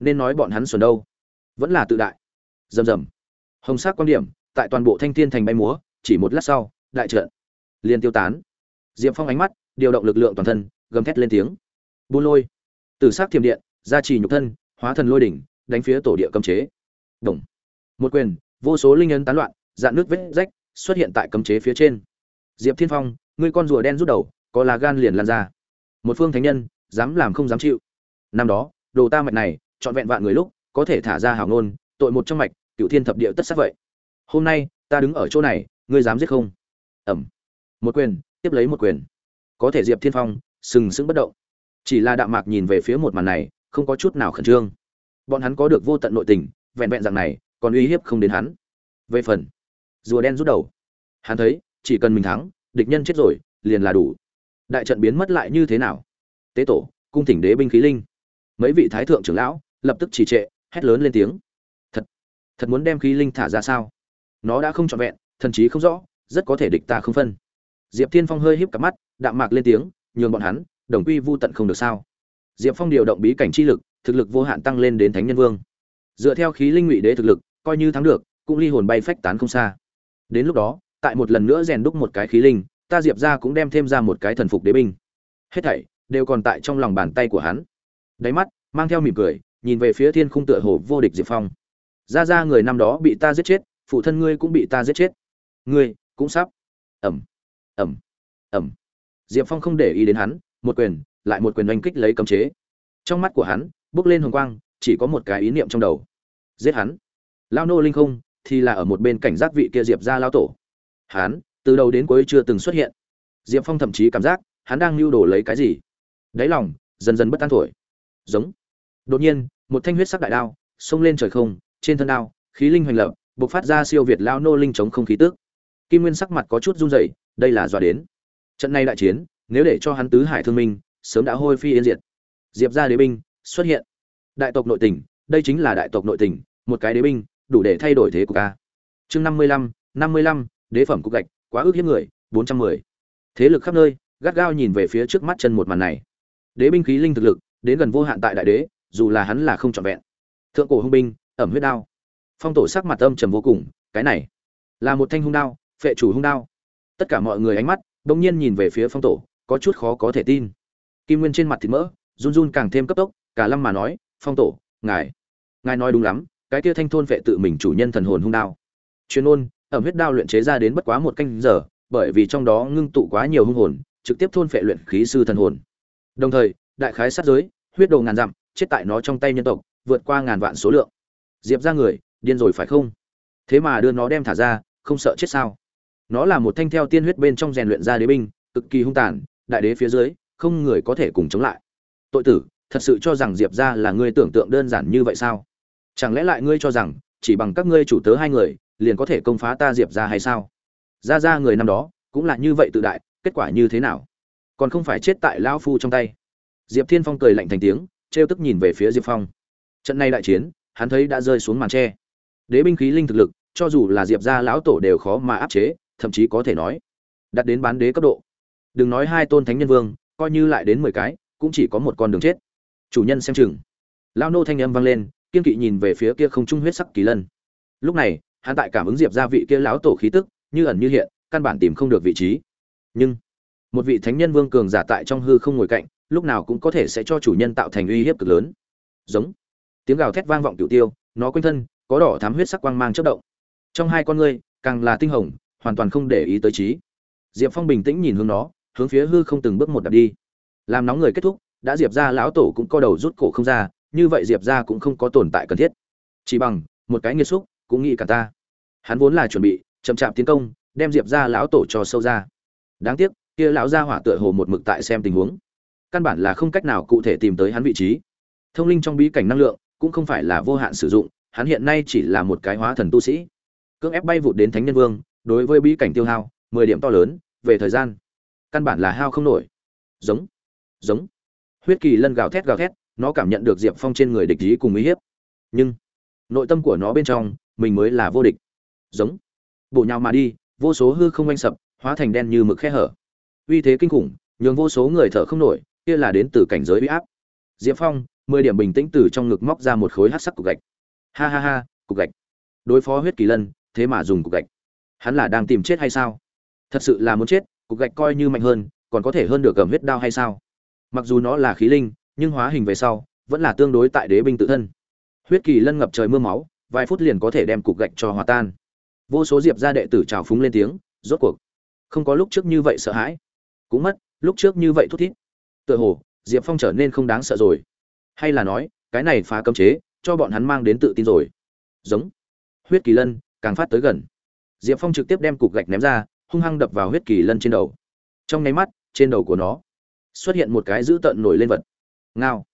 Nên nói bọn hắn xuẩn đâu? Vẫn là tự đại. Rầm rầm. Hồng sắc quan điểm, tại toàn bộ thanh thiên thành bay múa chỉ một lát sau, đại trận liền tiêu tán. Diệp phong ánh mắt điều động lực lượng toàn thân, gầm thét lên tiếng. Buôn lôi. Từ s á c thiềm điện, gia trì nhục thân, hóa thần lôi đỉnh, đánh phía tổ địa cấm chế. Đồng một quyền, vô số linh ấn tán loạn, dạn nước vết rách xuất hiện tại cấm chế phía trên. Diệp thiên phong, ngươi con rùa đen rút đầu, có là gan liền lan ra. Một phương thánh nhân, dám làm không dám chịu. Năm đó, đồ ta mạch này, trọn vẹn vạn người lúc, có thể thả ra hào ngôn, tội một trong mạch cựu thiên thập địa tất sắc vậy. Hôm nay, ta đứng ở chỗ này ngươi dám giết không? Ẩm. Một quyền, tiếp lấy một quyền. Có thể diệp thiên phong, sừng sững bất động. Chỉ là đạm mạc nhìn về phía một màn này, không có chút nào khẩn trương. Bọn hắn có được vô tận nội tình, vẹn vẹn rằng này, còn uy hiếp không đến hắn. Về phần, rùa đen rút đầu. Hắn thấy, chỉ cần mình thắng, địch nhân chết rồi, liền là đủ. Đại trận biến mất lại như thế nào? Tế tổ, cung thỉnh đế binh khí linh. Mấy vị thái thượng trưởng lão, lập tức trì trệ, hét lớn lên tiếng. Thật thật muốn đem khí linh thả ra sao? Nó đã không trọn vẹn thần chí không rõ, rất có thể địch ta không phân. Diệp thiên phong hơi híp cặp mắt, đạm mạc lên tiếng, nhường bọn hắn, đồng quy vu tận không được sao. Diệp phong điều động bí cảnh chi lực, thực lực vô hạn tăng lên đến thánh nhân vương. Dựa theo khí linh ngụy đế thực lực, coi như thắng được, cũng ly hồn bay phách tán không xa. Đến lúc đó, tại một lần nữa rèn đúc một cái khí linh, ta diệp ra cũng đem thêm ra một cái thần phục đế binh. Hết thảy đều còn tại trong lòng bàn tay của hắn. Đáy mắt, mang theo mỉm cười, nhìn về phía thiên khung tựa hồ vô địch diệp phong. Ra ra người năm đó bị ta giết chết, phụ thân ngươi cũng bị ta giết chết ngươi, cũng sắp. Ẩm ẩm ẩm. Diệp phong không để ý đến hắn, một quyền, lại một quyền oanh kích lấy cấm chế. Trong mắt của hắn bước lên hồng quang, chỉ có một cái ý niệm trong đầu. Giết hắn. Lao nô linh không, thì là ở một bên cảnh giác vị kia diệp ra lao tổ. Hắn, từ đầu đến cuối chưa từng xuất hiện. Diệp phong thậm chí cảm giác, hắn đang lưu đồ lấy cái gì. Đáy lòng, dần dần bất an thổi. Giống. Đột nhiên, một thanh huyết sắc đại đao, xông lên trời không, trên thân đao, khí linh hoành lập, bộc phát ra siêu việt lao nô linh chống không khí tước kim nguyên sắc mặt có chút run rẩy, đây là dọa đến. Trận này đại chiến, nếu để cho hắn tứ hải thương minh, sớm đã hôi phi yên diệt. Diệp ra đế binh xuất hiện. Đại tộc nội tình, đây chính là đại tộc nội tình, một cái đế binh, đủ để thay đổi thế của ca chương năm mươi lăm, năm mươi lăm, đế phẩm cục gạch, quá ước hiếp người, bốn trăm mười. Thế lực khắp nơi, gắt gao nhìn về phía trước mắt chân một màn này. Đế binh khí linh thực lực, đến gần vô hạn tại đại đế, dù là hắn là không trọn vẹn. Thượng cổ hung binh, ẩm huyết đao. Phong tổ sắc mặt âm trầm vô cùng, cái này là một thanh hung đao phệ chủ hung đao. Tất cả mọi người ánh mắt đông nhiên nhìn về phía phong tổ, có chút khó có thể tin. Kim nguyên trên mặt thịt mỡ, run run càng thêm cấp tốc, cả lâm mà nói, phong tổ, ngài ngài nói đúng lắm, cái kia thanh thôn vệ tự mình chủ nhân thần hồn hung đao. Chuyên ôn ẩm huyết đao luyện chế ra đến bất quá một canh giờ, bởi vì trong đó ngưng tụ quá nhiều hung hồn, trực tiếp thôn phệ luyện khí sư thần hồn. Đồng thời, đại khái sát giới, huyết đồ ngàn dặm, chết tại nó trong tay nhân tộc, vượt qua ngàn vạn số lượng. Diệp ra người, điên rồi phải không? Thế mà đưa nó đem thả ra, không sợ chết sao? Nó là một thanh theo tiên huyết bên trong rèn luyện ra đế binh, cực kỳ hung tàn, đại đế phía dưới, không người có thể cùng chống lại. Tội tử, thật sự cho rằng diệp ra là ngươi tưởng tượng đơn giản như vậy sao? Chẳng lẽ lại ngươi cho rằng, chỉ bằng các ngươi chủ tớ hai người, liền có thể công phá ta diệp ra hay sao? Ra ra người năm đó, cũng là như vậy tự đại, kết quả như thế nào? Còn không phải chết tại lão phu trong tay. Diệp thiên phong cười lạnh thành tiếng, trêu tức nhìn về phía diệp phong. Trận này đại chiến, hắn thấy đã rơi xuống màn tre. Đế binh khí linh thực lực, cho dù là diệp gia lão tổ đều khó mà áp chế thậm chí có thể nói, đặt đến bán đế cấp độ. Đừng nói hai tôn thánh nhân vương, coi như lại đến mười cái, cũng chỉ có một con đường chết. Chủ nhân xem chừng. Lao nô thanh âm vang lên, kiên kỵ nhìn về phía kia không trung huyết sắc kỳ lân. Lúc này, hắn tại cảm ứng diệp gia vị kia lão tổ khí tức, như ẩn như hiện, căn bản tìm không được vị trí. Nhưng, một vị thánh nhân vương cường giả tại trong hư không ngồi cạnh, lúc nào cũng có thể sẽ cho chủ nhân tạo thành uy hiếp cực lớn. Giống. Tiếng gào thét vang vọng cửu tiêu, nó quanh thân, có đỏ thám huyết sắc quang mang chớp động. Trong hai con ngươi, càng là tinh hồng hoàn toàn không để ý tới trí. Diệp phong bình tĩnh nhìn hướng nó, hướng phía hư không từng bước một đạp đi. Làm nóng người kết thúc, đã diệp ra lão tổ cũng co đầu rút cổ không ra, như vậy diệp ra cũng không có tồn tại cần thiết. Chỉ bằng, một cái nghiệt xúc, cũng nghĩ cả ta. Hắn vốn là chuẩn bị, chậm chạp tiến công, đem diệp ra lão tổ cho sâu ra. Đáng tiếc, kia lão gia hỏa tựa hồ một mực tại xem tình huống. Căn bản là không cách nào cụ thể tìm tới hắn vị trí. Thông linh trong bí cảnh năng lượng, cũng không phải là vô hạn sử dụng, hắn hiện nay chỉ là một cái hóa thần tu sĩ. Cưỡng ép bay vụt đến thánh nhân vương đối với bí cảnh tiêu hao, mười điểm to lớn, về thời gian. Căn bản là hao không nổi. Giống. Giống. Huyết kỳ lân gào thét gào thét, nó cảm nhận được diệp phong trên người địch ý cùng uy hiếp. Nhưng, nội tâm của nó bên trong, mình mới là vô địch. Giống. Bộ nhào mà đi, vô số hư không oanh sập, hóa thành đen như mực khe hở. Uy thế kinh khủng, nhường vô số người thở không nổi, kia là đến từ cảnh giới uy áp. Diệp phong, mười điểm bình tĩnh từ trong ngực móc ra một khối hát sắc cục gạch. Ha ha ha, cục gạch. Đối phó huyết kỳ lân, thế mà dùng cục gạch hắn là đang tìm chết hay sao? Thật sự là muốn chết, cục gạch coi như mạnh hơn, còn có thể hơn được gầm huyết đao hay sao? Mặc dù nó là khí linh, nhưng hóa hình về sau, vẫn là tương đối tại đế binh tự thân. Huyết kỳ lân ngập trời mưa máu, vài phút liền có thể đem cục gạch cho hòa tan. Vô số diệp gia đệ tử trào phúng lên tiếng, rốt cuộc, không có lúc trước như vậy sợ hãi. Cũng mất, lúc trước như vậy thút thít. Tựa hồ, diệp phong trở nên không đáng sợ rồi. Hay là nói, cái này phá cấm chế, cho bọn hắn mang đến tự tin rồi. Giống. Huyết kỳ lân, càng phát tới gần diệp phong trực tiếp đem cục gạch ném ra, hung hăng đập vào huyết kỳ lân trên đầu. Trong nháy mắt, trên đầu của nó xuất hiện một cái dữ tợn nổi lên vật. Ngao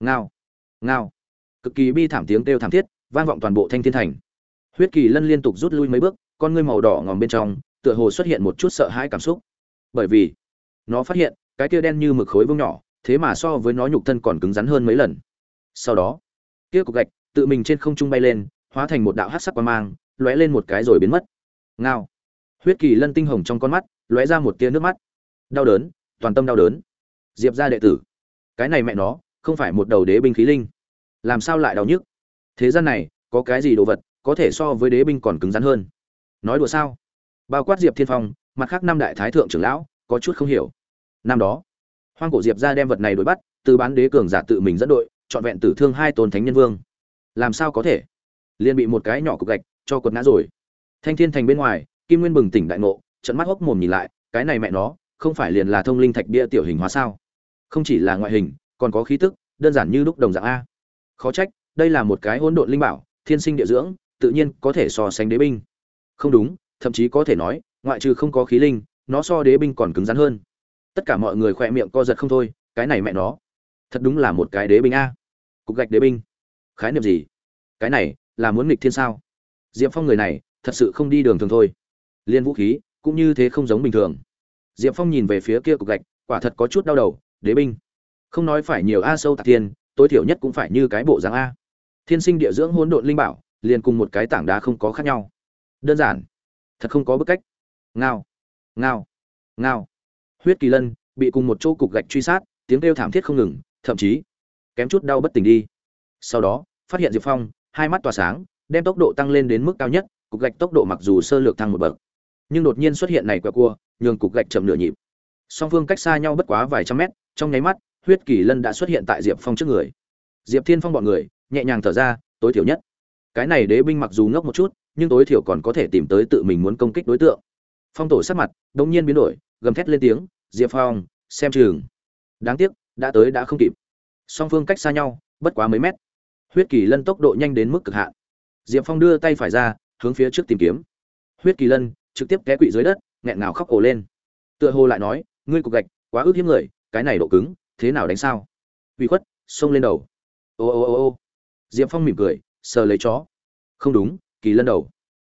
ngao ngao. Cực kỳ bi thảm tiếng kêu thảm thiết, vang vọng toàn bộ thanh thiên thành. Huyết kỳ lân liên tục rút lui mấy bước, con ngươi màu đỏ ngòm bên trong, tựa hồ xuất hiện một chút sợ hãi cảm xúc. Bởi vì, nó phát hiện, cái kia đen như mực khối vương nhỏ, thế mà so với nó nhục thân còn cứng rắn hơn mấy lần. Sau đó, kia cục gạch, tự mình trên không trung bay lên, hóa thành một đạo hát sắc qua mang, lóe lên một cái rồi biến mất ngao. Huyết kỳ lân tinh hồng trong con mắt, lóe ra một tia nước mắt. Đau đớn, toàn tâm đau đớn. Diệp ra đệ tử, cái này mẹ nó, không phải một đầu đế binh khí linh. Làm sao lại đau nhức? Thế gian này, có cái gì đồ vật, có thể so với đế binh còn cứng rắn hơn? Nói đùa sao? Bao quát diệp thiên phong, mặt khác năm đại thái thượng trưởng lão, có chút không hiểu. Năm đó, hoang cổ diệp ra đem vật này đuổi bắt, từ bán đế cường giả tự mình dẫn đội, trọn vẹn tử thương hai tôn thánh nhân vương. Làm sao có thể? Liền bị một cái nhỏ cục gạch, cho quật ngã rồi thanh thiên thành bên ngoài, kim nguyên bừng tỉnh đại ngộ, trợn mắt hốc mồm nhìn lại, cái này mẹ nó, không phải liền là thông linh thạch bia tiểu hình hóa sao? Không chỉ là ngoại hình, còn có khí tức, đơn giản như lúc đồng dạng a. Khó trách, đây là một cái hỗn độn linh bảo, thiên sinh địa dưỡng, tự nhiên có thể so sánh đế binh. Không đúng, thậm chí có thể nói, ngoại trừ không có khí linh, nó so đế binh còn cứng rắn hơn. Tất cả mọi người khỏe miệng co giật không thôi, cái này mẹ nó, thật đúng là một cái đế binh a. Cục gạch đế binh. Khái niệm gì? Cái này, là muốn nghịch thiên sao? Diệp phong người này thật sự không đi đường thường thôi. Liên vũ khí, cũng như thế không giống bình thường. Diệp phong nhìn về phía kia cục gạch, quả thật có chút đau đầu, đế binh. Không nói phải nhiều a sâu tạc thiên, tối thiểu nhất cũng phải như cái bộ dáng a. Thiên sinh địa dưỡng hỗn độn linh bảo, liền cùng một cái tảng đá không có khác nhau. Đơn giản, thật không có bức cách. Ngao ngao ngao. Huyết kỳ lân, bị cùng một chỗ cục gạch truy sát, tiếng kêu thảm thiết không ngừng, thậm chí kém chút đau bất tỉnh đi. Sau đó, phát hiện diệp phong, hai mắt tỏa sáng, đem tốc độ tăng lên đến mức cao nhất cục gạch tốc độ mặc dù sơ lược thăng một bậc, nhưng đột nhiên xuất hiện này quẹo cua, nhường cục gạch chậm nửa nhịp. Song phương cách xa nhau bất quá vài trăm mét, trong nháy mắt, huyết kỳ lân đã xuất hiện tại diệp phong trước người. Diệp thiên phong bọn người, nhẹ nhàng thở ra, tối thiểu nhất. Cái này đế binh mặc dù ngốc một chút, nhưng tối thiểu còn có thể tìm tới tự mình muốn công kích đối tượng. Phong tổ sắc mặt đ ỗ n g nhiên biến đổi, gầm thét lên tiếng, diệp phong, xem chừng. Đáng tiếc, đã tới đã không kịp. Song phương cách xa nhau, bất quá mấy mét. Huyết kỳ lân tốc độ nhanh đến mức cực hạn. Diệp phong đưa tay phải ra hướng phía trước tìm kiếm. Huyết kỳ lân trực tiếp té quỵ dưới đất, nghẹn ngào khóc ồ lên. Tựa hồ lại nói, ngươi cục gạch, quá ức hiếp người, cái này độ cứng, thế nào đánh sao? Uy khuất, xông lên đầu. Ô ô ô ô. Diệp phong mỉm cười, sờ lấy chó. Không đúng, kỳ lân đầu.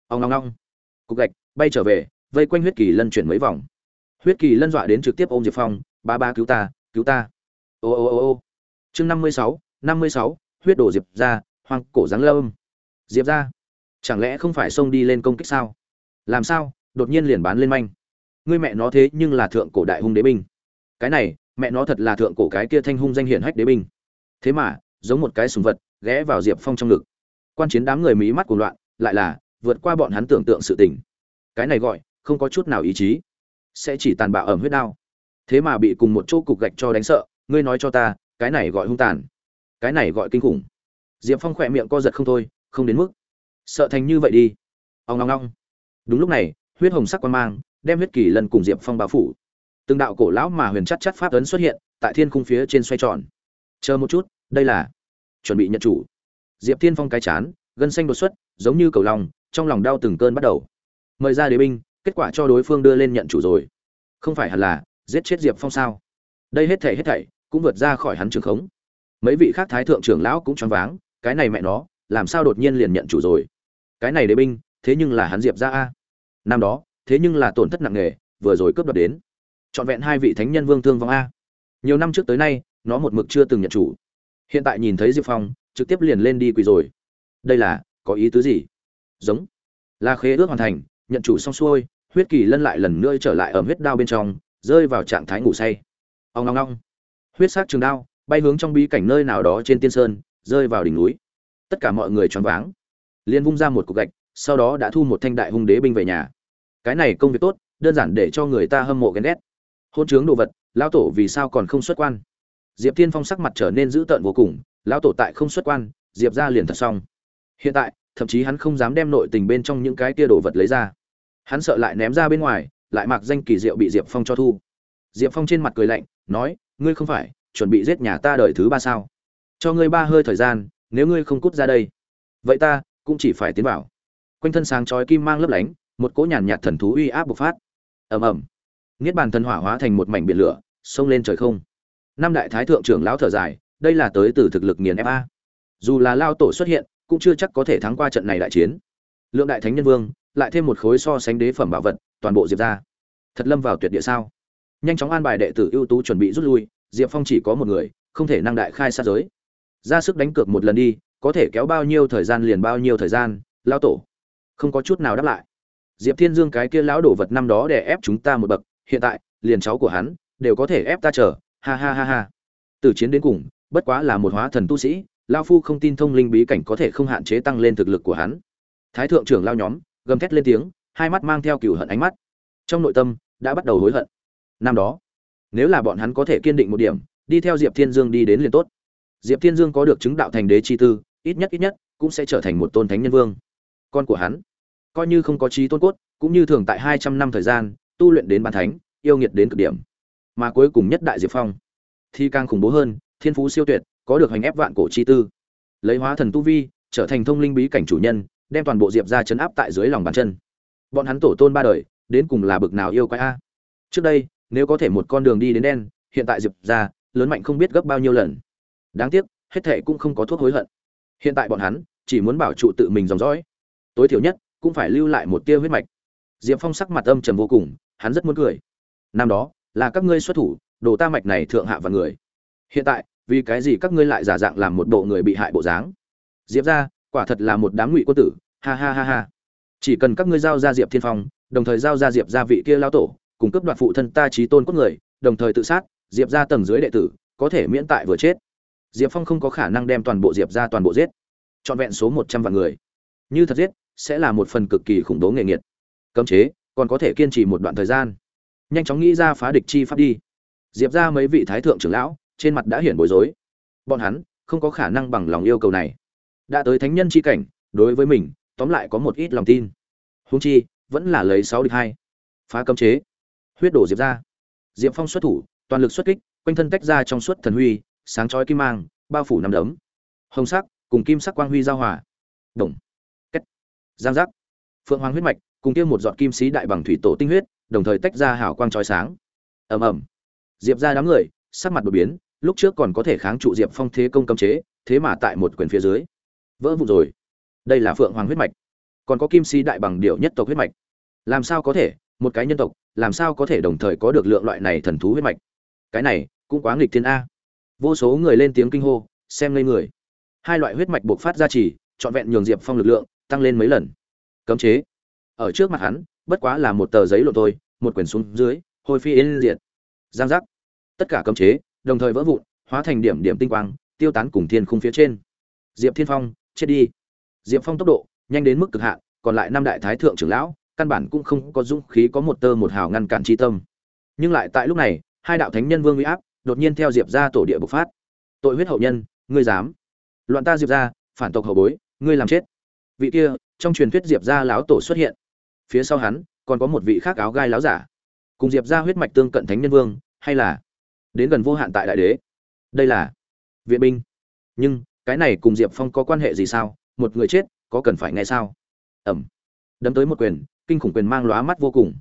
Ông ong ong. Cục gạch, bay trở về, vây quanh huyết kỳ lân chuyển mấy vòng. Huyết kỳ lân dọa đến trực tiếp ôm diệp phong, ba ba cứu ta cứu ta. Ô ô ô ô. Chương năm mươi sáu, năm mươi sáu, huyết đổ diệp ra, hoang cổ giáng lâm. Diệp ra chẳng lẽ không phải xông đi lên công kích sao? Làm sao? Đột nhiên liền bán lên manh. Ngươi mẹ nó thế nhưng là thượng cổ đại hung đế binh. Cái này, mẹ nó thật là thượng cổ cái kia thanh hung danh hiển hách đế binh. Thế mà, giống một cái sùng vật, ghé vào diệp phong trong ngực. Quan chiến đám người mí mắt cuồng loạn, lại là vượt qua bọn hắn tưởng tượng sự tình. Cái này gọi, không có chút nào ý chí. Sẽ chỉ tàn bạo ẩm huyết đao. Thế mà bị cùng một chỗ cục gạch cho đánh sợ, ngươi nói cho ta, cái này gọi hung tàn. Cái này gọi kinh khủng. Diệp phong khỏe miệng co giật không thôi, không đến mức sợ thành như vậy đi. Ông ngong ngong đúng lúc này, huyết hồng sắc quan mang đem huyết kỳ lần cùng diệp phong bao phủ. Từng đạo cổ lão mà huyền chắc chắc pháp ấn xuất hiện, tại thiên khung phía trên xoay tròn. Chờ một chút, đây là chuẩn bị nhận chủ. Diệp thiên phong cái chán, gân xanh đột xuất, giống như cầu lòng trong lòng đau từng cơn bắt đầu. Mời ra đế binh, kết quả cho đối phương đưa lên nhận chủ rồi. Không phải hẳn là giết chết diệp phong sao? Đây hết thảy hết thảy cũng vượt ra khỏi hắn trường khống. Mấy vị khác thái thượng trưởng lão cũng choáng váng, cái này mẹ nó, làm sao đột nhiên liền nhận chủ rồi? Cái này đế binh, thế nhưng là hắn diệp ra a. Năm đó, thế nhưng là tổn thất nặng nề, vừa rồi cướp đoạt đến. Trọn vẹn hai vị thánh nhân vương thương vong a. Nhiều năm trước tới nay, nó một mực chưa từng nhận chủ. Hiện tại nhìn thấy diệp phong, trực tiếp liền lên đi quỳ rồi. Đây là, có ý tứ gì? Giống. Là khế ước hoàn thành, nhận chủ xong xuôi, huyết kỳ lân lại lần nữa trở lại ở huyết đao bên trong, rơi vào trạng thái ngủ say. Ông ngong ngong huyết sát trường đao, bay hướng trong bí cảnh nơi nào đó trên tiên sơn, rơi vào đỉnh núi. Tất cả mọi người choáng váng liên vung ra một cục gạch, sau đó đã thu một thanh đại hung đế binh về nhà. Cái này công việc tốt, đơn giản để cho người ta hâm mộ ghen ghét. Hôn chướng đồ vật, lão tổ vì sao còn không xuất quan? Diệp thiên phong sắc mặt trở nên dữ tợn vô cùng, lão tổ tại không xuất quan, diệp ra liền thật xong. Hiện tại, thậm chí hắn không dám đem nội tình bên trong những cái kia đồ vật lấy ra. Hắn sợ lại ném ra bên ngoài, lại mặc danh kỳ diệu bị diệp phong cho thu. Diệp phong trên mặt cười lạnh, nói, ngươi không phải, chuẩn bị giết nhà ta đời thứ ba sao? Cho ngươi ba hơi thời gian, nếu ngươi không cút ra đây. Vậy ta cũng chỉ phải tiến vào. Quanh thân sáng chói kim mang lấp lánh, một cỗ nhàn nhạt thần thú uy áp bộc phát. Ầm ầm. Niết bàn thần hỏa hóa thành một mảnh biển lửa, xông lên trời không. Năm đại thái thượng trưởng lão thở dài, đây là tới từ thực lực nghiền ép a. Dù là lao tổ xuất hiện, cũng chưa chắc có thể thắng qua trận này đại chiến. Lượng đại thánh nhân vương, lại thêm một khối so sánh đế phẩm bảo vật, toàn bộ diệp ra. Thật lâm vào tuyệt địa sao? Nhanh chóng an bài đệ tử ưu tú chuẩn bị rút lui, diệp phong chỉ có một người, không thể năng đại khai sát giới. Ra sức đánh cược một lần đi có thể kéo bao nhiêu thời gian liền bao nhiêu thời gian lao tổ. Không có chút nào đáp lại. Diệp thiên dương cái kia lão đổ vật năm đó để ép chúng ta một bậc, hiện tại, liền cháu của hắn, đều có thể ép ta chờ. Ha ha ha ha. Từ chiến đến cùng, bất quá là một hóa thần tu sĩ lao phu không tin thông linh bí cảnh có thể không hạn chế tăng lên thực lực của hắn. Thái thượng trưởng lao nhóm, gầm thét lên tiếng, hai mắt mang theo cựu hận ánh mắt. Trong nội tâm, đã bắt đầu hối hận. Năm đó, nếu là bọn hắn có thể kiên định một điểm, đi theo diệp thiên dương đi đến liền tốt diệp thiên dương có được chứng đạo thành đế chi tư, ít nhất ít nhất cũng sẽ trở thành một tôn thánh nhân vương. Con của hắn, coi như không có trí tôn cốt, cũng như thường tại hai trăm năm thời gian, tu luyện đến bản thánh, yêu nghiệt đến cực điểm. Mà cuối cùng nhất đại diệp phong, thì càng khủng bố hơn, thiên phú siêu tuyệt, có được hành ép vạn cổ chi tư. Lấy hóa thần tu vi, trở thành thông linh bí cảnh chủ nhân, đem toàn bộ diệp ra chấn áp tại dưới lòng bàn chân. Bọn hắn tổ tôn ba đời, đến cùng là bực nào yêu quái a? Trước đây, nếu có thể một con đường đi đến đen, hiện tại diệp gia, lớn mạnh không biết gấp bao nhiêu lần đáng tiếc, hết thệ cũng không có thuốc hối hận. Hiện tại bọn hắn chỉ muốn bảo trụ tự mình dòng dõi. Tối thiểu nhất, cũng phải lưu lại một tia huyết mạch. Diệp phong sắc mặt âm trầm vô cùng, hắn rất muốn cười. Năm đó, là các ngươi xuất thủ, đồ ta mạch này thượng hạ và người. Hiện tại, vì cái gì các ngươi lại giả dạng làm một bộ người bị hại bộ dáng? Diệp ra, quả thật là một đám ngụy quân tử. Ha ha ha ha. Chỉ cần các ngươi giao ra diệp thiên phong, đồng thời giao ra diệp gia vị kia lao tổ, cùng cấp đoạt phụ thân ta trí tôn cốt người, đồng thời tự sát, diệp ra tầng dưới đệ tử, có thể miễn tại vừa chết diệp phong không có khả năng đem toàn bộ diệp ra toàn bộ giết. Trọn vẹn số một trăm vạn người. Như thật giết, sẽ là một phần cực kỳ khủng bố nghề nghiệp. Cấm chế, còn có thể kiên trì một đoạn thời gian. Nhanh chóng nghĩ ra phá địch chi pháp đi. Diệp ra mấy vị thái thượng trưởng lão, trên mặt đã hiển bối rối. Bọn hắn, không có khả năng bằng lòng yêu cầu này. Đã tới thánh nhân chi cảnh, đối với mình, tóm lại có một ít lòng tin. Húng chi, vẫn là lấy sáu địch hai. Phá cấm chế. Huyết đổ diệp ra. Diệp phong xuất thủ, toàn lực xuất kích, quanh thân tách ra trong suốt thần huy sáng chói kim mang, bao phủ nằm đấm. Hồng sắc cùng kim sắc quang huy giao hòa. Đồng. Cách giang giác. Phượng hoàng huyết mạch cùng kia một giọt kim sĩ đại bằng thủy tổ tinh huyết, đồng thời tách ra hào quang chói sáng. Ầm ầm. Diệp ra đám người, sắc mặt đột biến, lúc trước còn có thể kháng trụ diệp phong thế công cấm chế, thế mà tại một quyền phía dưới. Vỡ vụn rồi. Đây là phượng hoàng huyết mạch. Còn có kim sĩ đại bằng điệu nhất tộc huyết mạch. Làm sao có thể? Một cái nhân tộc, làm sao có thể đồng thời có được lượng loại này thần thú huyết mạch? Cái này cũng quá nghịch thiên a vô số người lên tiếng kinh hô, xem ngây người. Hai loại huyết mạch buộc phát ra chỉ, trọn vẹn nhường diệp phong lực lượng tăng lên mấy lần. Cấm chế. Ở trước mặt hắn, bất quá là một tờ giấy lộn thôi, một quyển xuống dưới hồi phi yên diệt. Giang giác. Tất cả cấm chế, đồng thời vỡ vụn, hóa thành điểm điểm tinh quang, tiêu tán cùng thiên khung phía trên. Diệp thiên phong, chết đi. Diệp phong tốc độ, nhanh đến mức cực hạn, còn lại năm đại thái thượng trưởng lão, căn bản cũng không có dũng khí có một tơ một hào ngăn cản chi tâm. Nhưng lại tại lúc này, hai đạo thánh nhân vương uy áp đột nhiên theo diệp ra tổ địa bộc phát. Tội huyết hậu nhân, ngươi dám. Loạn ta diệp ra phản tộc hậu bối, ngươi làm chết. Vị kia, trong truyền thuyết diệp ra láo tổ xuất hiện. Phía sau hắn, còn có một vị khác áo gai láo giả. Cùng diệp ra huyết mạch tương cận thánh nhân vương, hay là đến gần vô hạn tại đại đế. Đây là viện binh. Nhưng, cái này cùng diệp phong có quan hệ gì sao? Một người chết, có cần phải nghe sao? Ẩm. Đấm tới một quyền, kinh khủng quyền mang lóa mắt vô cùng.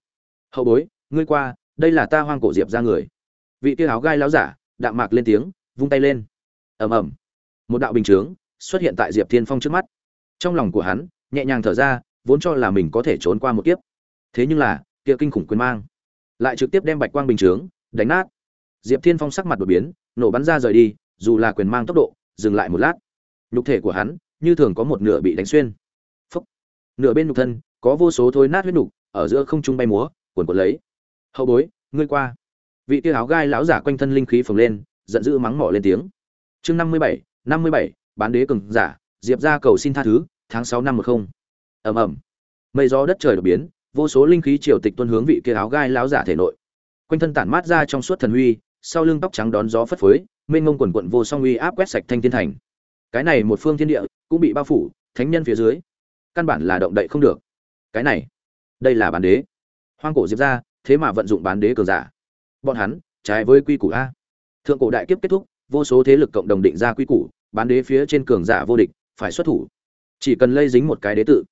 Hậu bối, ngươi qua, đây là ta hoang cổ diệp ra người vị kia áo gai láo giả, đạm mạc lên tiếng, vung tay lên. Ầm ầm. Một đạo bình chướng xuất hiện tại diệp thiên phong trước mắt. Trong lòng của hắn, nhẹ nhàng thở ra, vốn cho là mình có thể trốn qua một kiếp. Thế nhưng là, kia kinh khủng quyền mang lại trực tiếp đem bạch quang bình chướng đánh nát. Diệp thiên phong sắc mặt đột biến, nổ bắn ra rời đi, dù là quyền mang tốc độ, dừng lại một lát. Nhục thể của hắn, như thường có một nửa bị đánh xuyên. Phúc. nửa bên nhục thân, có vô số thối nát huyết nhục, ở giữa không trung bay múa, cuồn cuộn lấy. Hậu bối, ngươi qua vị kia áo gai lão giả quanh thân linh khí phồng lên, giận dữ mắng mỏ lên tiếng. Chương năm mươi bảy, năm mươi bảy, bán đế cường giả, diệp ra cầu xin tha thứ, tháng sáu năm một không. Ầm ầm. Mây gió đất trời đột biến, vô số linh khí triều tịch tuân hướng vị kia áo gai lão giả thể nội. Quanh thân tản mát ra trong suốt thần huy, sau lưng tóc trắng đón gió phất phới, mênh ngông quần quận vô song uy áp quét sạch thanh thiên thành. Cái này một phương thiên địa, cũng bị bao phủ, thánh nhân phía dưới. Căn bản là động đậy không được. Cái này, đây là bán đế. Hoang cổ diệp ra thế mà vận dụng bán đế cường giả bọn hắn, trái với quy củ a. Thượng cổ đại kiếp kết thúc, vô số thế lực cộng đồng định ra quy củ, bán đế phía trên cường giả vô địch, phải xuất thủ. Chỉ cần lây dính một cái đế tự,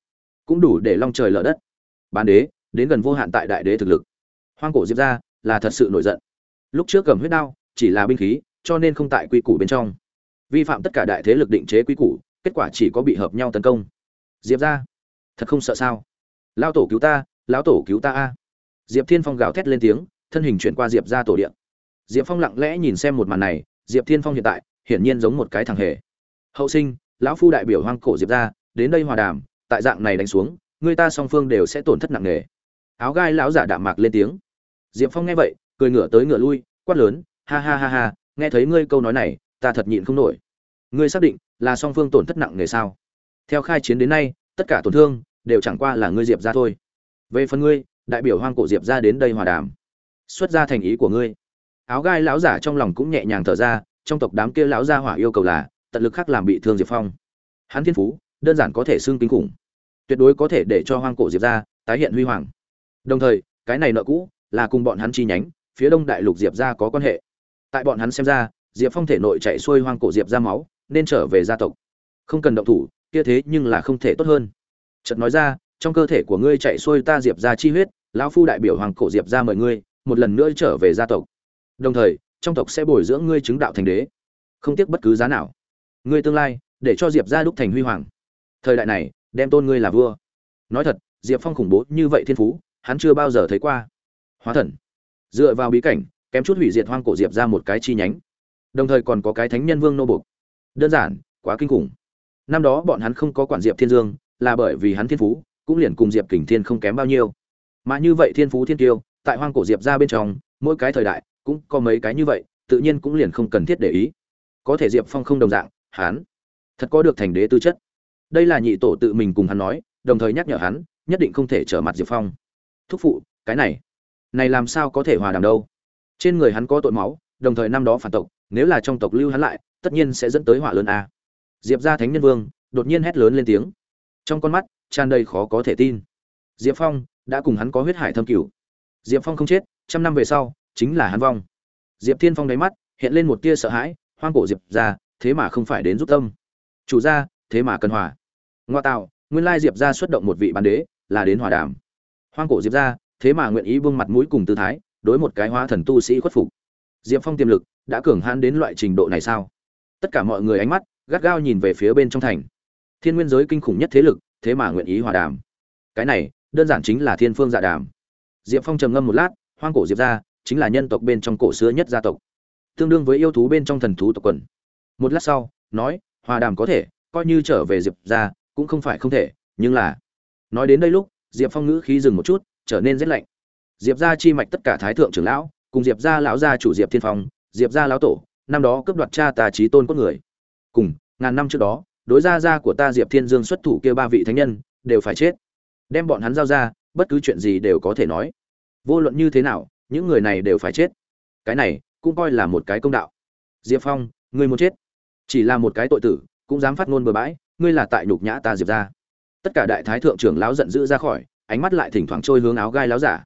cũng đủ để long trời lở đất. Bán đế, đến gần vô hạn tại đại đế thực lực. Hoang cổ diệp ra, là thật sự nổi giận. Lúc trước cầm huyết đao, chỉ là binh khí, cho nên không tại quy củ bên trong. Vi phạm tất cả đại thế lực định chế quy củ, kết quả chỉ có bị hợp nhau tấn công. Diệp ra, thật không sợ sao? Lao tổ cứu ta, lão tổ cứu ta a. Diệp thiên phong gào thét lên tiếng thân hình chuyển qua diệp ra tổ điện diệp phong lặng lẽ nhìn xem một màn này, diệp thiên phong hiện tại, hiển nhiên giống một cái thằng hề. Hậu sinh, lão phu đại biểu hoang cổ diệp ra đến đây hòa đàm, tại dạng này đánh xuống, người ta song phương đều sẽ tổn thất nặng nề. Áo gai lão giả đạm mạc lên tiếng. Diệp phong nghe vậy, cười ngửa tới ngửa lui, quát lớn, ha ha ha ha, nghe thấy ngươi câu nói này, ta thật nhịn không nổi. Ngươi xác định là song phương tổn thất nặng nề sao? Theo khai chiến đến nay, tất cả tổn thương đều chẳng qua là ngươi diệp ra thôi. Về phần ngươi, đại biểu hoang cổ diệp ra đến đây hòa đàm xuất ra thành ý của ngươi. Áo gai lão giả trong lòng cũng nhẹ nhàng thở ra, trong tộc đám kia lão gia hỏa yêu cầu là, tận lực khắc làm bị thương diệp phong. Hắn thiên phú, đơn giản có thể xưng kinh khủng. Tuyệt đối có thể để cho hoang cổ diệp ra tái hiện huy hoàng. Đồng thời, cái này nợ cũ là cùng bọn hắn chi nhánh, phía đông đại lục diệp ra có quan hệ. Tại bọn hắn xem ra, diệp phong thể nội chạy xuôi hoang cổ diệp ra máu, nên trở về gia tộc. Không cần động thủ, kia thế nhưng là không thể tốt hơn. Chợt nói ra, trong cơ thể của ngươi chạy xuôi ta diệp ra chi huyết, lão phu đại biểu hoàng cổ diệp ra mời ngươi một lần nữa trở về gia tộc. Đồng thời, trong tộc sẽ bồi dưỡng ngươi chứng đạo thành đế. Không tiếc bất cứ giá nào. Ngươi tương lai, để cho diệp ra đúc thành huy hoàng. Thời đại này, đem tôn ngươi là vua. Nói thật, diệp phong khủng bố như vậy thiên phú, hắn chưa bao giờ thấy qua. Hóa thần. Dựa vào bí cảnh, kém chút hủy diệt hoang cổ diệp ra một cái chi nhánh. Đồng thời còn có cái thánh nhân vương nô bục đơn giản, quá kinh khủng. Năm đó bọn hắn không có quản diệp thiên dương, là bởi vì hắn thiên phú, cũng liền cùng diệp kình thiên không kém bao nhiêu. Mà như vậy thiên phú thiên tiêu tại hoang cổ diệp ra bên trong, mỗi cái thời đại cũng có mấy cái như vậy, tự nhiên cũng liền không cần thiết để ý. Có thể diệp phong không đồng dạng, hắn thật có được thành đế tư chất. Đây là nhị tổ tự mình cùng hắn nói, đồng thời nhắc nhở hắn, nhất định không thể trở mặt diệp phong. Thúc phụ, cái này này làm sao có thể hòa đàm đâu? Trên người hắn có tội máu, đồng thời năm đó phản tộc, nếu là trong tộc lưu hắn lại, tất nhiên sẽ dẫn tới họa lớn a. Diệp gia thánh nhân vương, đột nhiên hét lớn lên tiếng. Trong con mắt, tràn đầy khó có thể tin. Diệp phong đã cùng hắn có huyết hải thâm cửu diệp phong không chết, trăm năm về sau, chính là hắn vong. Diệp thiên phong đáy mắt, hiện lên một tia sợ hãi, hoang cổ diệp ra thế mà không phải đến giúp tâm. Chủ gia, thế mà cần hòa. Ngoa tạo, nguyên lai diệp ra xuất động một vị bán đế, là đến hòa đàm. Hoang cổ diệp ra thế mà nguyện ý buông mặt mũi cùng tư thái, đối một cái hóa thần tu sĩ khuất phục. Diệp phong tiềm lực, đã cường hãn đến loại trình độ này sao? Tất cả mọi người ánh mắt, gắt gao nhìn về phía bên trong thành. Thiên nguyên giới kinh khủng nhất thế lực, thế mà nguyện ý hòa đàm. Cái này, đơn giản chính là thiên phương dạ đàm diệp phong trầm ngâm một lát, hoang cổ diệp gia chính là nhân tộc bên trong cổ xưa nhất gia tộc, tương đương với yêu thú bên trong thần thú tộc quần. Một lát sau, nói, hòa đàm có thể, coi như trở về diệp gia cũng không phải không thể, nhưng là nói đến đây lúc, diệp phong ngữ khí dừng một chút, trở nên rất lạnh. Diệp gia chi mạch tất cả thái thượng trưởng lão, cùng diệp gia lão gia chủ diệp thiên phong, diệp gia lão tổ, năm đó cướp đoạt cha ta trí tôn cốt người. Cùng, ngàn năm trước đó, đối gia gia của ta diệp thiên dương xuất thủ kia ba vị thánh nhân, đều phải chết. Đem bọn hắn giao ra bất cứ chuyện gì đều có thể nói. Vô luận như thế nào, những người này đều phải chết. Cái này cũng coi là một cái công đạo. Diệp phong, ngươi muốn chết? Chỉ là một cái tội tử, cũng dám phát ngôn bừa bãi, ngươi là tại nhục nhã ta diệp ra tất cả đại thái thượng trưởng lão giận dữ ra khỏi, ánh mắt lại thỉnh thoảng trôi hướng áo gai láo giả.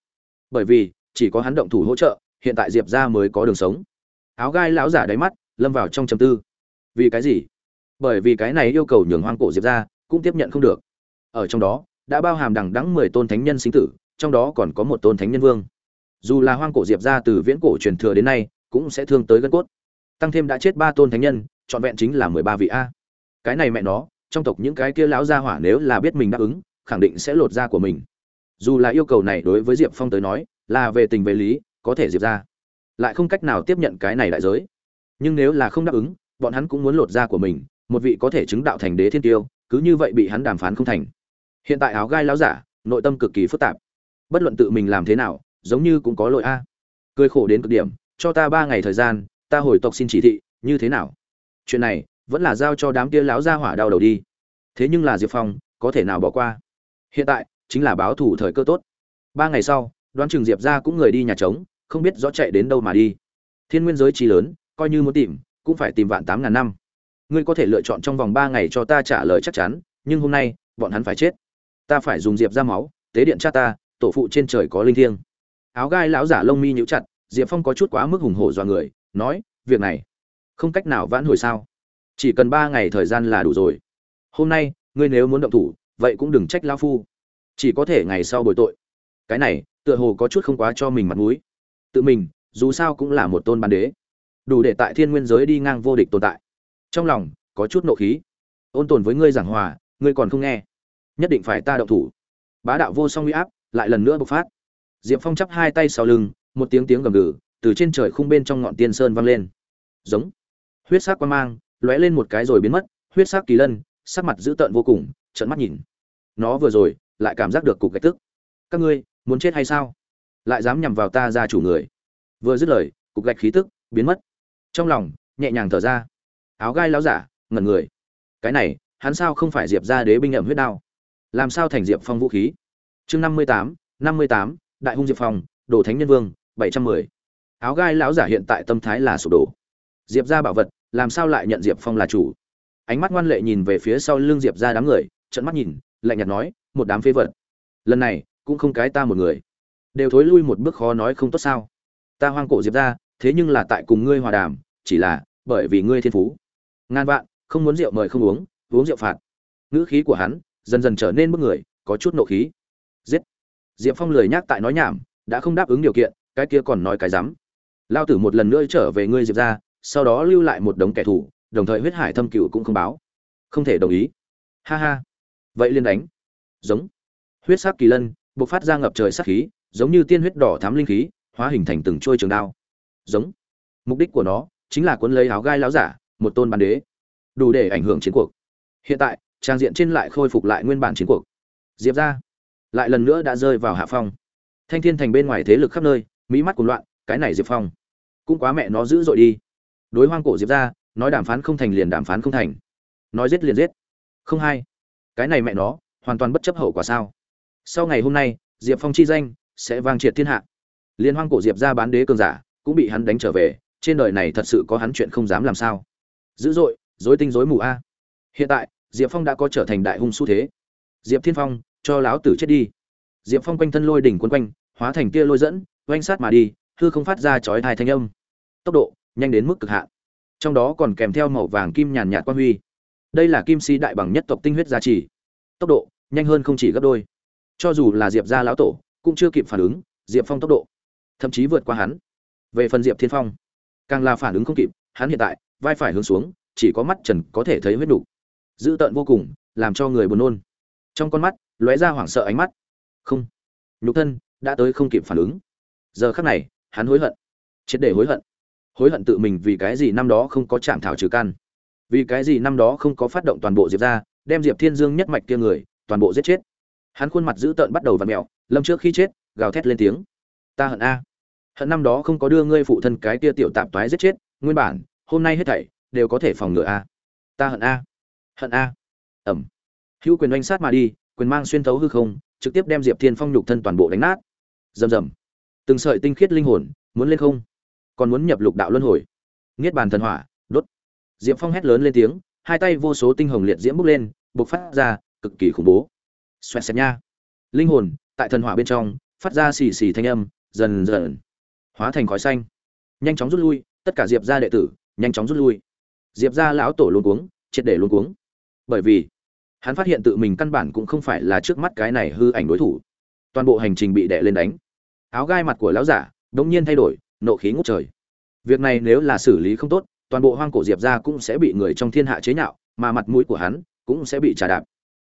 Bởi vì, chỉ có hắn động thủ hỗ trợ, hiện tại diệp ra mới có đường sống. Áo gai láo giả đáy mắt, lâm vào trong chầm tư. Vì cái gì? Bởi vì cái này yêu cầu nhường hoang cổ diệp ra cũng tiếp nhận không được. Ở trong đó đã bao hàm đằng đẳng mười tôn thánh nhân sinh tử, trong đó còn có một tôn thánh nhân vương. Dù là hoang cổ diệp ra từ viễn cổ truyền thừa đến nay, cũng sẽ thương tới gân cốt. Tăng thêm đã chết ba tôn thánh nhân, trọn vẹn chính là mười ba vị a. Cái này mẹ nó, trong tộc những cái kia lão gia hỏa nếu là biết mình đáp ứng, khẳng định sẽ lột da của mình. Dù là yêu cầu này đối với diệp phong tới nói, là về tình về lý, có thể diệp ra. Lại không cách nào tiếp nhận cái này đại giới. Nhưng nếu là không đáp ứng, bọn hắn cũng muốn lột da của mình, một vị có thể chứng đạo thành đế thiên tiêu, cứ như vậy bị hắn đàm phán không thành hiện tại áo gai láo giả, nội tâm cực kỳ phức tạp. Bất luận tự mình làm thế nào, giống như cũng có lỗi a. Cười khổ đến cực điểm, cho ta ba ngày thời gian, ta hồi tộc xin chỉ thị, như thế nào? Chuyện này, vẫn là giao cho đám kia láo ra hỏa đau đầu đi. Thế nhưng là diệp phong, có thể nào bỏ qua? Hiện tại, chính là báo thủ thời cơ tốt. Ba ngày sau, đoán chừng diệp ra cũng người đi nhà trống, không biết rõ chạy đến đâu mà đi. Thiên nguyên giới trí lớn, coi như muốn tìm, cũng phải tìm vạn tám ngàn năm. Ngươi có thể lựa chọn trong vòng ba ngày cho ta trả lời chắc chắn, nhưng hôm nay, bọn hắn phải chết ta phải dùng diệp ra máu, tế điện cha ta, tổ phụ trên trời có linh thiêng. Áo gai lão giả lông mi nhíu chặt, diệp phong có chút quá mức hùng hổ do người, nói, việc này, không cách nào vãn hồi sao? Chỉ cần ba ngày thời gian là đủ rồi. Hôm nay, ngươi nếu muốn động thủ, vậy cũng đừng trách lao phu. Chỉ có thể ngày sau bồi tội. Cái này, tựa hồ có chút không quá cho mình mặt mũi. Tự mình, dù sao cũng là một tôn ban đế. Đủ để tại thiên nguyên giới đi ngang vô địch tồn tại. Trong lòng, có chút nộ khí. Ôn tồn với ngươi giảng hòa, ngươi còn không nghe nhất định phải ta động thủ. Bá đạo vô song uy áp lại lần nữa bộc phát. Diệp phong chắp hai tay sau lưng, một tiếng tiếng gầm gừ từ trên trời khung bên trong ngọn tiên sơn vang lên. Giống. Huyết sắc quan mang lóe lên một cái rồi biến mất, huyết sắc kỳ lân, sắc mặt dữ tợn vô cùng, trợn mắt nhìn. Nó vừa rồi lại cảm giác được cục gạch tức. Các ngươi muốn chết hay sao? Lại dám nhằm vào ta ra chủ người. Vừa dứt lời, cục gạch khí tức biến mất. Trong lòng, nhẹ nhàng thở ra. Áo gai láo giả, ngẩn người. Cái này, hắn sao không phải diệp ra đế binh ẩm huyết đao? Làm sao thành diệp phong vũ khí? Chương năm mươi tám, năm mươi tám, đại hung diệp phong, đồ thánh nhân vương, bảy trăm mười. Áo gai lão giả hiện tại tâm thái là sụp đổ. Diệp ra bảo vật, làm sao lại nhận diệp phong là chủ? Ánh mắt ngoan lệ nhìn về phía sau lưng diệp ra đám người trận mắt nhìn, lạnh nhạt nói, một đám phế vật. Lần này, cũng không cái ta một người. Đều thối lui một bước khó nói không tốt sao. Ta hoang cổ diệp ra thế nhưng là tại cùng ngươi hòa đàm, chỉ là bởi vì ngươi thiên phú. Ngàn vạn, không muốn rượu mời không uống uống rượu phạt. Ngữ khí của hắn dần dần trở nên bức người, có chút nộ khí. Giết. Diệp phong lười nhắc tại nói nhảm, đã không đáp ứng điều kiện, cái kia còn nói cái rắm lao tử một lần nữa trở về ngươi diệp ra, sau đó lưu lại một đống kẻ thù, đồng thời huyết hải thâm cựu cũng không báo. Không thể đồng ý. Ha ha. Vậy liên đánh. Giống. Huyết sắc kỳ lân, bộc phát ra ngập trời sắc khí, giống như tiên huyết đỏ thám linh khí, hóa hình thành từng trôi trường đao. Giống. Mục đích của nó chính là cuốn lấy áo gai láo giả, một tôn bàn đế. Đủ để ảnh hưởng chiến cuộc. Hiện tại trang diện trên lại khôi phục lại nguyên bản chiến cuộc. Diệp ra, lại lần nữa đã rơi vào hạ phong. Thanh thiên thành bên ngoài thế lực khắp nơi, mỹ mắt cuồng loạn, cái này diệp phong, cũng quá mẹ nó dữ dội đi. Đối hoang cổ diệp ra, nói đàm phán không thành liền đàm phán không thành. Nói giết liền giết. Không hay. Cái này mẹ nó, hoàn toàn bất chấp hậu quả sao? Sau ngày hôm nay, diệp phong chi danh sẽ vang triệt thiên hạ. Liên hoang cổ diệp ra bán đế cường giả, cũng bị hắn đánh trở về, trên đời này thật sự có hắn chuyện không dám làm sao. Dữ dội dối tinh dối mù a. Hiện tại diệp phong đã có trở thành đại hung xu thế. Diệp thiên phong, cho láo tử chết đi. Diệp phong quanh thân lôi đỉnh quân quanh, hóa thành tia lôi dẫn, oanh sát mà đi, hư không phát ra chói thai thanh âm. Tốc độ, nhanh đến mức cực hạn. Trong đó còn kèm theo màu vàng kim nhàn nhạt quan huy. Đây là kim si đại bằng nhất tộc tinh huyết giá trị. tốc độ, nhanh hơn không chỉ gấp đôi. Cho dù là diệp gia lão tổ, cũng chưa kịp phản ứng, diệp phong tốc độ. Thậm chí vượt qua hắn. Về phần diệp thiên phong, càng là phản ứng không kịp, hắn hiện tại, vai phải hướng xuống, chỉ có mắt trần có thể thấy huyết đủ dữ tợn vô cùng, làm cho người buồn nôn. Trong con mắt, lóe ra hoảng sợ ánh mắt. Không. Nhục thân đã tới không kịp phản ứng. Giờ khắc này, hắn hối hận. Triệt để hối hận. Hối hận tự mình vì cái gì năm đó không có chạm thảo trừ căn. Vì cái gì năm đó không có phát động toàn bộ diệp ra đem diệp thiên dương nhất mạch kia người, toàn bộ giết chết. Hắn khuôn mặt dữ tợn bắt đầu v ặ mẹo lâm trước khi chết, gào thét lên tiếng. Ta hận a. Hận năm đó không có đưa ngươi phụ thân cái kia tiểu tạp toái giết chết, nguyên bản, hôm nay hết thảy, đều có thể phòng ngừa a. Ta hận a hận a. Ẩm. Hữu quyền oanh sát mà đi, quyền mang xuyên thấu hư không, trực tiếp đem diệp thiên phong nhục thân toàn bộ đánh nát. Rầm rầm. Từng sợi tinh khiết linh hồn muốn lên không, còn muốn nhập lục đạo luân hồi. Niết bàn thần hỏa, đốt. Diệp phong hét lớn lên tiếng, hai tay vô số tinh hồng liệt diễm bốc lên, bộc phát ra cực kỳ khủng bố. Xoẹt xẹt nha. Linh hồn tại thần hỏa bên trong phát ra xì xì thanh âm, dần dần hóa thành khói xanh. Nhanh chóng rút lui, tất cả diệp gia đệ tử, nhanh chóng rút lui. Diệp gia lão tổ luôn cuống, triệt để luôn cuống bởi vì hắn phát hiện tự mình căn bản cũng không phải là trước mắt cái này hư ảnh đối thủ. Toàn bộ hành trình bị đè lên đánh. Áo gai mặt của lão giả đống nhiên thay đổi, nộ khí ngút trời. Việc này nếu là xử lý không tốt, toàn bộ hoang cổ diệp gia cũng sẽ bị người trong thiên hạ chế nhạo, mà mặt mũi của hắn cũng sẽ bị trà đạp.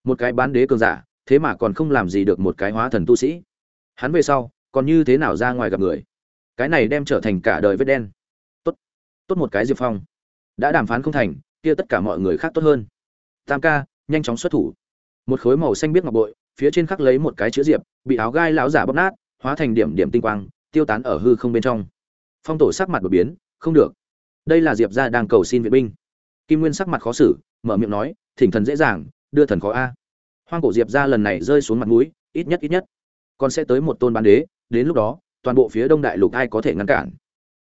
Một cái bán đế cường giả, thế mà còn không làm gì được một cái hóa thần tu sĩ. Hắn về sau, còn như thế nào ra ngoài gặp người? Cái này đem trở thành cả đời vết đen. Tốt. Tốt một cái diệp phong. Đã đàm phán không thành, kia tất cả mọi người khác tốt hơn tam ca, nhanh chóng xuất thủ. Một khối màu xanh biếc ngọc bội, phía trên khắc lấy một cái chữ diệp, bị áo gai lão giả bóp nát, hóa thành điểm điểm tinh quang, tiêu tán ở hư không bên trong. Phong tổ sắc mặt đột biến, không được. Đây là diệp gia đang cầu xin viện binh. Kim nguyên sắc mặt khó xử, mở miệng nói, thỉnh thần dễ dàng, đưa thần khó a. Hoang cổ diệp gia lần này rơi xuống mặt mũi, ít nhất ít nhất. Còn sẽ tới một tôn bán đế, đến lúc đó, toàn bộ phía đông đại lục ai có thể ngăn cản.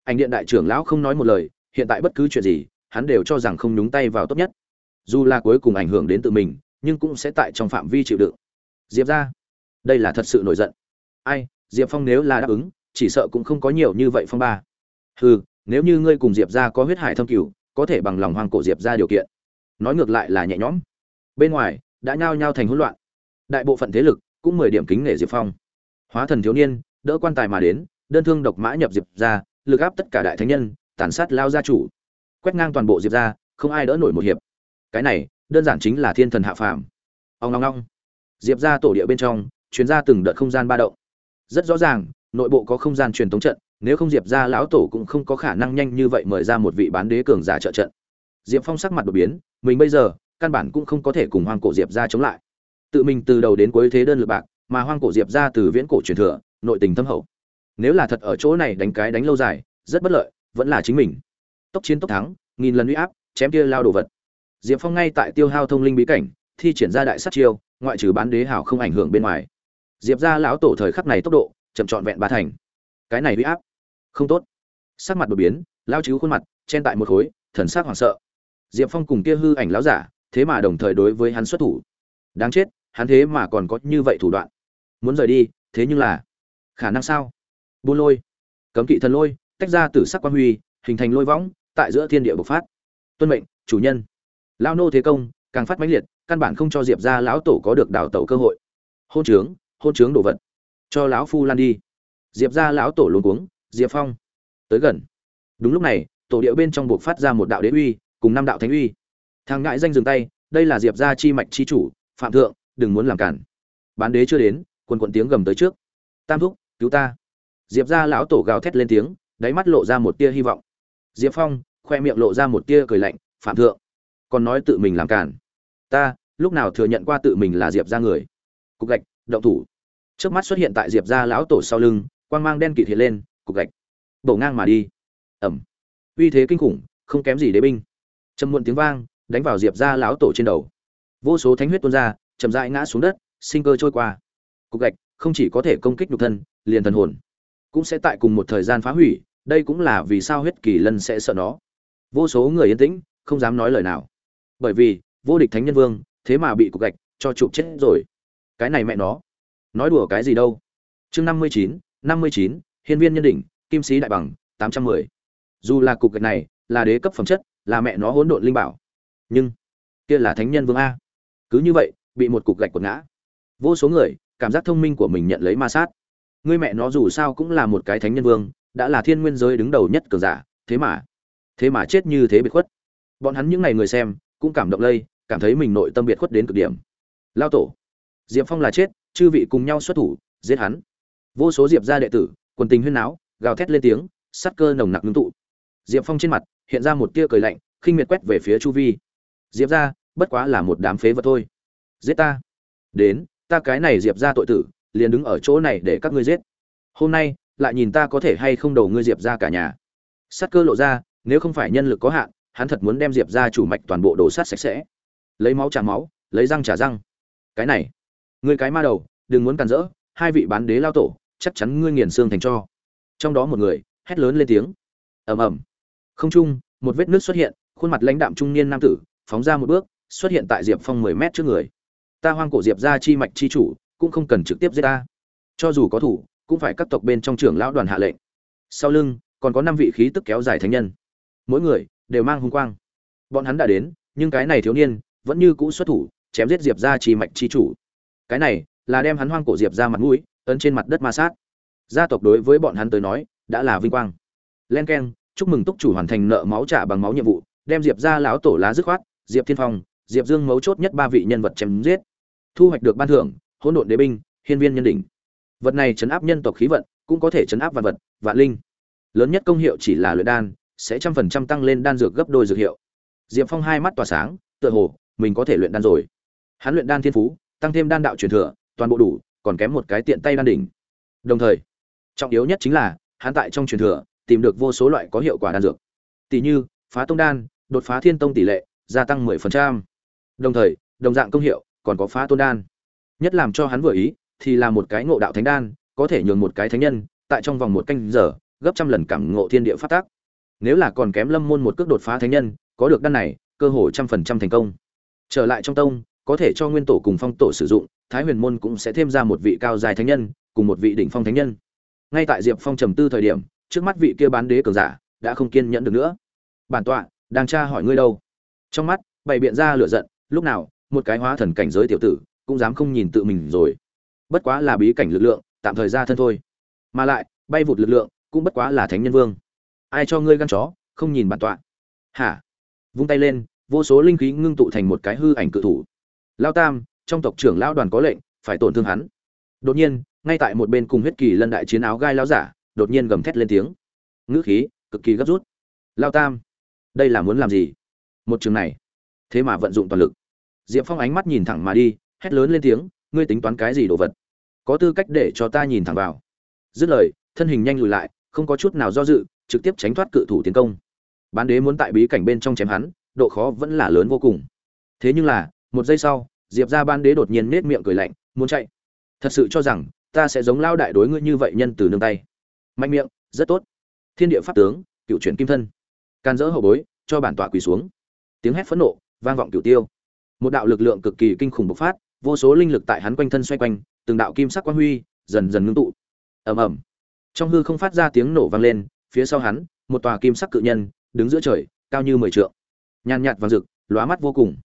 Ảnh điện đại trưởng lão không nói một lời, hiện tại bất cứ chuyện gì, hắn đều cho rằng không nhúng tay vào tốt nhất dù là cuối cùng ảnh hưởng đến tự mình, nhưng cũng sẽ tại trong phạm vi chịu đựng. Diệp ra, đây là thật sự nổi giận. Ai, diệp phong nếu là đáp ứng, chỉ sợ cũng không có nhiều như vậy phong ba. Hừ, nếu như ngươi cùng diệp ra có huyết hải thâm cửu, có thể bằng lòng hoang cổ diệp ra điều kiện. Nói ngược lại là nhẹ nhõm. Bên ngoài, đã nhao nhao thành hỗn loạn. Đại bộ phận thế lực cũng mười điểm kính nể diệp phong. Hóa thần thiếu niên, đỡ quan tài mà đến, đơn thương độc mã nhập diệp ra, lực áp tất cả đại thánh nhân, tàn sát lao gia chủ. Quét ngang toàn bộ diệp ra, không ai đỡ nổi một hiệp cái này đơn giản chính là thiên thần hạ phàm. Ông long long diệp ra tổ địa bên trong chuyến ra từng đợt không gian ba động. Rất rõ ràng, nội bộ có không gian truyền thống trận, nếu không diệp ra lão tổ cũng không có khả năng nhanh như vậy mời ra một vị bán đế cường giả trợ trận. Diệp phong sắc mặt đột biến, mình bây giờ, căn bản cũng không có thể cùng hoang cổ diệp ra chống lại. Tự mình từ đầu đến cuối thế đơn lượt bạc, mà hoang cổ diệp ra từ viễn cổ truyền thừa, nội tình thâm hậu. Nếu là thật ở chỗ này đánh cái đánh lâu dài, rất bất lợi, vẫn là chính mình. Tốc chiến tốc thắng, nghìn lần uy áp, chém kia lao đồ vật diệp phong ngay tại tiêu hao thông linh bí cảnh, thi triển ra đại sát chiêu, ngoại trừ bán đế hảo không ảnh hưởng bên ngoài. Diệp gia lão tổ thời khắc này tốc độ, chậm trọn vẹn ba thành. Cái này uy áp, không tốt. Sắc mặt đột biến lão chứ khuôn mặt, chen tại một khối, thần sắc hoảng sợ. Diệp phong cùng kia hư ảnh lão giả, thế mà đồng thời đối với hắn xuất thủ. Đáng chết, hắn thế mà còn có như vậy thủ đoạn. Muốn rời đi, thế nhưng là, khả năng sao? Buôn lôi, cấm kỵ thần lôi, tách ra tử sắc quang huy, hình thành lôi võng, tại giữa thiên địa bộc phát. Tuân mệnh, chủ nhân lao nô thế công, càng phát mãnh liệt, căn bản không cho diệp ra lão tổ có được đào tẩu cơ hội. Hôn trướng hôn trướng đồ vật. Cho lão phu lan đi. Diệp ra lão tổ luôn cuống, diệp phong. Tới gần. Đúng lúc này, tổ điệu bên trong buộc phát ra một đạo đế uy, cùng năm đạo thánh uy. Thằng ngại danh dừng tay, đây là diệp gia chi mạch chi chủ, phạm thượng, đừng muốn làm cản. Bán đế chưa đến, quần quận tiếng gầm tới trước. Tam thúc, cứu ta. Diệp gia lão tổ gào thét lên tiếng, đáy mắt lộ ra một tia hy vọng. Diệp phong, khoe miệng lộ ra một tia cười lạnh, phạm thượng còn nói tự mình làm cản ta, lúc nào thừa nhận qua tự mình là diệp gia người? Cục gạch, động thủ. Trước mắt xuất hiện tại diệp gia lão tổ sau lưng, quang mang đen kịt hiện lên, cục gạch. Bổ ngang mà đi. Ẩm. Uy thế kinh khủng, không kém gì đế binh. Trầm muộn tiếng vang, đánh vào diệp gia lão tổ trên đầu. Vô số thánh huyết tuôn ra, chậm rãi ngã xuống đất, sinh cơ trôi qua. Cục gạch, không chỉ có thể công kích nhục thân, liền thần hồn cũng sẽ tại cùng một thời gian phá hủy, đây cũng là vì sao huyết kỳ lân sẽ sợ nó. Vô số người yên tĩnh, không dám nói lời nào bởi vì, vô địch thánh nhân vương, thế mà bị cục gạch cho chụp chết rồi. Cái này mẹ nó. Nói đùa cái gì đâu. Chương năm mươi chín, năm mươi chín, hiên viên nhân đỉnh, kim sĩ đại bằng, tám trăm mười. Dù là cục gạch này là đế cấp phẩm chất, là mẹ nó hỗn độn linh bảo. Nhưng, kia là thánh nhân vương a. Cứ như vậy, bị một cục gạch quật ngã. Vô số người, cảm giác thông minh của mình nhận lấy ma sát. Ngươi mẹ nó dù sao cũng là một cái thánh nhân vương, đã là thiên nguyên giới đứng đầu nhất cường giả, thế mà thế mà chết như thế bị khuất. Bọn hắn những ngày người xem cũng cảm động lây, cảm thấy mình nội tâm biệt khuất đến cực điểm. Lao tổ, diệp phong là chết, chư vị cùng nhau xuất thủ, giết hắn. Vô số diệp gia đệ tử, quần tình huyên náo, gào thét lên tiếng sắt cơ nồng nặc ngưng tụ. Diệp phong trên mặt, hiện ra một tia cười lạnh, khinh miệt quét về phía chu vi. Diệp ra bất quá là một đám phế vật thôi. Giết ta. Đến, ta cái này diệp ra tội tử, liền đứng ở chỗ này để các ngươi giết. Hôm nay, lại nhìn ta có thể hay không đầu ngươi diệp ra cả nhà. Sắt cơ lộ ra, nếu không phải nhân lực có hạn hắn thật muốn đem diệp ra chủ mạch toàn bộ đồ sát sạch sẽ. Lấy máu trả máu, lấy răng trả răng. Cái này, ngươi cái ma đầu, đừng muốn càn rỡ, hai vị bán đế lao tổ, chắc chắn ngươi nghiền xương thành cho. Trong đó một người, hét lớn lên tiếng. Ầm ầm. Không trung, một vết nước xuất hiện, khuôn mặt lãnh đạm trung niên nam tử, phóng ra một bước, xuất hiện tại diệp phong mười mét trước người. Ta hoang cổ diệp ra chi mạch chi chủ, cũng không cần trực tiếp giết ta. Cho dù có thủ, cũng phải các tộc bên trong trưởng lão đoàn hạ lệnh. Sau lưng, còn có năm vị khí tức kéo dài thánh nhân. Mỗi người đều mang hung quang. Bọn hắn đã đến, nhưng cái này thiếu niên vẫn như cũ xuất thủ, chém giết diệp ra chi mạch chi chủ. Cái này là đem hắn hoang cổ diệp ra mặt mũi ấn trên mặt đất ma sát. Gia tộc đối với bọn hắn tới nói, đã là vinh quang. Len k e n chúc mừng túc chủ hoàn thành nợ máu trả bằng máu nhiệm vụ, đem diệp ra lão tổ lá dứt khoát, diệp thiên phong, diệp dương mấu chốt nhất ba vị nhân vật chém giết. Thu hoạch được ban thưởng, hỗn độn đế binh, hiên viên nhân đỉnh. Vật này chấn áp nhân tộc khí vận, cũng có thể chấn áp vạn vật, vạn linh. Lớn nhất công hiệu chỉ là luyện đan sẽ trăm phần trăm tăng lên đan dược gấp đôi dược hiệu. Diệp phong hai mắt tỏa sáng, tựa hồ, mình có thể luyện đan rồi. Hắn luyện đan thiên phú, tăng thêm đan đạo truyền thừa, toàn bộ đủ, còn kém một cái tiện tay đan đỉnh. Đồng thời, trọng yếu nhất chính là, hắn tại trong truyền thừa, tìm được vô số loại có hiệu quả đan dược. Tỷ như, phá tông đan, đột phá thiên tông tỷ lệ, gia tăng 10%. đồng thời, đồng dạng công hiệu, còn có phá tôn đan. Nhất làm cho hắn vừa ý, thì là một cái ngộ đạo thánh đan, có thể nhường một cái thánh nhân, tại trong vòng một canh giờ, gấp trăm lần cảm ngộ thiên địa phát tác nếu là còn kém lâm môn một cước đột phá thánh nhân, có được đan này, cơ hội trăm phần trăm thành công. Trở lại trong tông, có thể cho nguyên tổ cùng phong tổ sử dụng, thái huyền môn cũng sẽ thêm ra một vị cao dài thánh nhân, cùng một vị đỉnh phong thánh nhân. Ngay tại diệp phong trầm tư thời điểm, trước mắt vị kia bán đế cường giả đã không kiên nhẫn được nữa. Bản tọa, đang tra hỏi ngươi đâu? Trong mắt, bày biện ra lửa giận, lúc nào, một cái hóa thần cảnh giới tiểu tử cũng dám không nhìn tự mình rồi. Bất quá là bí cảnh lực lượng, tạm thời ra thân thôi. Mà lại, bay vụt lực lượng cũng bất quá là thánh nhân vương ai cho ngươi gan chó, không nhìn bản tọa. Hả? Vung tay lên, vô số linh khí ngưng tụ thành một cái hư ảnh cự thủ. Lao tam, trong tộc trưởng lão đoàn có lệnh, phải tổn thương hắn. Đột nhiên, ngay tại một bên cùng huyết kỳ lân đại chiến áo gai lão giả, đột nhiên gầm thét lên tiếng. Ngữ khí, cực kỳ gấp rút. Lao tam, đây là muốn làm gì? Một trường này, thế mà vận dụng toàn lực. Diệp phong ánh mắt nhìn thẳng mà đi, hét lớn lên tiếng, ngươi tính toán cái gì đồ vật? Có tư cách để cho ta nhìn thẳng vào. Dứt lời, thân hình nhanh lùi lại, không có chút nào do dự trực tiếp tránh thoát cự thủ tiến công. Bán đế muốn tại bí cảnh bên trong chém hắn, độ khó vẫn là lớn vô cùng. Thế nhưng là, một giây sau, diệp ra ban đế đột nhiên nết miệng cười lạnh, muốn chạy? Thật sự cho rằng, ta sẽ giống lao đại đối ngươi như vậy nhân từ nương tay. Mạnh miệng, rất tốt. Thiên địa pháp tướng, cựu chuyển kim thân. Can dỡ hậu bối, cho bản tọa quỳ xuống. Tiếng hét phẫn nộ, vang vọng cửu tiêu. Một đạo lực lượng cực kỳ kinh khủng bộc phát, vô số linh lực tại hắn quanh thân xoay quanh, từng đạo kim sắc quang huy, dần dần ngưng tụ. Ầm ầm. Trong hư không phát ra tiếng nổ vang lên phía sau hắn, một tòa kim sắc cự nhân, đứng giữa trời, cao như mười trượng. Nhàn nhạt vàng rực, lóa mắt vô cùng.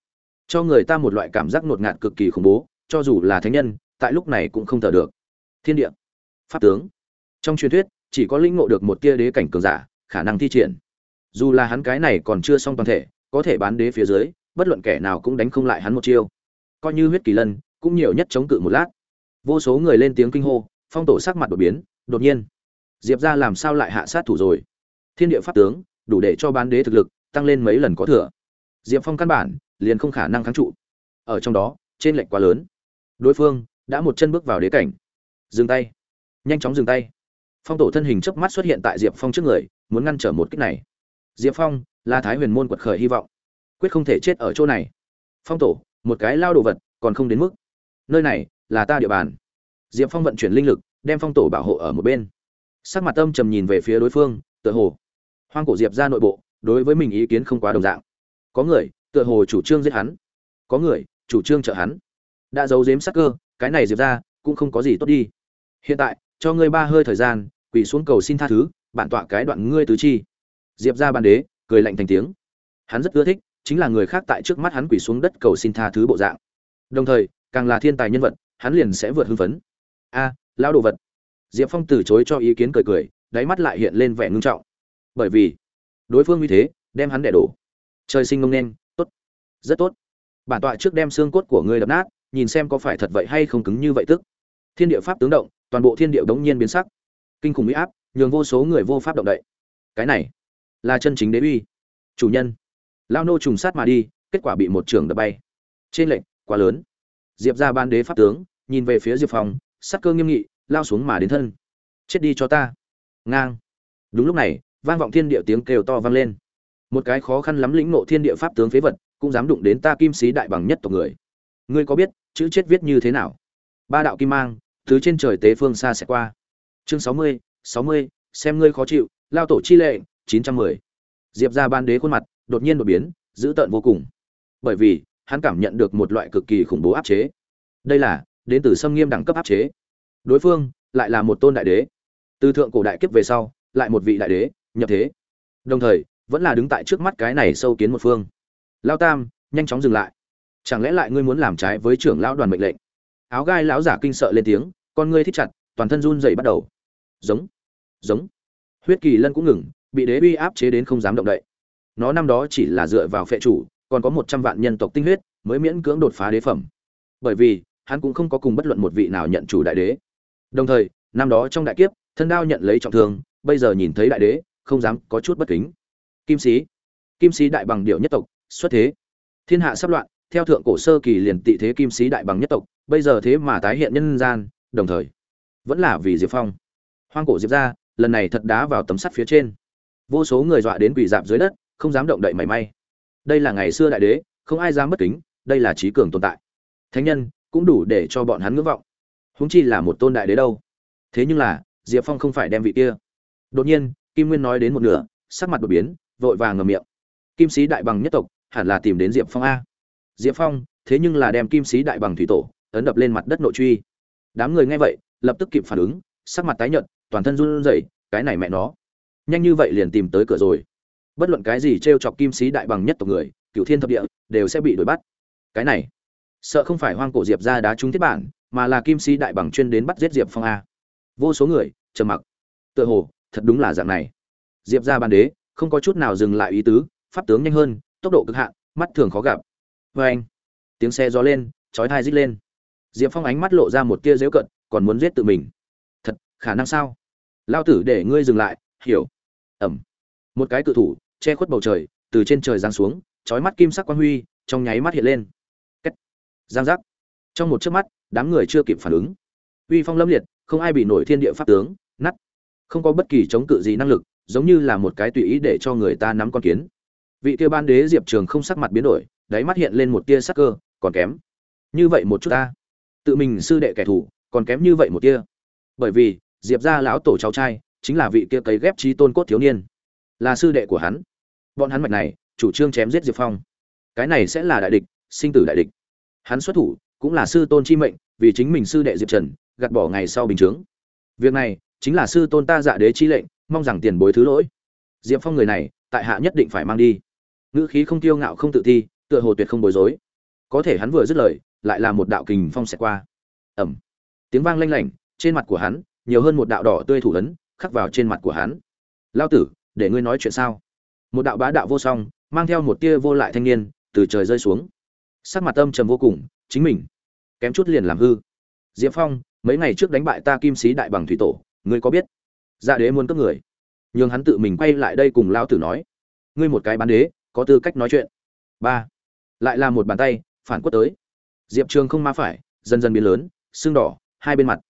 Cho người ta một loại cảm giác ngột ngạt cực kỳ khủng bố, cho dù là thánh nhân, tại lúc này cũng không thở được. Thiên địa, pháp tướng. Trong truyền thuyết, chỉ có lĩnh ngộ được một tia đế cảnh cường giả, khả năng thi triển. Dù là hắn cái này còn chưa xong toàn thể, có thể bán đế phía dưới, bất luận kẻ nào cũng đánh không lại hắn một chiêu. Coi như huyết kỳ lân, cũng nhiều nhất chống cự một lát. Vô số người lên tiếng kinh hô, phong tổ sắc mặt đột biến, đột nhiên diệp ra làm sao lại hạ sát thủ rồi? Thiên địa pháp tướng, đủ để cho bán đế thực lực tăng lên mấy lần có thừa. Diệp phong căn bản liền không khả năng kháng trụ. Ở trong đó trên lệnh quá lớn. Đối phương đã một chân bước vào đế cảnh. Dừng tay. Nhanh chóng dừng tay. Phong tổ thân hình chớp mắt xuất hiện tại diệp phong trước người, muốn ngăn trở một kích này. Diệp phong là thái huyền môn quật khởi hy vọng. Quyết không thể chết ở chỗ này. Phong tổ, một cái lao đồ vật, còn không đến mức. Nơi này là ta địa bàn. Diệp phong vận chuyển linh lực, đem phong tổ bảo hộ ở một bên sắc mặt âm trầm nhìn về phía đối phương, tựa hồ, hoang cổ diệp ra nội bộ, đối với mình ý kiến không quá đồng dạng. Có người, tựa hồ chủ trương giết hắn. Có người, chủ trương trợ hắn. Đã giấu giếm sắc cơ, cái này diệp ra, cũng không có gì tốt đi. Hiện tại, cho ngươi ba hơi thời gian, quỳ xuống cầu xin tha thứ, bản tọa cái đoạn ngươi tứ chi. Diệp ra ban đế, cười lạnh thành tiếng. Hắn rất ưa thích, chính là người khác tại trước mắt hắn quỳ xuống đất cầu xin tha thứ bộ dạng. Đồng thời, càng là thiên tài nhân vật, hắn liền sẽ vượt hưng phấn. A, lão đồ vật diệp phong từ chối cho ý kiến cười cười, đáy mắt lại hiện lên vẻ ngưng trọng. Bởi vì, đối phương như thế, đem hắn đẻ đổ. Trời sinh ngông nên, tốt. Rất tốt. Bản tọa trước đem xương cốt của ngươi đập nát, nhìn xem có phải thật vậy hay không cứng như vậy tức. Thiên địa pháp tướng động, toàn bộ thiên địa đống nhiên biến sắc. Kinh khủng uy áp, nhường vô số người vô pháp động đậy. Cái này, là chân chính đế uy. Chủ nhân, lao nô trùng sát mà đi, kết quả bị một trường đập bay. Trên lệnh, quá lớn. Diệp ra ban đế pháp tướng, nhìn về phía diệp phong, sắc cơ nghiêm nghị lao xuống mà đến thân. Chết đi cho ta. Ngang. Đúng lúc này, vang vọng thiên địa tiếng kêu to vang lên. Một cái khó khăn lắm lĩnh nộ thiên địa pháp tướng phế vật, cũng dám đụng đến ta kim sĩ đại bằng nhất tộc người. Ngươi có biết, chữ chết viết như thế nào? Ba đạo kim mang thứ trên trời tế phương xa sẽ qua. Chương sáu mươi sáu mươi, xem ngươi khó chịu, lao tổ chi lệ chín trăm mười. Diệp ra ban đế khuôn mặt, đột nhiên đột biến, dữ tợn vô cùng. Bởi vì, hắn cảm nhận được một loại cực kỳ khủng bố áp chế. Đây là, đến từ xâm nghiêm đẳng cấp áp chế đối phương lại là một tôn đại đế. Từ thượng cổ đại kiếp về sau, lại một vị đại đế, nhập thế. Đồng thời, vẫn là đứng tại trước mắt cái này sâu kiến một phương. Lao tam, nhanh chóng dừng lại. Chẳng lẽ lại ngươi muốn làm trái với trưởng lão đoàn mệnh lệnh? Áo gai lão giả kinh sợ lên tiếng, con ngươi thích chặt, toàn thân run dậy bắt đầu. Giống giống. Huyết kỳ lân cũng ngừng, bị đế uy áp chế đến không dám động đậy. Nó năm đó chỉ là dựa vào phệ chủ, còn có một trăm vạn nhân tộc tinh huyết mới miễn cưỡng đột phá đế phẩm. Bởi vì, hắn cũng không có cùng bất luận một vị nào nhận chủ đại đế đồng thời, năm đó trong đại kiếp, thân đao nhận lấy trọng thương, bây giờ nhìn thấy đại đế, không dám có chút bất kính. Kim sĩ kim sĩ đại bằng điệu nhất tộc, xuất thế. Thiên hạ sắp loạn, theo thượng cổ sơ kỳ liền tị thế kim sĩ đại bằng nhất tộc, bây giờ thế mà tái hiện nhân gian, đồng thời, vẫn là vì diệp phong. Hoang cổ diệp ra lần này thật đá vào tấm sắt phía trên. Vô số người dọa đến quỳ dạp dưới đất, không dám động đậy mảy may. Đây là ngày xưa đại đế, không ai dám bất kính, đây là trí cường tồn tại. Thánh nhân, cũng đủ để cho bọn hắn ngưỡng vọng huống chi là một tôn đại đế đâu. Thế nhưng là, diệp phong không phải đem vị kia. Đột nhiên, kim nguyên nói đến một nửa, sắc mặt đột biến, vội vàng ngầm miệng. Kim sĩ đại bằng nhất tộc, hẳn là tìm đến diệp phong a. Diệp phong, thế nhưng là đem kim sĩ đại bằng thủy tổ, ấn đập lên mặt đất nội truy. Đám người nghe vậy, lập tức kịp phản ứng, sắc mặt tái nhợt, toàn thân run rẩy, cái này mẹ nó. Nhanh như vậy liền tìm tới cửa rồi. Bất luận cái gì t chọc kim sĩ đại bằng nhất tộc người cựu thiên thập địa, đều sẽ bị đuổi bắt. Cái này sợ không phải hoang cổ diệp ra đá trúng thiết bản, mà là kim sĩ đại bằng chuyên đến bắt giết diệp phong a. Vô số người, trầm mặc. Tựa hồ, thật đúng là dạng này. Diệp ra ban đế, không có chút nào dừng lại ý tứ, pháp tướng nhanh hơn, tốc độ cực hạn, mắt thường khó gặp. Vê anh tiếng xe gió lên, chói thai rít lên. Diệp phong ánh mắt lộ ra một tia dễu cận, còn muốn giết tự mình. Thật, khả năng sao? Lao tử để ngươi dừng lại, hiểu. Ẩm. Một cái cự thủ, che khuất bầu trời, từ trên trời giáng xuống, chói mắt kim sắc quang huy, trong nháy mắt hiện lên giang giác. Trong một chớp mắt, đám người chưa kịp phản ứng. Uy phong lâm liệt, không ai bị nổi thiên địa pháp tướng nắt không có bất kỳ chống cự gì năng lực, giống như là một cái tùy ý để cho người ta nắm con kiến. Vị kia ban đế diệp trường không sắc mặt biến đổi, đáy mắt hiện lên một tia sắc cơ, còn kém. Như vậy một chút ta. Tự mình sư đệ kẻ thù, còn kém như vậy một tia. Bởi vì, diệp gia lão tổ cháu trai, chính là vị kia cấy ghép trí tôn cốt thiếu niên. Là sư đệ của hắn. Bọn hắn mạch này, chủ trương chém giết diệp phong. Cái này sẽ là đại địch, sinh tử đại địch hắn xuất thủ cũng là sư tôn chi mệnh vì chính mình sư đệ diệp trần gạt bỏ ngày sau bình chướng. Việc này chính là sư tôn ta dạ đế chi lệnh mong rằng tiền bối thứ lỗi. Diệp phong người này tại hạ nhất định phải mang đi. Ngữ khí không tiêu ngạo không tự thi, tựa hồ tuyệt không bối rối. Có thể hắn vừa dứt lời lại là một đạo kình phong xẹt qua. Ẩm tiếng vang lanh lảnh trên mặt của hắn nhiều hơn một đạo đỏ tươi thủ ấn khắc vào trên mặt của hắn. Lao tử để ngươi nói chuyện sao? Một đạo bá đạo vô song mang theo một tia vô lại thanh niên từ trời rơi xuống sắc mặt âm trầm vô cùng, chính mình, kém chút liền làm hư. Diệp phong, mấy ngày trước đánh bại ta kim sĩ đại bằng thủy tổ, ngươi có biết? Dạ đế muốn cướp người. Nhường hắn tự mình quay lại đây cùng lao tử nói. Ngươi một cái bán đế, có tư cách nói chuyện. Ba. Lại là một bàn tay, phản quất tới. Diệp trường không ma phải, dần dần biến lớn xương đỏ, hai bên mặt,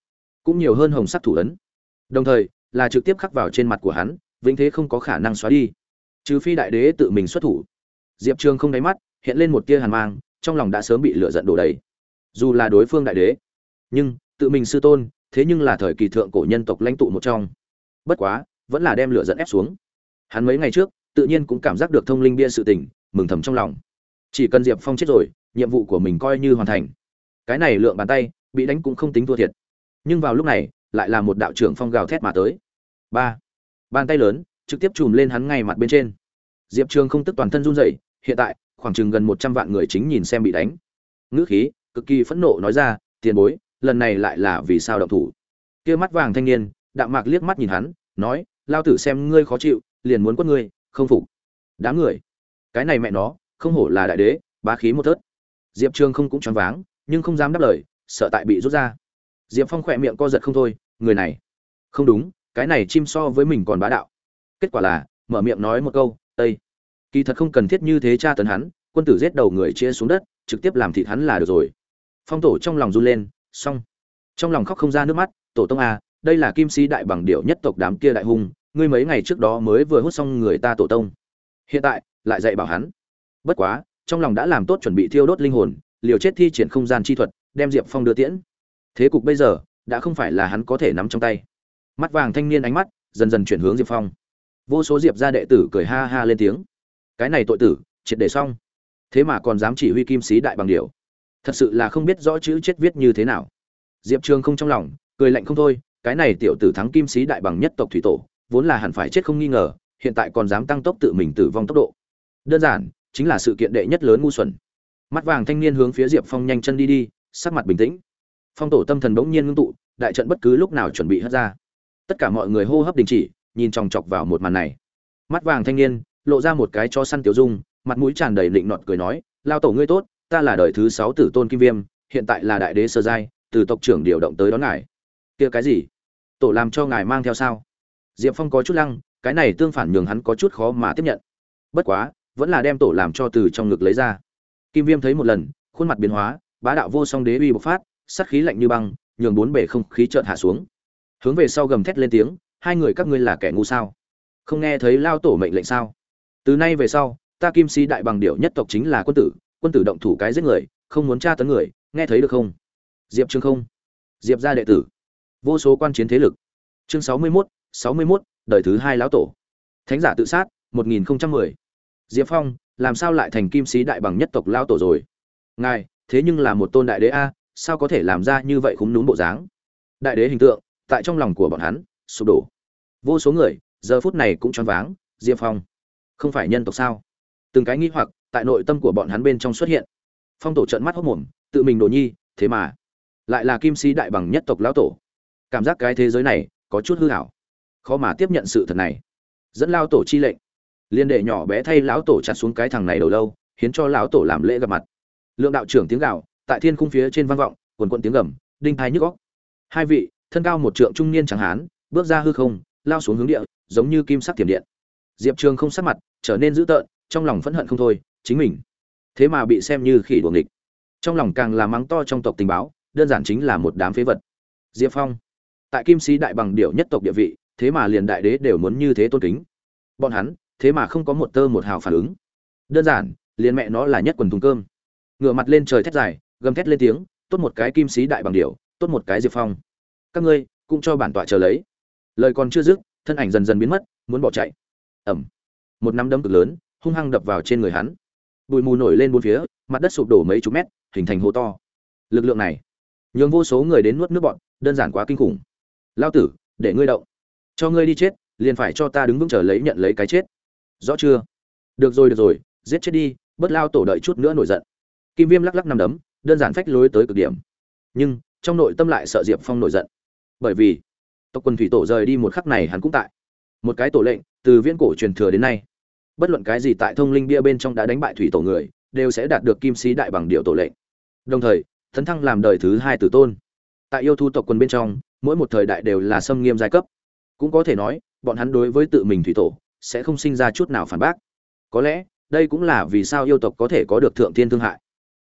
cũng nhiều hơn hồng sắc thủ ấn. Đồng thời, là trực tiếp khắc vào trên mặt của hắn, vĩnh thế không có khả năng xóa đi. Trừ phi đại đế tự mình xuất thủ. Diệp trường không đáy mắt, hiện lên một tia hàn mang trong lòng đã sớm bị lửa giận đổ đầy. Dù là đối phương đại đế, nhưng tự mình sư tôn, thế nhưng là thời kỳ thượng cổ nhân tộc lãnh tụ một trong. Bất quá, vẫn là đem lửa giận ép xuống. Hắn mấy ngày trước, tự nhiên cũng cảm giác được thông linh bia sự tình, mừng thầm trong lòng. Chỉ cần diệp phong chết rồi, nhiệm vụ của mình coi như hoàn thành. Cái này lượng bàn tay, bị đánh cũng không tính thua thiệt. Nhưng vào lúc này, lại là một đạo trưởng phong gào thét mà tới. Ba. Bàn tay lớn, trực tiếp chùm lên hắn ngay mặt bên trên. Diệp trường không tức toàn thân run rẩy, hiện tại khoảng chừng gần một trăm vạn người chính nhìn xem bị đánh. Ngữ khí, cực kỳ phẫn nộ nói ra, tiền bối, lần này lại là vì sao động thủ? Kia mắt vàng thanh niên, đạm mạc liếc mắt nhìn hắn, nói, lao tử xem ngươi khó chịu, liền muốn quất ngươi, không phục. Đám người, cái này mẹ nó, không hổ là đại đế, bá khí một thớt. Diệp Trương không cũng choáng váng, nhưng không dám đáp lời, sợ tại bị rút ra. Diệp phong khỏe miệng co giật không thôi, người này, không đúng, cái này chim so với mình còn bá đạo. Kết quả là, mở miệng nói một câu tây kỳ thật không cần thiết như thế tra tấn hắn quân tử giết đầu người chia xuống đất, trực tiếp làm thịt hắn là được rồi. Phong tổ trong lòng run lên, xong. Trong lòng khóc không ra nước mắt, tổ tông à đây là kim sĩ đại bằng điệu nhất tộc đám kia đại hung, ngươi mấy ngày trước đó mới vừa hút xong người ta tổ tông. Hiện tại, lại dạy bảo hắn. Bất quá, trong lòng đã làm tốt chuẩn bị thiêu đốt linh hồn, liều chết thi triển không gian chi thuật, đem diệp phong đưa tiễn. Thế cục bây giờ, đã không phải là hắn có thể nắm trong tay. Mắt vàng thanh niên ánh mắt, dần dần chuyển hướng diệp phong. Vô số diệp gia đệ tử cười ha ha lên tiếng. Cái này tội tử, triệt để xong thế mà còn dám chỉ huy kim sĩ đại bằng điều. Thật sự là không biết rõ chữ chết viết như thế nào. Diệp trường không trong lòng, cười lạnh không thôi, cái này tiểu tử thắng kim sĩ đại bằng nhất tộc thủy tổ, vốn là hẳn phải chết không nghi ngờ, hiện tại còn dám tăng tốc tự mình tử vong tốc độ. Đơn giản, chính là sự kiện đệ nhất lớn ngu xuẩn. Mắt vàng thanh niên hướng phía diệp phong nhanh chân đi đi, sắc mặt bình tĩnh. Phong tổ tâm thần bỗng nhiên ngưng tụ, đại trận bất cứ lúc nào chuẩn bị hất ra. Tất cả mọi người hô hấp đình chỉ, nhìn chòng chọc vào một màn này. Mắt vàng thanh niên, lộ ra một cái cho săn tiểu dung mặt mũi tràn đầy lịnh nọt cười nói, lao tổ ngươi tốt, ta là đời thứ sáu tử tôn kim viêm, hiện tại là đại đế sơ giai, từ tộc trưởng điều động tới đón ngài. Kia cái gì? Tổ làm cho ngài mang theo sao? Diệp phong có chút lăng, cái này tương phản nhường hắn có chút khó mà tiếp nhận. Bất quá, vẫn là đem tổ làm cho từ trong ngực lấy ra. Kim viêm thấy một lần, khuôn mặt biến hóa, bá đạo vô song đế uy bộc phát, sát khí lạnh như băng, nhường bốn bể không khí trợn hạ xuống. Hướng về sau gầm thét lên tiếng, hai người các ngươi là kẻ ngu sao? Không nghe thấy lao tổ mệnh lệnh sao? Từ nay về sau ta kim si đại bằng điệu nhất tộc chính là quân tử quân tử động thủ cái giết người, không muốn tra tấn người, nghe thấy được không? Diệp trương không. Diệp gia đệ tử. Vô số quan chiến thế lực. Chương sáu mươi mốt, sáu mươi mốt, đời thứ hai lão tổ. Thánh giả tự sát, một nghìn không trăm mười. Diệp phong, làm sao lại thành kim sĩ đại bằng nhất tộc lao tổ rồi? Ngài, thế nhưng là một tôn đại đế a, sao có thể làm ra như vậy khúng núm bộ dáng? Đại đế hình tượng, tại trong lòng của bọn hắn, sụp đổ. Vô số người, giờ phút này cũng choáng váng, diệp phong. Không phải nhân tộc sao? Từng cái nghi hoặc tại nội tâm của bọn hắn bên trong xuất hiện. Phong tổ trận mắt hốc mồm, tự mình đồ nhi, thế mà lại là kim sĩ đại bằng nhất tộc lão tổ. Cảm giác cái thế giới này có chút hư hảo khó mà tiếp nhận sự thật này. Dẫn lao tổ chi lệnh. Liên đệ nhỏ bé thay lão tổ chặt xuống cái thằng này đầu lâu, khiến cho lão tổ làm lễ gặp mặt. Lượng đạo trưởng tiếng gạo tại thiên khung phía trên vang vọng, quần quận tiếng gầm, đinh thai nhức góc hai vị, thân cao một trượng trung niên chẳng hán, bước ra hư không, lao xuống hướng địa, giống như kim sắc tiềm điện. Diệp trường không sắc mặt, trở nên dữ tợn trong lòng phẫn hận không thôi, chính mình. Thế mà bị xem như khỉ đuồng địch trong lòng càng là mắng to trong tộc tình báo, đơn giản chính là một đám phế vật. Diệp phong. Tại kim sĩ đại bằng điệu nhất tộc địa vị, thế mà liền đại đế đều muốn như thế tôn kính. Bọn hắn, thế mà không có một tơ một hào phản ứng. Đơn giản, liền mẹ nó là nhất quần thùng cơm. Ngửa mặt lên trời thét dài, gầm thét lên tiếng, tốt một cái kim sĩ đại bằng điệu tốt một cái diệp phong. Các ngươi, cũng cho bản tọa chờ lấy. Lời còn chưa dứt, thân ảnh dần dần biến mất, muốn bỏ chạy. Ẩm. Một nắm đấm cực lớn hung hăng đập vào trên người hắn. Bụi mù nổi lên bốn phía, mặt đất sụp đổ mấy chục mét, hình thành hố to. Lực lượng này, nhường vô số người đến nuốt nước bọn đơn giản quá kinh khủng. Lao tử, để ngươi động. Cho ngươi đi chết, liền phải cho ta đứng vững chờ lấy nhận lấy cái chết. Rõ chưa? Được rồi được rồi, giết chết đi, bất lao tổ đợi chút nữa nổi giận. Kim viêm lắc lắc nằm đấm, đơn giản phách lối tới cực điểm. Nhưng, trong nội tâm lại sợ diệp phong nổi giận. Bởi vì, tộc quân thủy tổ rời đi một khắc này hắn cũng tại. Một cái tổ lệnh, từ viễn cổ truyền thừa đến nay bất luận cái gì tại thông linh bia bên trong đã đánh bại thủy tổ người, đều sẽ đạt được kim sĩ đại bằng điệu tổ lệnh. Đồng thời thấn thăng làm đời thứ hai tử tôn. Tại yêu thu tộc quân bên trong, mỗi một thời đại đều là xâm nghiêm giai cấp. Cũng có thể nói, bọn hắn đối với tự mình thủy tổ, sẽ không sinh ra chút nào phản bác. Có lẽ, đây cũng là vì sao yêu tộc có thể có được thượng thiên thương hại.